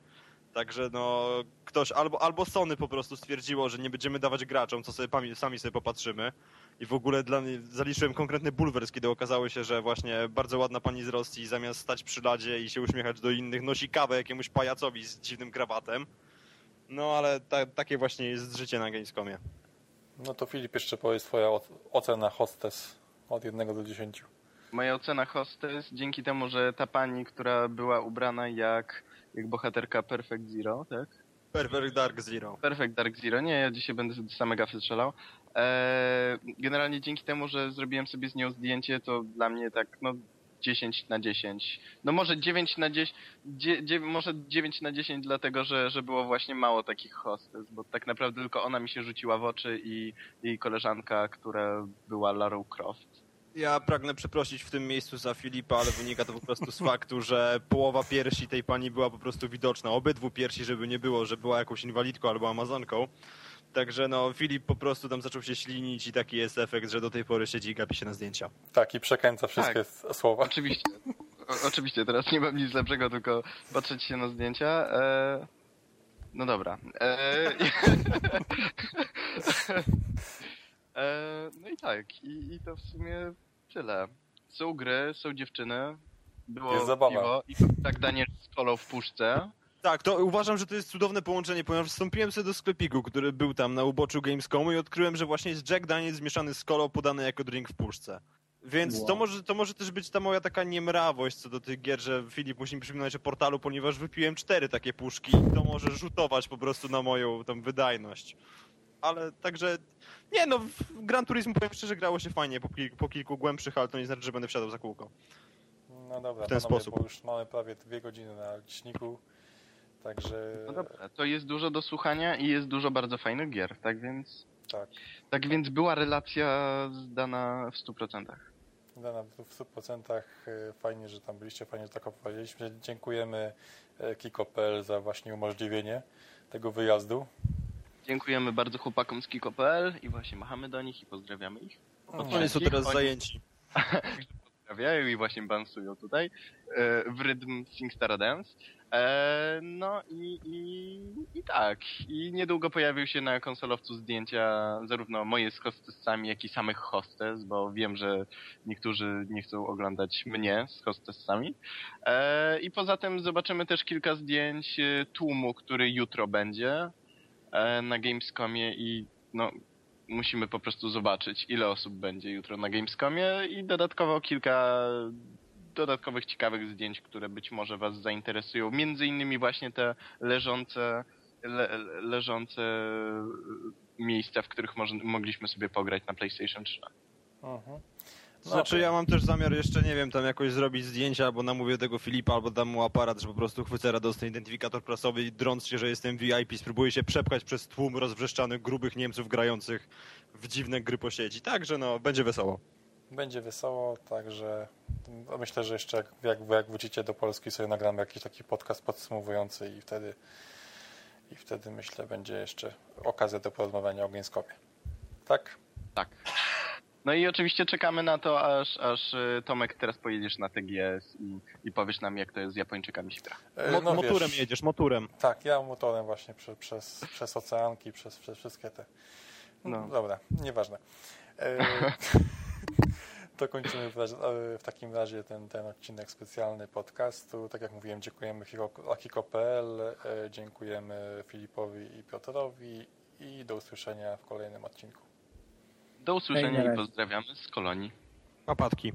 Także no, ktoś albo, albo Sony po prostu stwierdziło, że nie będziemy dawać graczom, co sobie pami- sami sobie popatrzymy. I w ogóle dla mnie zaliczyłem konkretny bulwers, kiedy okazało się, że właśnie bardzo ładna pani z Rosji zamiast stać przy ladzie i się uśmiechać do innych, nosi kawę jakiemuś pajacowi z dziwnym krawatem. No ale ta, takie właśnie jest życie na Gamescomie. No to Filip jeszcze powiedz twoja ocena hostess od 1 do 10. Moja ocena hostess, dzięki temu, że ta pani, która była ubrana jak, jak bohaterka Perfect Zero, tak? Perfect Dark Zero. Perfect Dark Zero, nie, ja dzisiaj będę same gafy strzelał. Eee, generalnie dzięki temu, że zrobiłem sobie z nią zdjęcie, to dla mnie tak, no 10 na 10. No może 9 na 10, dzie, dzie, może 9 na 10 dlatego, że, że było właśnie mało takich hostess, bo tak naprawdę tylko ona mi się rzuciła w oczy i jej koleżanka, która była Lara Croft. Ja pragnę przeprosić w tym miejscu za Filipa, ale wynika to po prostu z faktu, że połowa piersi tej pani była po prostu widoczna. Obydwu piersi, żeby nie było, że była jakąś inwalidką albo amazonką. Także no, Filip po prostu tam zaczął się ślinić i taki jest efekt, że do tej pory siedzi i gapi się na zdjęcia. Tak, i przekręca wszystkie s- słowa. Oczywiście. O, oczywiście, teraz nie mam nic lepszego, tylko patrzeć się na zdjęcia. E... No dobra. E... e... Tak, I, i to w sumie tyle. Są gry, są dziewczyny, było Jest zabawa. piwo i tak Daniel z kolą w puszce. Tak, to uważam, że to jest cudowne połączenie, ponieważ wstąpiłem sobie do sklepiku, który był tam na uboczu Gamescomu i odkryłem, że właśnie jest Jack Daniels zmieszany z kolą podany jako drink w puszce. Więc Wow. to, może, to może też być ta moja taka niemrawość co do tych gier, że Filip musi mi przypominać o portalu, ponieważ wypiłem cztery takie puszki i to może rzutować po prostu na moją tam wydajność. Ale także, nie no, w Gran Turismo powiem szczerze, grało się fajnie po, kil, po kilku głębszych, ale to nie znaczy, że będę wsiadał za kółko. No dobra, W ten panowie, sposób. bo już mamy prawie dwie godziny na liczniku, także No dobra, to jest dużo do słuchania i jest dużo bardzo fajnych gier, tak więc... tak. Tak więc była relacja zdana w 100%. Dana w 100% e, fajnie, że tam byliście, fajnie, że tak opowiedzieliśmy. Dziękujemy e, Kiko.pl za właśnie umożliwienie tego wyjazdu. Dziękujemy bardzo chłopakom z Kiko.pl i właśnie machamy do nich i pozdrawiamy ich. Oni są teraz Oni- zajęci. Pozdrawiają i właśnie bansują tutaj e, w rytm Singstara Dance. E, no i, i, i tak. I niedługo pojawił się na konsolowcu zdjęcia zarówno moje z hostessami, jak i samych hostes, bo wiem, że niektórzy nie chcą oglądać mnie z hostessami. E, I poza tym zobaczymy też kilka zdjęć e, tłumu, który jutro będzie na Gamescomie i no musimy po prostu zobaczyć, ile osób będzie jutro na Gamescomie i dodatkowo kilka dodatkowych ciekawych zdjęć, które być może was zainteresują. Między innymi właśnie te leżące le, leżące miejsca, w których mogliśmy sobie pograć na PlayStation 3. Mhm. To znaczy ja mam też zamiar jeszcze, nie wiem, tam jakoś zrobić zdjęcia, albo namówię tego Filipa, albo dam mu aparat, że po prostu chwycę radosny identyfikator prasowy i drąc się, że jestem VIP, spróbuję się przepchać przez tłum rozwrzeszczanych, grubych Niemców grających w dziwne gry po sieci. Także no, będzie wesoło. Będzie wesoło, także myślę, że jeszcze jak, jak, jak wrócicie do Polski sobie nagramy jakiś taki podcast podsumowujący i wtedy i wtedy myślę będzie jeszcze okazja do porozmawiania o Gamescomie. Tak? Tak. No i oczywiście czekamy na to, aż, aż y, Tomek teraz pojedziesz na TGS i, i powiesz nam, jak to jest z Japończykami się gra. E, Mo- no motorem wiesz, jedziesz, motorem. Tak, ja motorem właśnie prze, przez, przez oceanki, przez, przez wszystkie te... No. No. Dobra, nieważne. E, to kończymy w, razie, e, w takim razie ten, ten odcinek specjalny podcastu. Tak jak mówiłem, dziękujemy Akiko.pl, e, dziękujemy Filipowi i Piotrowi i do usłyszenia w kolejnym odcinku. Do usłyszenia i pozdrawiamy z kolonii. Papatki.